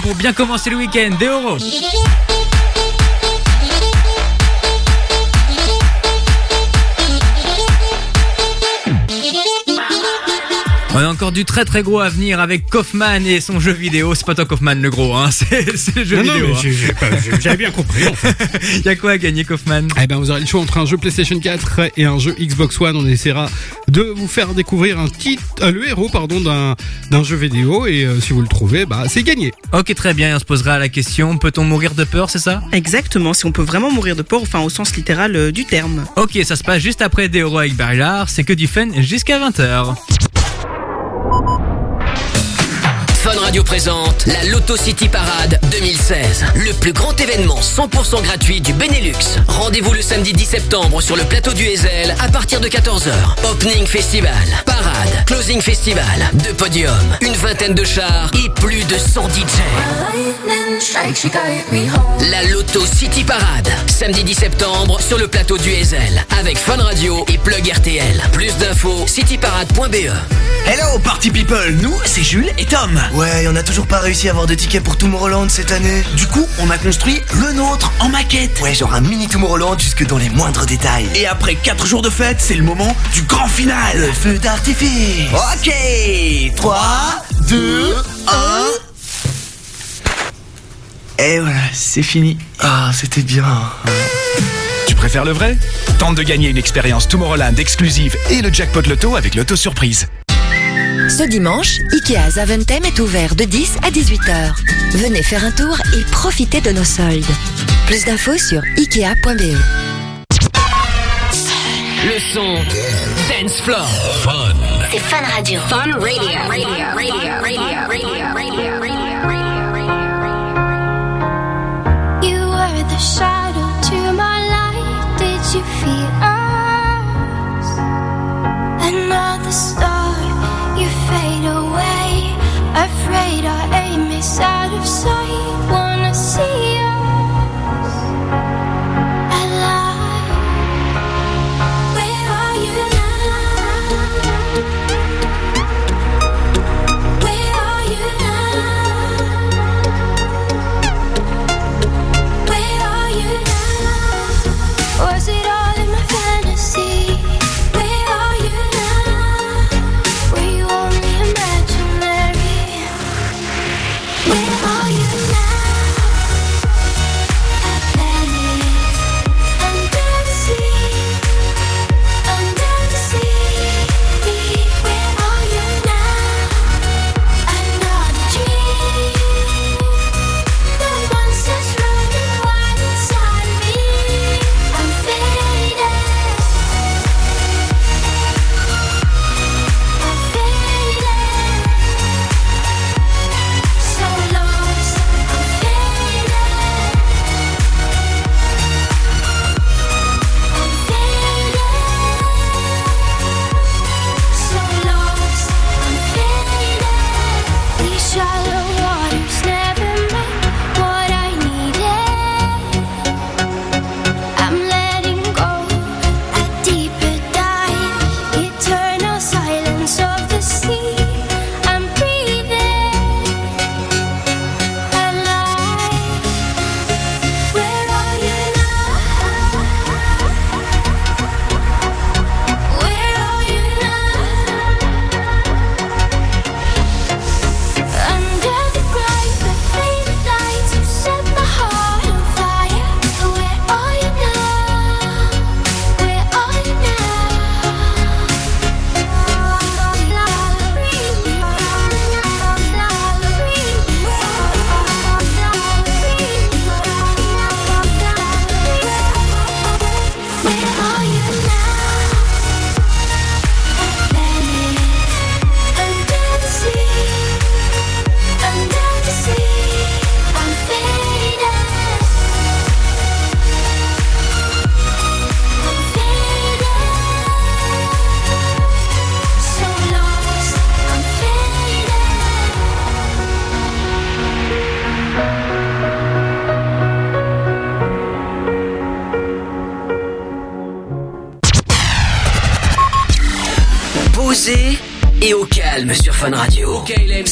pour bien commencer le week-end. Des euros. On a encore du très très gros à venir avec Kaufman et son jeu vidéo. C'est pas toi Kaufman le gros, hein. c'est le jeu Non, vidéo. hein. j'avais bien compris, en fait. Il y a quoi à gagner Kaufman? Eh ben, vous aurez le choix entre un jeu PlayStation 4 et un jeu Xbox One. On essaiera de vous faire découvrir un titre, euh, le héros, pardon, d'un jeu vidéo. Et euh, si vous le trouvez, bah, c'est gagné. Ok, très bien. Et on se posera la question peut-on mourir de peur, c'est ça? Exactement, si on peut vraiment mourir de peur, enfin au sens littéral euh, du terme. Ok, ça se passe juste après des euros avec Barillard. C'est que du fun jusqu'à 20h. Radio présente la Lotto City Parade 2016. Le plus grand événement 100% gratuit du Benelux. Rendez-vous le samedi 10 septembre sur le plateau du Hazel à partir de 14h. Opening Festival, parade, closing festival, deux podiums, une vingtaine de chars et plus de 100 DJ. La Lotto City Parade, samedi 10 septembre sur le plateau du Hazel avec Fun Radio et Plug RTL. Plus d'infos cityparade.be. Hello Party People, nous c'est Jules et Tom. Ouais, on n'a toujours pas réussi à avoir de tickets pour Tomorrowland cette année. Du coup, on a construit le nôtre en maquette. Ouais, genre un mini Tomorrowland jusque dans les moindres détails. Et après 4 jours de fête, c'est le moment du grand final. Le feu d'artifice. Ok, 3, 2, 1. Et voilà, c'est fini. Ah, c'était bien. Tu préfères le vrai? Tente de gagner une expérience Tomorrowland exclusive et le jackpot loto avec l'auto surprise. Ce dimanche, Ikea Zaventem est ouvert de 10 à 18h. Venez faire un tour et profitez de nos soldes. Plus d'infos sur ikea.be. Le son Dance Floor. Fun. C'est Fun Radio. Fun Radio. Radio. Radio. Radio. Radio. You were the shadow our aim is out of sight.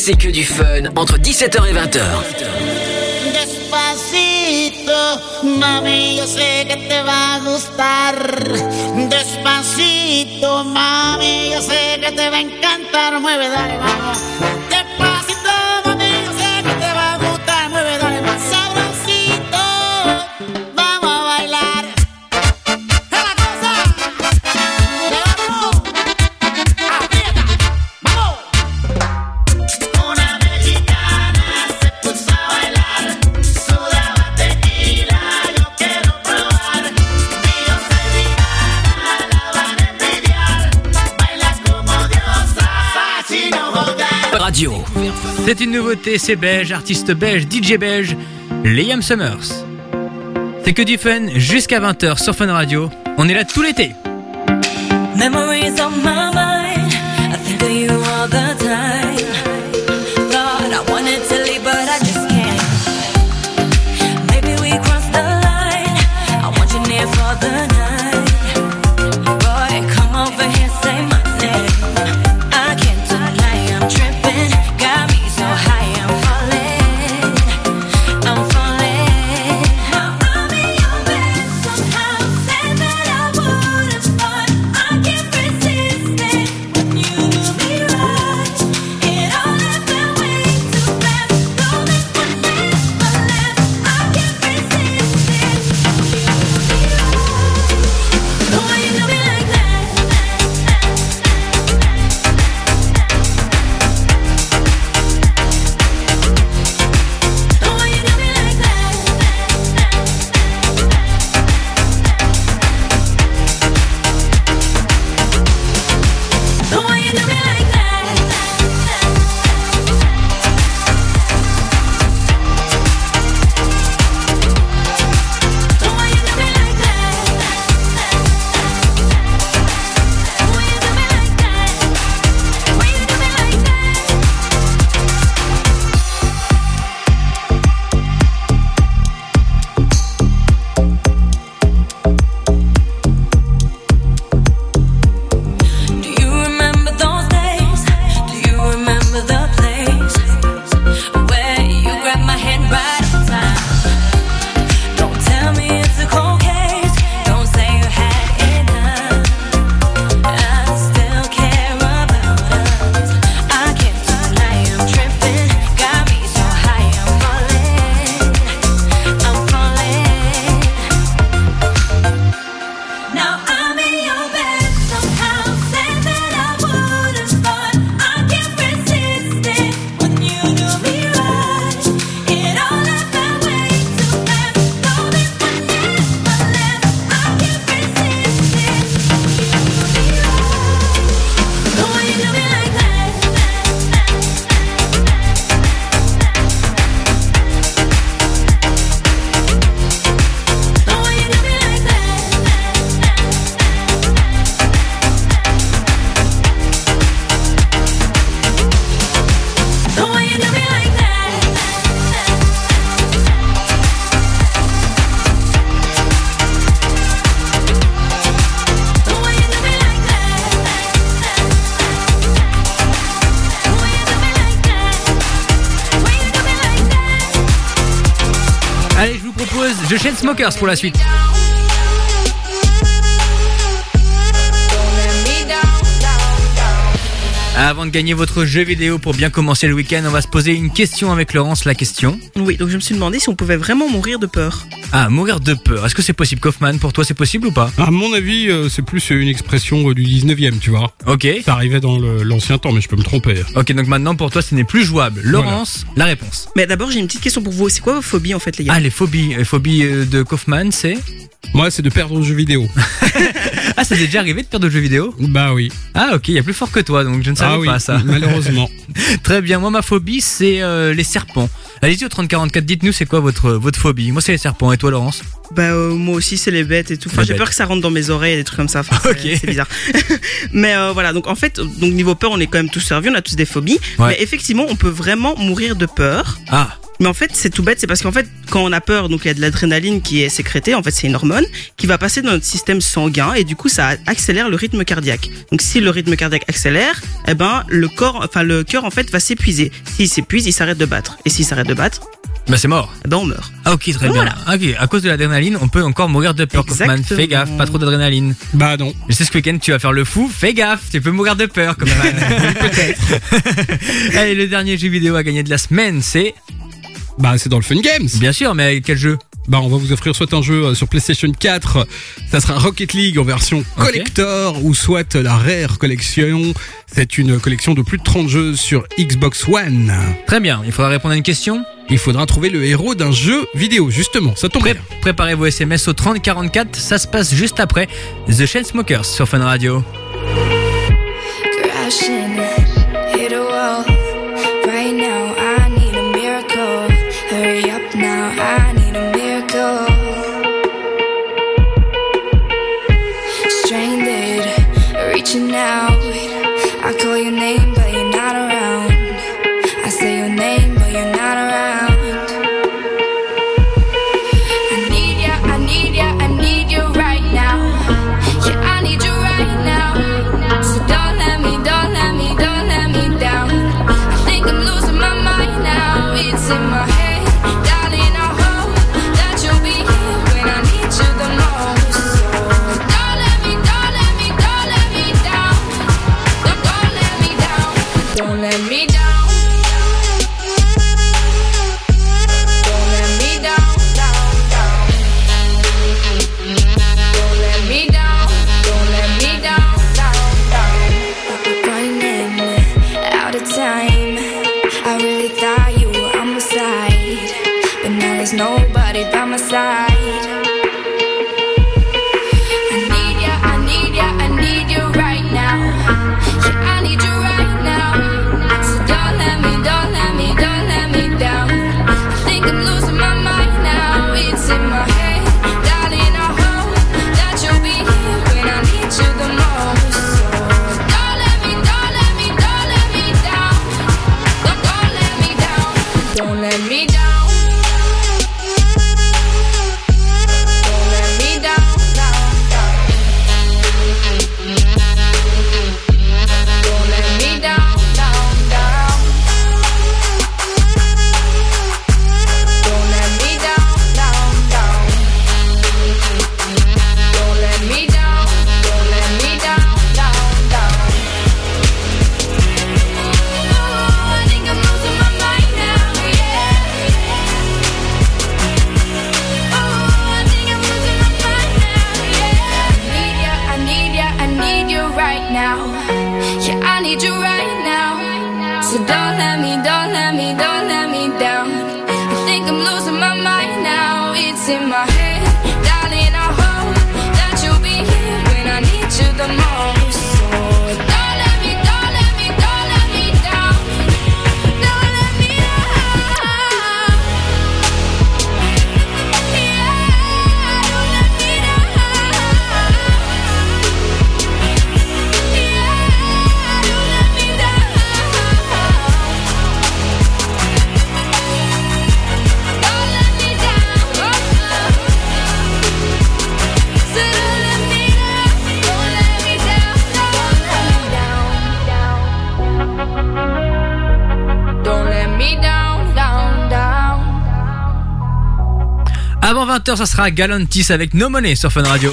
C'est que du fun entre 17h et 20h. Nouveauté, c'est belge, artiste belge, DJ belge, Liam Summers. C'est que du fun jusqu'à 20h sur Fun Radio. On est là tout l'été. The Chainsmokers pour la suite. Avant de gagner votre jeu vidéo pour bien commencer le week-end, on va se poser une question avec Laurence. La question Oui, donc je me suis demandé si on pouvait vraiment mourir de peur. Ah, mourir de peur. Est-ce que c'est possible, Kaufman Pour toi, c'est possible ou pas? À mon avis, euh, c'est plus une expression euh, du 19e, tu vois. Ok. Ça arrivait dans le- l'ancien temps, mais je peux me tromper. Ok, donc maintenant pour toi, ce n'est plus jouable. Laurence, la réponse. Mais d'abord, j'ai une petite question pour vous. C'est quoi vos phobies en fait, les gars? Ah, les phobies. Les phobies euh, de Kaufman, c'est? Moi, c'est de perdre au jeu vidéo. Ah, ça t'est déjà arrivé de perdre de jeux vidéo? Bah oui. Ah, ok, il y a plus fort que toi, donc je ne savais Ah oui, pas ça. malheureusement. Très bien, moi ma phobie c'est euh, les serpents. Allez-y au 3044, dites-nous c'est quoi votre votre phobie? Moi c'est les serpents et toi Laurence? Bah euh, moi aussi c'est les bêtes et tout. Enfin j'ai peur que ça rentre dans mes oreilles et des trucs comme ça. Enfin, c'est- Ok. C'est bizarre. mais euh, voilà donc en fait donc niveau peur on est quand même tous servis, on a tous des phobies. Ouais. Mais effectivement on peut vraiment mourir de peur. Ah. Mais en fait, c'est tout bête, c'est parce qu'en fait, quand on a peur, donc il y a de l'adrénaline qui est sécrétée, en fait, c'est une hormone qui va passer dans notre système sanguin et du coup, ça accélère le rythme cardiaque. Donc si le rythme cardiaque accélère, eh ben, le corps, enfin, le cœur, en fait, va s'épuiser. S'il s'épuise, il s'arrête de battre. Et s'il s'arrête de battre, Bah c'est mort. ben, on meurt. Ah ok, très Voilà. bien. Ok, à cause de l'adrénaline, on peut encore mourir de peur, Kaufman. Exactement. Fais gaffe, pas trop d'adrénaline. Bah non. Je sais ce week-end tu vas faire le fou, fais gaffe, tu peux mourir de peur, Kaufman. Peut-être. Allez, le dernier jeu vidéo à gagner de la semaine, c'est Bah c'est dans le Fun Games. Bien sûr, mais quel jeu? Bah on va vous offrir soit un jeu euh, sur PlayStation 4, ça sera Rocket League en version collector ou soit la Rare Collection. C'est une collection de plus de 30 jeux sur Xbox One. Très bien, il faudra répondre à une question. Il faudra trouver le héros d'un jeu vidéo, justement. Ça tombe Pré- bien. préparez vos SMS au 3044, ça se passe juste après The Chainsmokers sur Fun Radio. Avant 20h, ça sera Galantis avec No Money sur Fun Radio.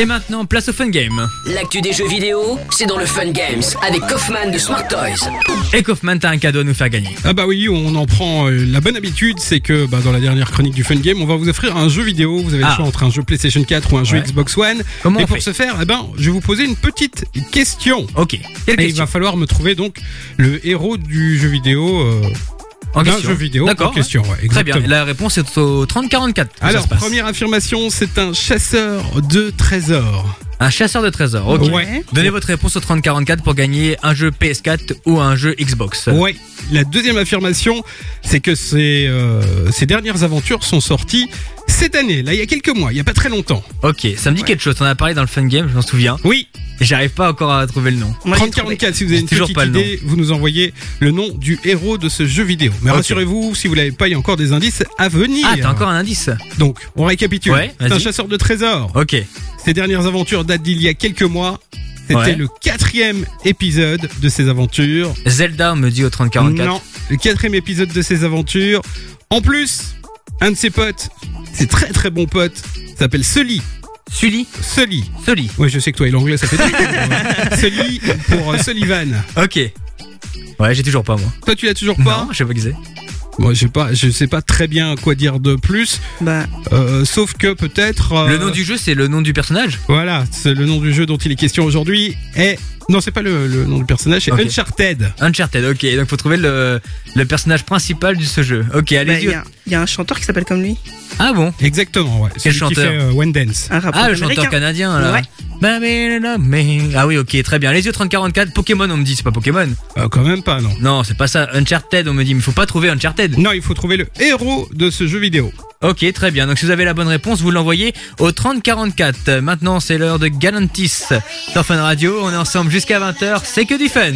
Et maintenant, place au Fun Game. L'actu des jeux vidéo, c'est dans le Fun Games avec Kaufman de Smart Toys. Et Kaufman, t'as un cadeau à nous faire gagner. Ah bah oui, on en prend euh, la bonne habitude, c'est que bah, dans la dernière chronique du Fun Game, on va vous offrir un jeu vidéo. Vous avez Ah. le choix entre un jeu PlayStation 4 ou un jeu Ouais. Xbox One. Comment Et on pour fait ce faire, eh ben, je vais vous poser une petite question. Ok. Quelle Et il va falloir me trouver donc le héros du jeu vidéo. euh, En d'un jeu vidéo D'accord. en question. ouais, Très bien. La réponse est au 3044. que ça Alors, première affirmation, c'est un chasseur de trésors. Un chasseur de trésors. Ok. Ouais. Donnez votre réponse au 3044 pour gagner un jeu PS4 ou un jeu Xbox. Ouais. La deuxième affirmation, c'est que ces, euh, ces dernières aventures sont sorties cette année, là, il y a quelques mois, il y a pas très longtemps. Ok, ça me dit quelque chose. On en a parlé dans le fun game, je m'en souviens. Oui. J'arrive pas encore à trouver le nom. 3044, si vous avez une Toujours petite pas le nom. idée, vous nous envoyez le nom du héros de ce jeu vidéo. Mais rassurez-vous, si vous l'avez pas, il y a encore des indices à venir. Ah, t'as encore un indice Donc, on récapitule. Ouais, C'est un chasseur de trésors. Ok. Ses dernières aventures datent d'il y a quelques mois. C'était Ouais. le quatrième épisode de ses aventures. Zelda, on me dit au 3044. Non, le quatrième épisode de ses aventures. En plus, un de ses potes, ses très très bons potes, s'appelle Sully. Sully Sully. Sully. Ouais, je sais que toi et l'anglais ça fait très Sully pour euh, Sullivan. Ok. Ouais, j'ai toujours pas moi. Toi tu l'as toujours pas Non, je sais pas qui c'est. Moi, je sais pas, je sais pas très bien quoi dire de plus. Bah, Euh, sauf que peut-être. euh, Le nom du jeu, c'est le nom du personnage? Voilà, c'est le nom du jeu dont il est question aujourd'hui. Est non, c'est pas le, le nom du personnage, c'est Ok. Uncharted. Uncharted, ok. Donc faut trouver le, le personnage principal de ce jeu. Ok, bah, allez-y. il y, a- il y a un chanteur qui s'appelle comme lui. ah bon? Exactement, ouais. Quel Celui qui chanteur fait euh, One Dance. Un rappeur Ah, le américain. chanteur canadien là. Ouais. Babylon, Ah oui, ok, très bien. Les yeux 3044, Pokémon, on me dit, c'est pas Pokémon. Euh, quand même pas, non. Non, c'est pas ça. Uncharted, on me dit, mais faut pas trouver Uncharted. Non, il faut trouver le héros de ce jeu vidéo. Ok, très bien. Donc si vous avez la bonne réponse, vous l'envoyez au 3044. Euh, Maintenant, c'est l'heure de Galantis sur Fun Radio. On est ensemble jusqu'à 20h. C'est que du fun.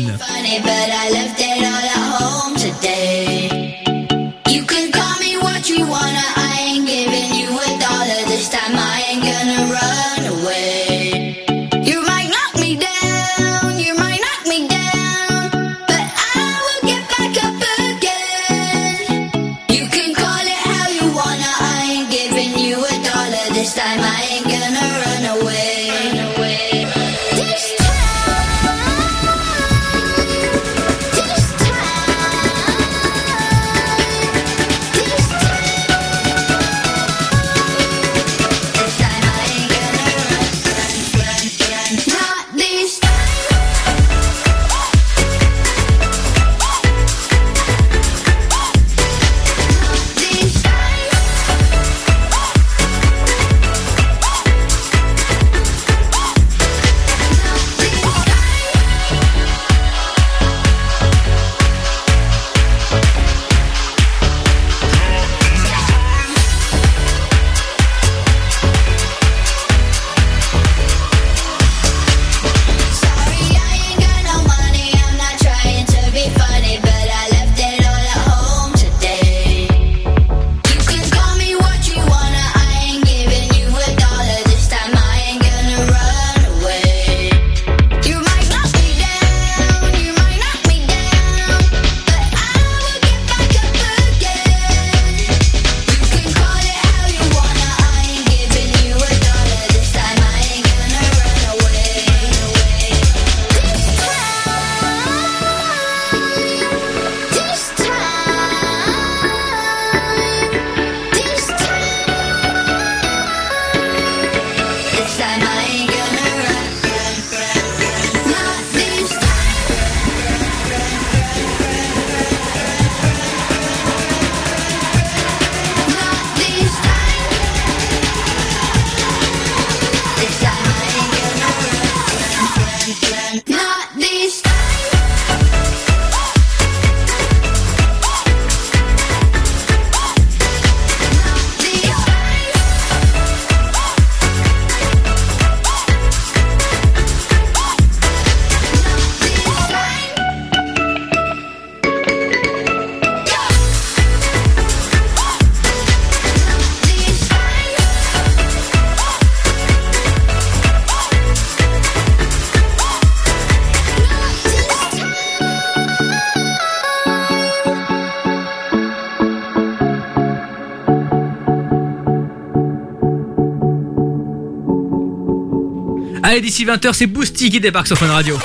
D'ici 20h, c'est Boosty qui débarque sur Fun Radio.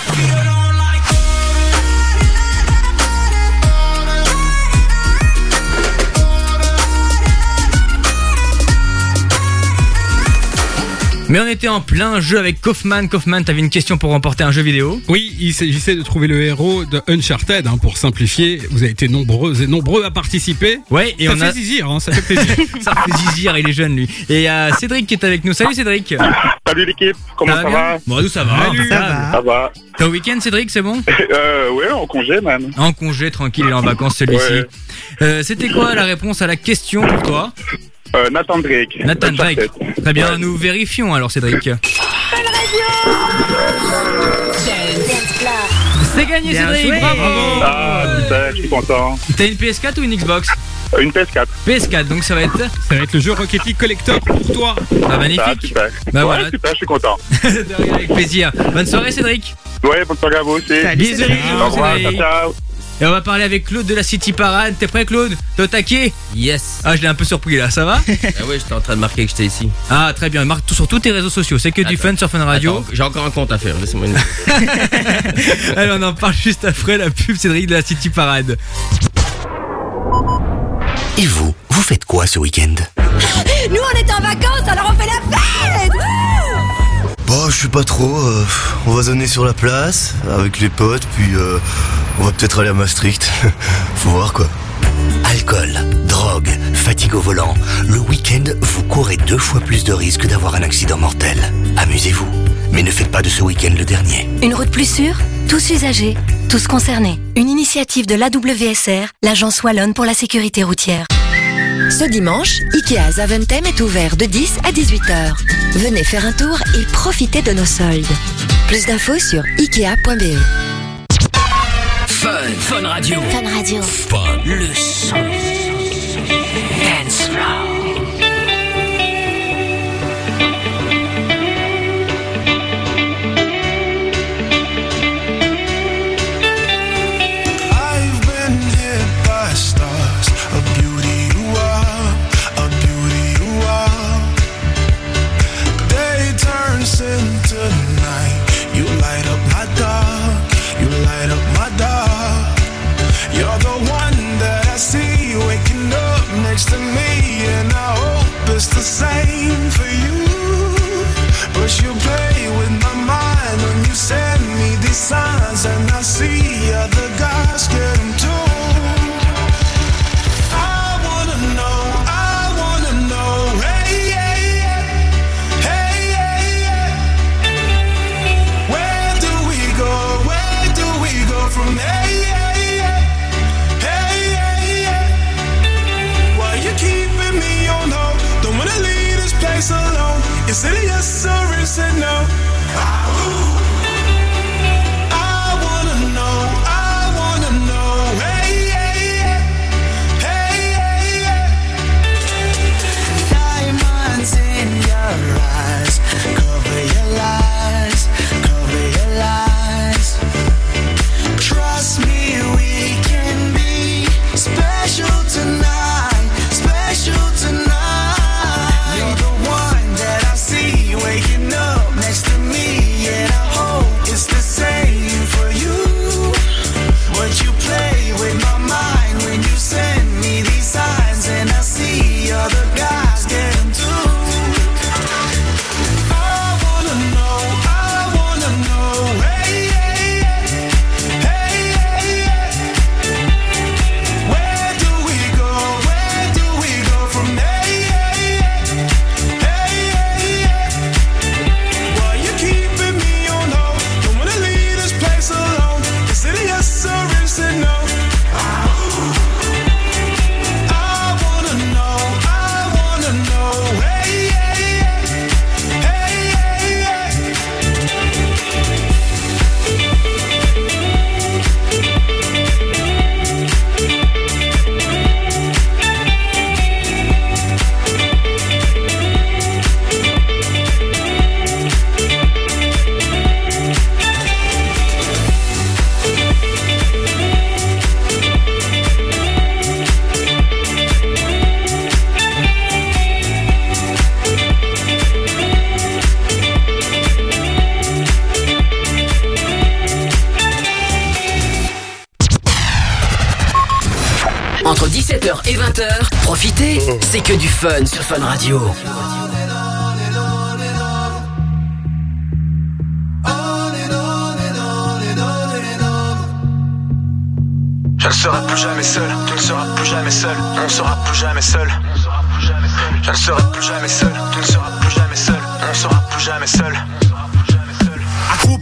Mais on était en plein jeu avec Kaufman. Kaufman, t'avais une question pour remporter un jeu vidéo Oui, il s'agissait de trouver le héros de Uncharted, hein, pour simplifier. Vous avez été nombreux et nombreux à participer. Ouais, et ça on fait a. zizir, hein, ça fait plaisir. ça fait zizir, il est jeune lui. Et il y a Cédric qui est avec nous. Salut Cédric. Salut l'équipe, comment ça, va Bon, nous ça va. Salut. impeccable. Ça va. T'es au week-end Cédric, c'est bon Euh, ouais, en congé même. En congé, tranquille, il est en vacances celui-ci. Ouais. Euh, C'était quoi la réponse à la question pour toi Euh, Nathan Drake. Nathan. Drake. Très bien, nous vérifions alors Cédric. C'est gagné Bien Cédric, joué. bravo Ah, super, je suis content. T'as une PS4 ou une Xbox Une PS4. PS4, donc ça va être Ça va être le jeu Rocket League Collector pour toi. Bah magnifique. Ah, super. Bah ouais, voilà. super, je suis content. De rien, avec plaisir. Bonne soirée Cédric. Ouais, bonne soirée à vous aussi. Bisous. Au revoir, ciao, Cédric. ciao. Et on va parler avec Claude de la City Parade. T'es prêt Claude? T'es au taquet? Yes. Ah je l'ai un peu surpris là, ça va? Ah ouais, j'étais en train de marquer que j'étais ici. Ah très bien, marque tout sur tous tes réseaux sociaux, c'est que du fun sur Fun Radio. J'ai encore un compte à faire, laissez-moi une. Allez on en parle juste après la pub Cédric de la City Parade. Et vous, vous faites quoi ce week-end Nous, on est en vacances, alors on fait la fête Bah, je sais pas trop. euh, on va zoner sur la place avec les potes, puis euh, on va peut-être aller à Maastricht. Faut voir quoi. Alcool, drogue, fatigue au volant. Le week-end, vous courez deux fois plus de risques d'avoir un accident mortel. Amusez-vous, mais ne faites pas de ce week-end le dernier. Une route plus sûre Tous usagers, tous concernés. Une initiative de l'AWSR, l'agence wallonne pour la sécurité routière. Ce dimanche, Ikea Zaventem est ouvert de 10 à 18 heures. Venez faire un tour et profitez de nos soldes. Plus d'infos sur ikea.be. Fun, Fun Radio. Fun Radio. Fun. Le son. Dance floor. The same 17h et 20h, profitez, c'est que du fun sur Fun Radio. Je ne serai plus jamais seul, tu ne seras plus jamais seul, on ne sera plus jamais seul. Je ne serai plus jamais seul, tu ne seras plus jamais seul, on ne sera plus jamais seul.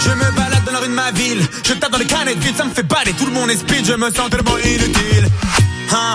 Je me balade dans la rue de ma ville. Je tape dans les canettes ça me fait baler Tout le monde est speed, je me sens tellement inutile. Hein,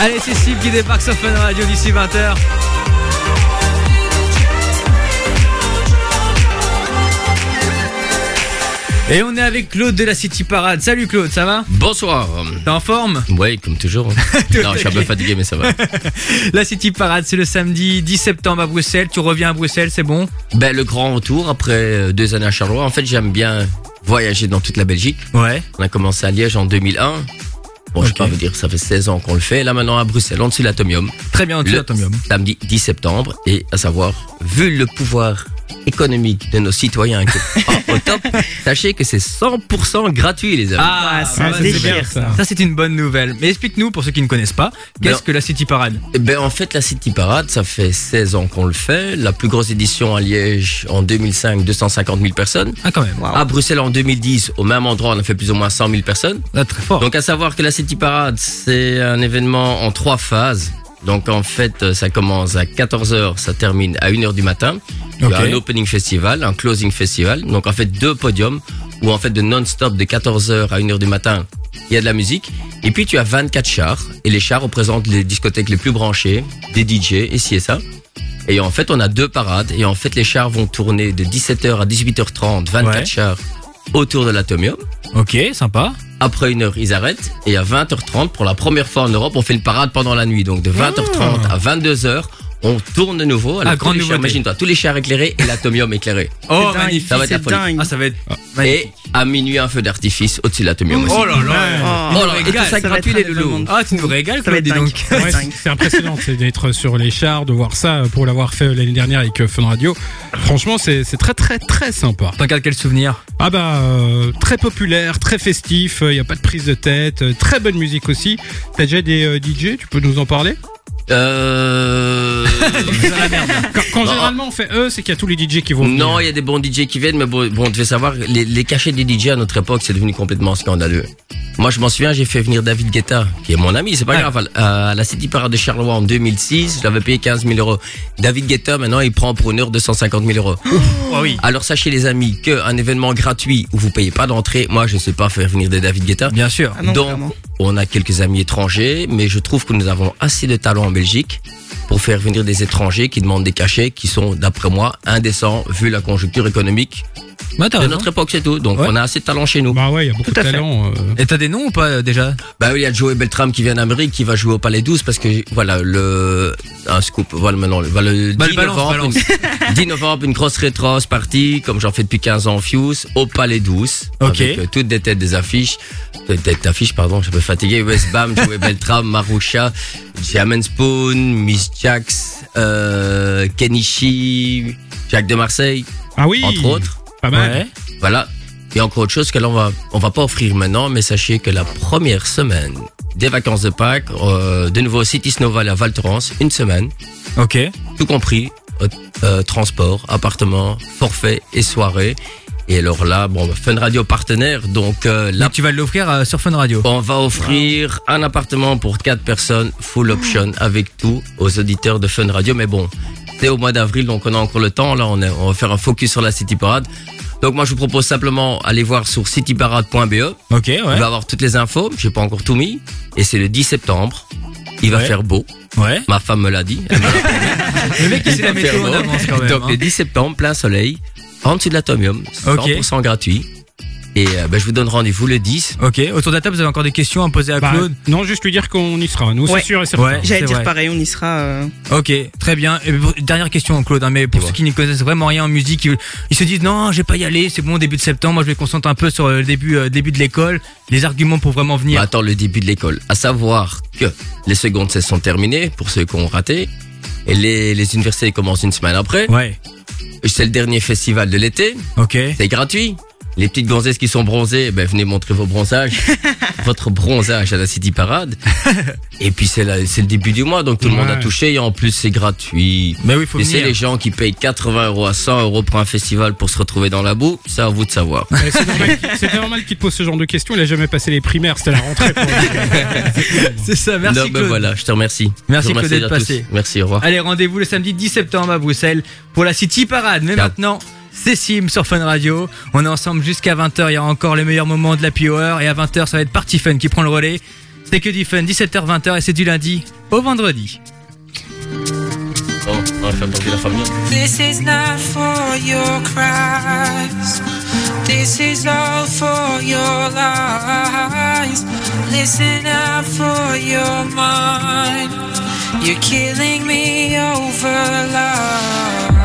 Allez, c'est Steve qui débarque sur Fun Radio d'ici 20h. Et on est avec Claude de la City Parade. Salut Claude, ça va? Bonsoir. T'es en forme? Oui, comme toujours. non, je suis un peu fatigué, mais ça va. La City Parade, c'est le samedi 10 septembre à Bruxelles. Tu reviens à Bruxelles, c'est bon? Ben, le grand retour après euh, deux années à Charleroi. En fait, j'aime bien voyager dans toute la Belgique. Ouais. On a commencé à Liège en 2001. Bon, je vais pas vous dire, ça fait 16 ans qu'on le fait. Là, maintenant, à Bruxelles, on dessus l'atomium. Très bien, on dessus l'Atomium. Samedi 10 septembre. Et à savoir, vu le pouvoir économique de nos citoyens qui est pas au top, sachez que c'est 100% gratuit, les amis. Ah, ça se c'est bien, ça. Ça, c'est une bonne nouvelle. Mais explique-nous, pour ceux qui ne connaissent pas, qu'est-ce Alors- que la City Parade Eh Ben, en fait, la City Parade, ça fait 16 ans qu'on le fait. La plus grosse édition à Liège en 2005, 250 000 personnes. Ah, quand même. À Bruxelles en 2010, au même endroit, on a fait plus ou moins 100 000 personnes. Ah, très fort. Donc, à savoir que la City Parade, c'est un événement en trois phases. Donc, en fait, ça commence à 14h, ça termine à 1h du matin. Il y a Ok. un opening festival, un closing festival. Donc, en fait, deux podiums où, en fait, de non-stop de 14h à 1h du matin, il y a de la musique. Et puis, tu as 24 chars. Et les chars représentent les discothèques les plus branchées, des DJ, ici et ça. Et en fait, on a deux parades. Et en fait, les chars vont tourner de 17h à 18h30, 24 Ouais. chars autour de l'atomium. Ok, sympa. Après une heure, ils arrêtent. Et à 20h30, pour la première fois en Europe, on fait une parade pendant la nuit. Donc de 20h30 à 22h, on tourne de nouveau. Alors, Ah, grande nouveauté. Imagine-toi, tous les chars éclairés et l'atomium éclairé. Oh, magnifique. Ça va être la c'est folie. dingue. Ah, ça va être. Et à minuit, un feu d'artifice au-dessus de l'atomium aussi. Oh là là. Oh, Oh là, et tout ça gratuit, les loulous. Ah, tu nous régales, Ça va être donc. C'est- impressionnant c'est d'être sur les chars, de voir ça pour l'avoir fait l'année dernière avec euh, Fun Radio. Franchement, c'est très très très sympa. T'en gardes quel souvenir? Ah bah euh, très populaire, très festif, il y a pas de prise de tête, euh, très bonne musique aussi. T'as déjà des euh, DJ, tu peux nous en parler? Euh... Quand, quand généralement on fait eux, c'est qu'il y a tous les DJ qui vont venir. Non, il y a des bons DJ qui viennent, mais bon, bon on devait savoir, les, les cachets des DJ à notre époque, c'est devenu complètement scandaleux. Moi, je m'en souviens, j'ai fait venir David Guetta, qui est mon ami, c'est pas Ah. grave, à à la City Parade de Charleroi en 2006. Je l'avais payé 15 000 euros. David Guetta, maintenant, il prend pour une heure 250 000 euros. Oh oui. Alors, sachez, les amis, qu'un événement gratuit où vous payez pas d'entrée, moi, je sais pas faire venir des David Guetta. Bien sûr. Ah non, Donc, clairement. On a quelques amis étrangers, mais je trouve que nous avons assez de talent en Belgique pour faire venir des étrangers qui demandent des cachets qui sont, d'après moi, indécents vu la conjoncture économique Bah, de notre époque, c'est tout. Donc, Ouais. on a assez de talent chez nous. Bah ouais, il y a beaucoup de à fait. talent. euh. Et t'as des noms ou pas euh, déjà? Bah oui, il y a Joey Beltram qui vient d'Amérique, qui va jouer au Palais 12 parce que voilà le un scoop, voilà maintenant le, le 10 Bah, le balance, novembre, balance. Une, 10 novembre une grosse rétro partie comme j'en fais depuis 15 ans en Fuse au Palais 12 Ok. avec euh, toutes des têtes des affiches, des têtes d'affiches pardon, je suis un peu fatigué, West Bam, Joey Beltram, Marusha, Jamen Spoon, Miss Jax, euh, Kenichi, Jacques de Marseille, Ah oui. entre autres. Pas mal. Ouais. Voilà. Et encore autre chose que là, on va, on va pas offrir maintenant, mais sachez que la première semaine des vacances de Pâques, euh, de nouveau City Snowval à Val Thorens, une semaine, Ok. tout compris, euh, euh, transport, appartement, forfait et soirée. Et alors là, bon, Fun Radio partenaire, donc euh, là, tu vas l'offrir euh, sur Fun Radio. on va offrir un appartement pour quatre personnes, full option, avec tout, aux auditeurs de Fun Radio. Mais bon, c'est au mois d'avril, donc on a encore le temps. Là, on, est- on va faire un focus sur la City Parade. Donc moi, je vous propose simplement aller voir sur cityparade.be. Ok, ouais. Va avoir toutes les infos. J'ai pas encore tout mis. Et c'est le 10 septembre. Il va Ouais. faire beau. Ouais. Ma femme me l'a dit. Le mec, il sait Il la va faire météo en beau. avance quand même. Donc hein. le 10 septembre, plein soleil, en dessous de l'atomium, 100% gratuit. Et euh, ben, je vous donne rendez-vous le 10. Ok, autour de la table, vous avez encore des questions à poser à Bah, Claude? non, juste lui dire qu'on y sera. Nous, Ouais. c'est sûr et certain. Ouais. J'allais c'est dire vrai. pareil, on y sera. euh, Ok, très bien. Et pour- dernière question, Claude, hein, mais pour Dis-moi. ceux qui n'y connaissent vraiment rien en musique, ils, ils se disent non, je vais pas y aller, c'est bon, début de septembre, moi je vais me concentrer un peu sur le début, euh, début de l'école, les arguments pour vraiment venir. Bah, attends le début de l'école. À savoir que les secondes cesses sont terminées pour ceux qui ont raté. Et les, les universités commencent une semaine après. Ouais, C'est le dernier festival de l'été. ok. C'est gratuit. Les petites gonzesses qui sont bronzées, ben venez montrer vos bronzages, votre bronzage à la City Parade. Et puis c'est le début du mois, donc tout le monde a touché et en plus c'est gratuit. Mais oui, faut Et c'est venir. les gens qui payent 80 euros à 100 euros pour un festival pour se retrouver dans la boue, c'est à vous de savoir. C'est normal, qu'il- te pose ce genre de questions. Il a jamais passé les primaires. C'était la rentrée. Pour lui. C'est ça, merci non, ben voilà, je te remercie. Merci Claude d'être tous. passé. Merci, au revoir. Allez, rendez-vous le samedi 10 septembre à Bruxelles pour la City Parade. Mais Ciao. maintenant, c'est Sim sur Fun Radio. On est ensemble jusqu'à 20h. Il y aura encore les meilleurs moments de la Hour. Et à 20h, ça va être Party Fun qui prend le relais. C'est que du fun, 17h, 20h et c'est du lundi au vendredi. Bon, on va faire tomber la famille. This is not for your cries. This is all for your lies. Listen out for your mind. You're killing me over love.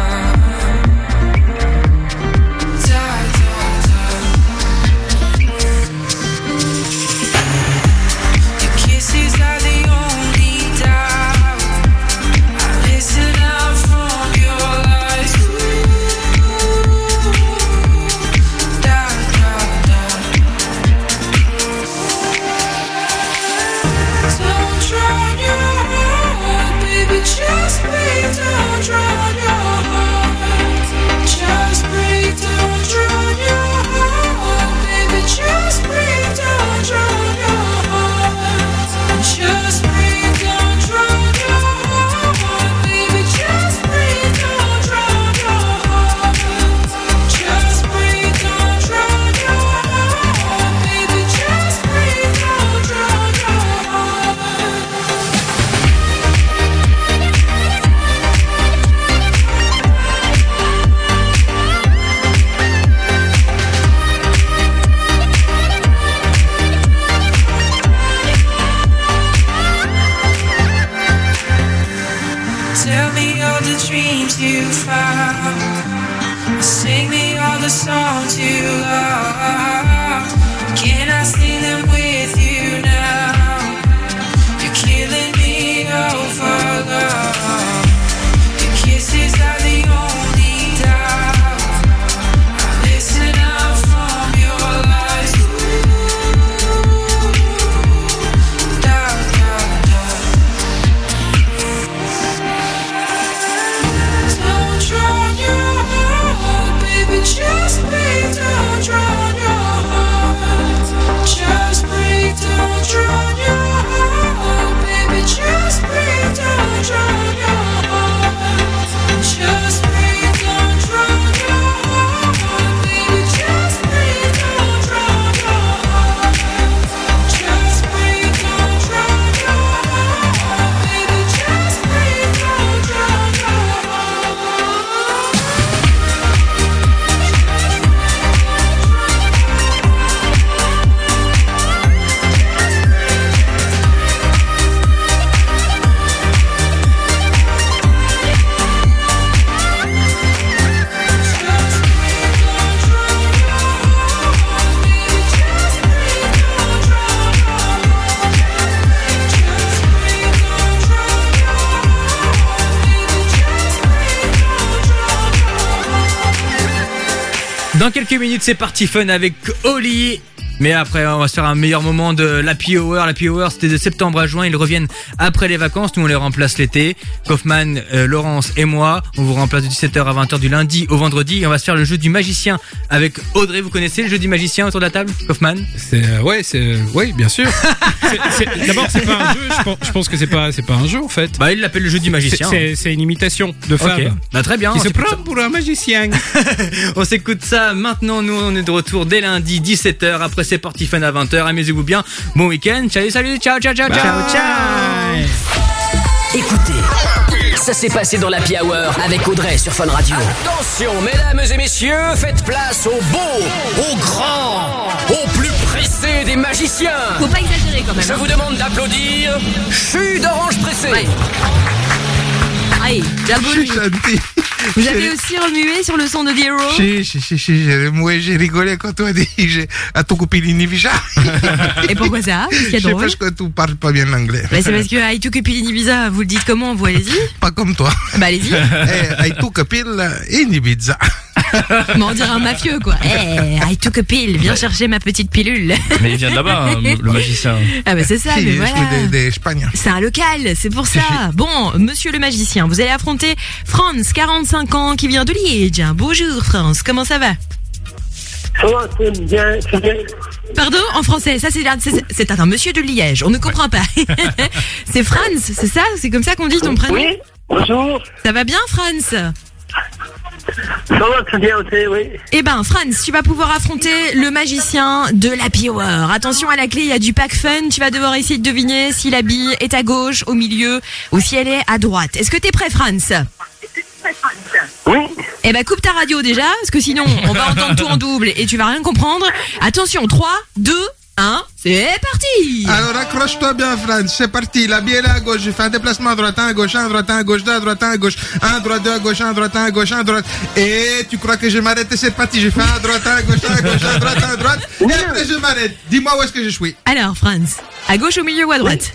Dans quelques minutes, c'est parti fun avec Oli. Mais après, on va se faire un meilleur moment de l'Happy Hour. L'Happy Hour, c'était de septembre à juin. Ils reviennent après les vacances. Nous, on les remplace l'été. Kaufman, euh, Laurence et moi, on vous remplace de 17h à 20h du lundi au vendredi. Et on va se faire le jeu du magicien avec Audrey. Vous connaissez le jeu du magicien autour de la table, Kaufman C'est euh, ouais, c'est euh, ouais, bien sûr. D'abord, c'est pas un jeu. Je pense, je pense que c'est pas c'est pas un jeu en fait. Bah, il l'appelle le jeu du magicien. C'est- une imitation de Ok. femme. Bah, très bien. Qui on se prend pour un magicien. On s'écoute ça maintenant. Nous, on est de retour dès lundi 17h. Après, c'est parti fun à 20h. Amusez-vous bien. Bon week-end. Salut, salut. Ciao, ciao, ciao, ciao, ciao. Écoutez, ça s'est passé dans la Hour avec Audrey sur Fun Radio. Attention, mesdames et messieurs, faites place au beau, au grand, au plus pressé des magiciens. Faut pas exagérer quand même. Je hein. vous demande d'applaudir Chu d'Orange Pressé. Jabou. Vous avez aussi remué sur le son de The Hero Si, si, si, si, j'ai moi, j'ai rigolé quand dit j'ai- à ton copine Inivija. Et pourquoi ça? A C'est drôle? parce que tu parles pas bien l'anglais. Bah, c'est parce que I took a pill in Ibiza, vous le dites comment? Vous allez-y Pas comme toi. Bah allez-y. Eh, I took Mais on dirait un mafieux quoi. Eh, I took a pill, viens chercher ma petite pilule. Mais il vient de là-bas, hein, le magicien. Ah bah c'est ça, Si, mais je voilà. suis d'Espagne. C'est un local, c'est pour ça. Bon, monsieur le magicien, vous allez affronter Franz, 45 ans, qui vient de Liège. Bonjour Franz, comment ça va? Ça va, c'est bien, c'est bien. Pardon, en français, ça c'est c'est- c'est un monsieur de Liège, on ne comprend pas. c'est Franz, c'est ça? C'est comme ça qu'on dit ton prénom? Oui, bonjour. Ça va bien Franz? Ça va très bien aussi, oui. Eh ben, Franz, tu vas pouvoir affronter le magicien de l'Happy Hour. Attention à la clé, il y a du pack fun. Tu vas devoir essayer de deviner si la bille est à gauche, au milieu ou si elle est à droite. Est-ce que t'es prêt, Franz Oui. Eh ben, coupe ta radio déjà, parce que sinon, on va entendre tout en double et tu vas rien comprendre. Attention, 3, 2, 1, c'est parti Alors accroche-toi bien, Franz. C'est parti. La bielle à gauche. Je fais un déplacement à droite, un à gauche, un à droite, un à gauche, deux à droite, un à gauche, un à droite, deux à gauche, un à droite, un à gauche, un à droite. Et tu crois que je m'arrête et c'est parti. Je fais un à droite, un à gauche, un à gauche, un à droite, un à droite. Et après je m'arrête. Dis-moi où est-ce que je suis. Alors, Franz, à gauche, au milieu ou à droite?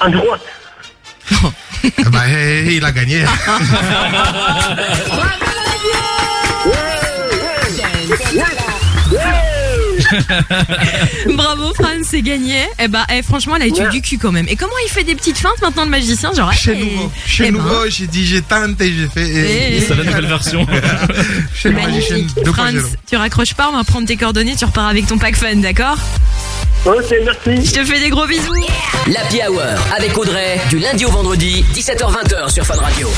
À droite. Ah bah, il a gagné. Bravo, Franz, c'est gagné. Eh ben, eh, franchement, elle a eu du cul quand même. Et comment il fait des petites feintes maintenant, le magicien Genre, Chez eh, nouveau. Chez eh ben, nouveau, j'ai dit, j'ai tenté, j'ai fait. Eh. C'est la nouvelle version. Chez le magicien Magnifique. 2.0. Franz, tu raccroches pas, on va prendre tes coordonnées, tu repars avec ton pack fun, d'accord Ok, merci. Je te fais des gros bisous. L'Happy Hour avec Audrey du lundi au vendredi 17h20 sur Fun Radio.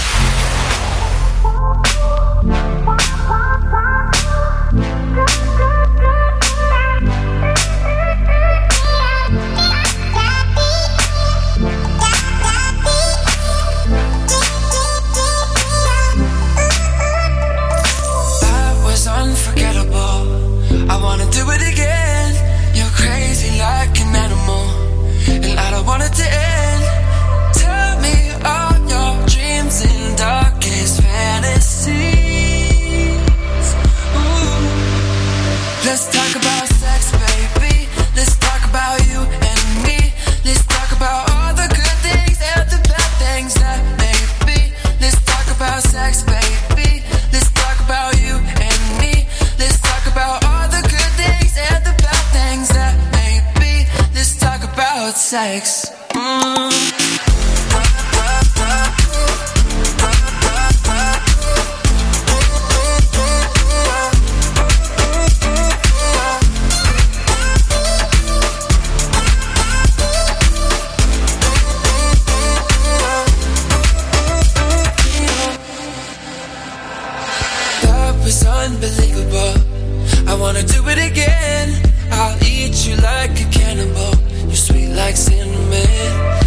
Sex. Mm. Unbelievable. I wanna do it again. I'll eat you like a cannibal. Sweet like cinnamon.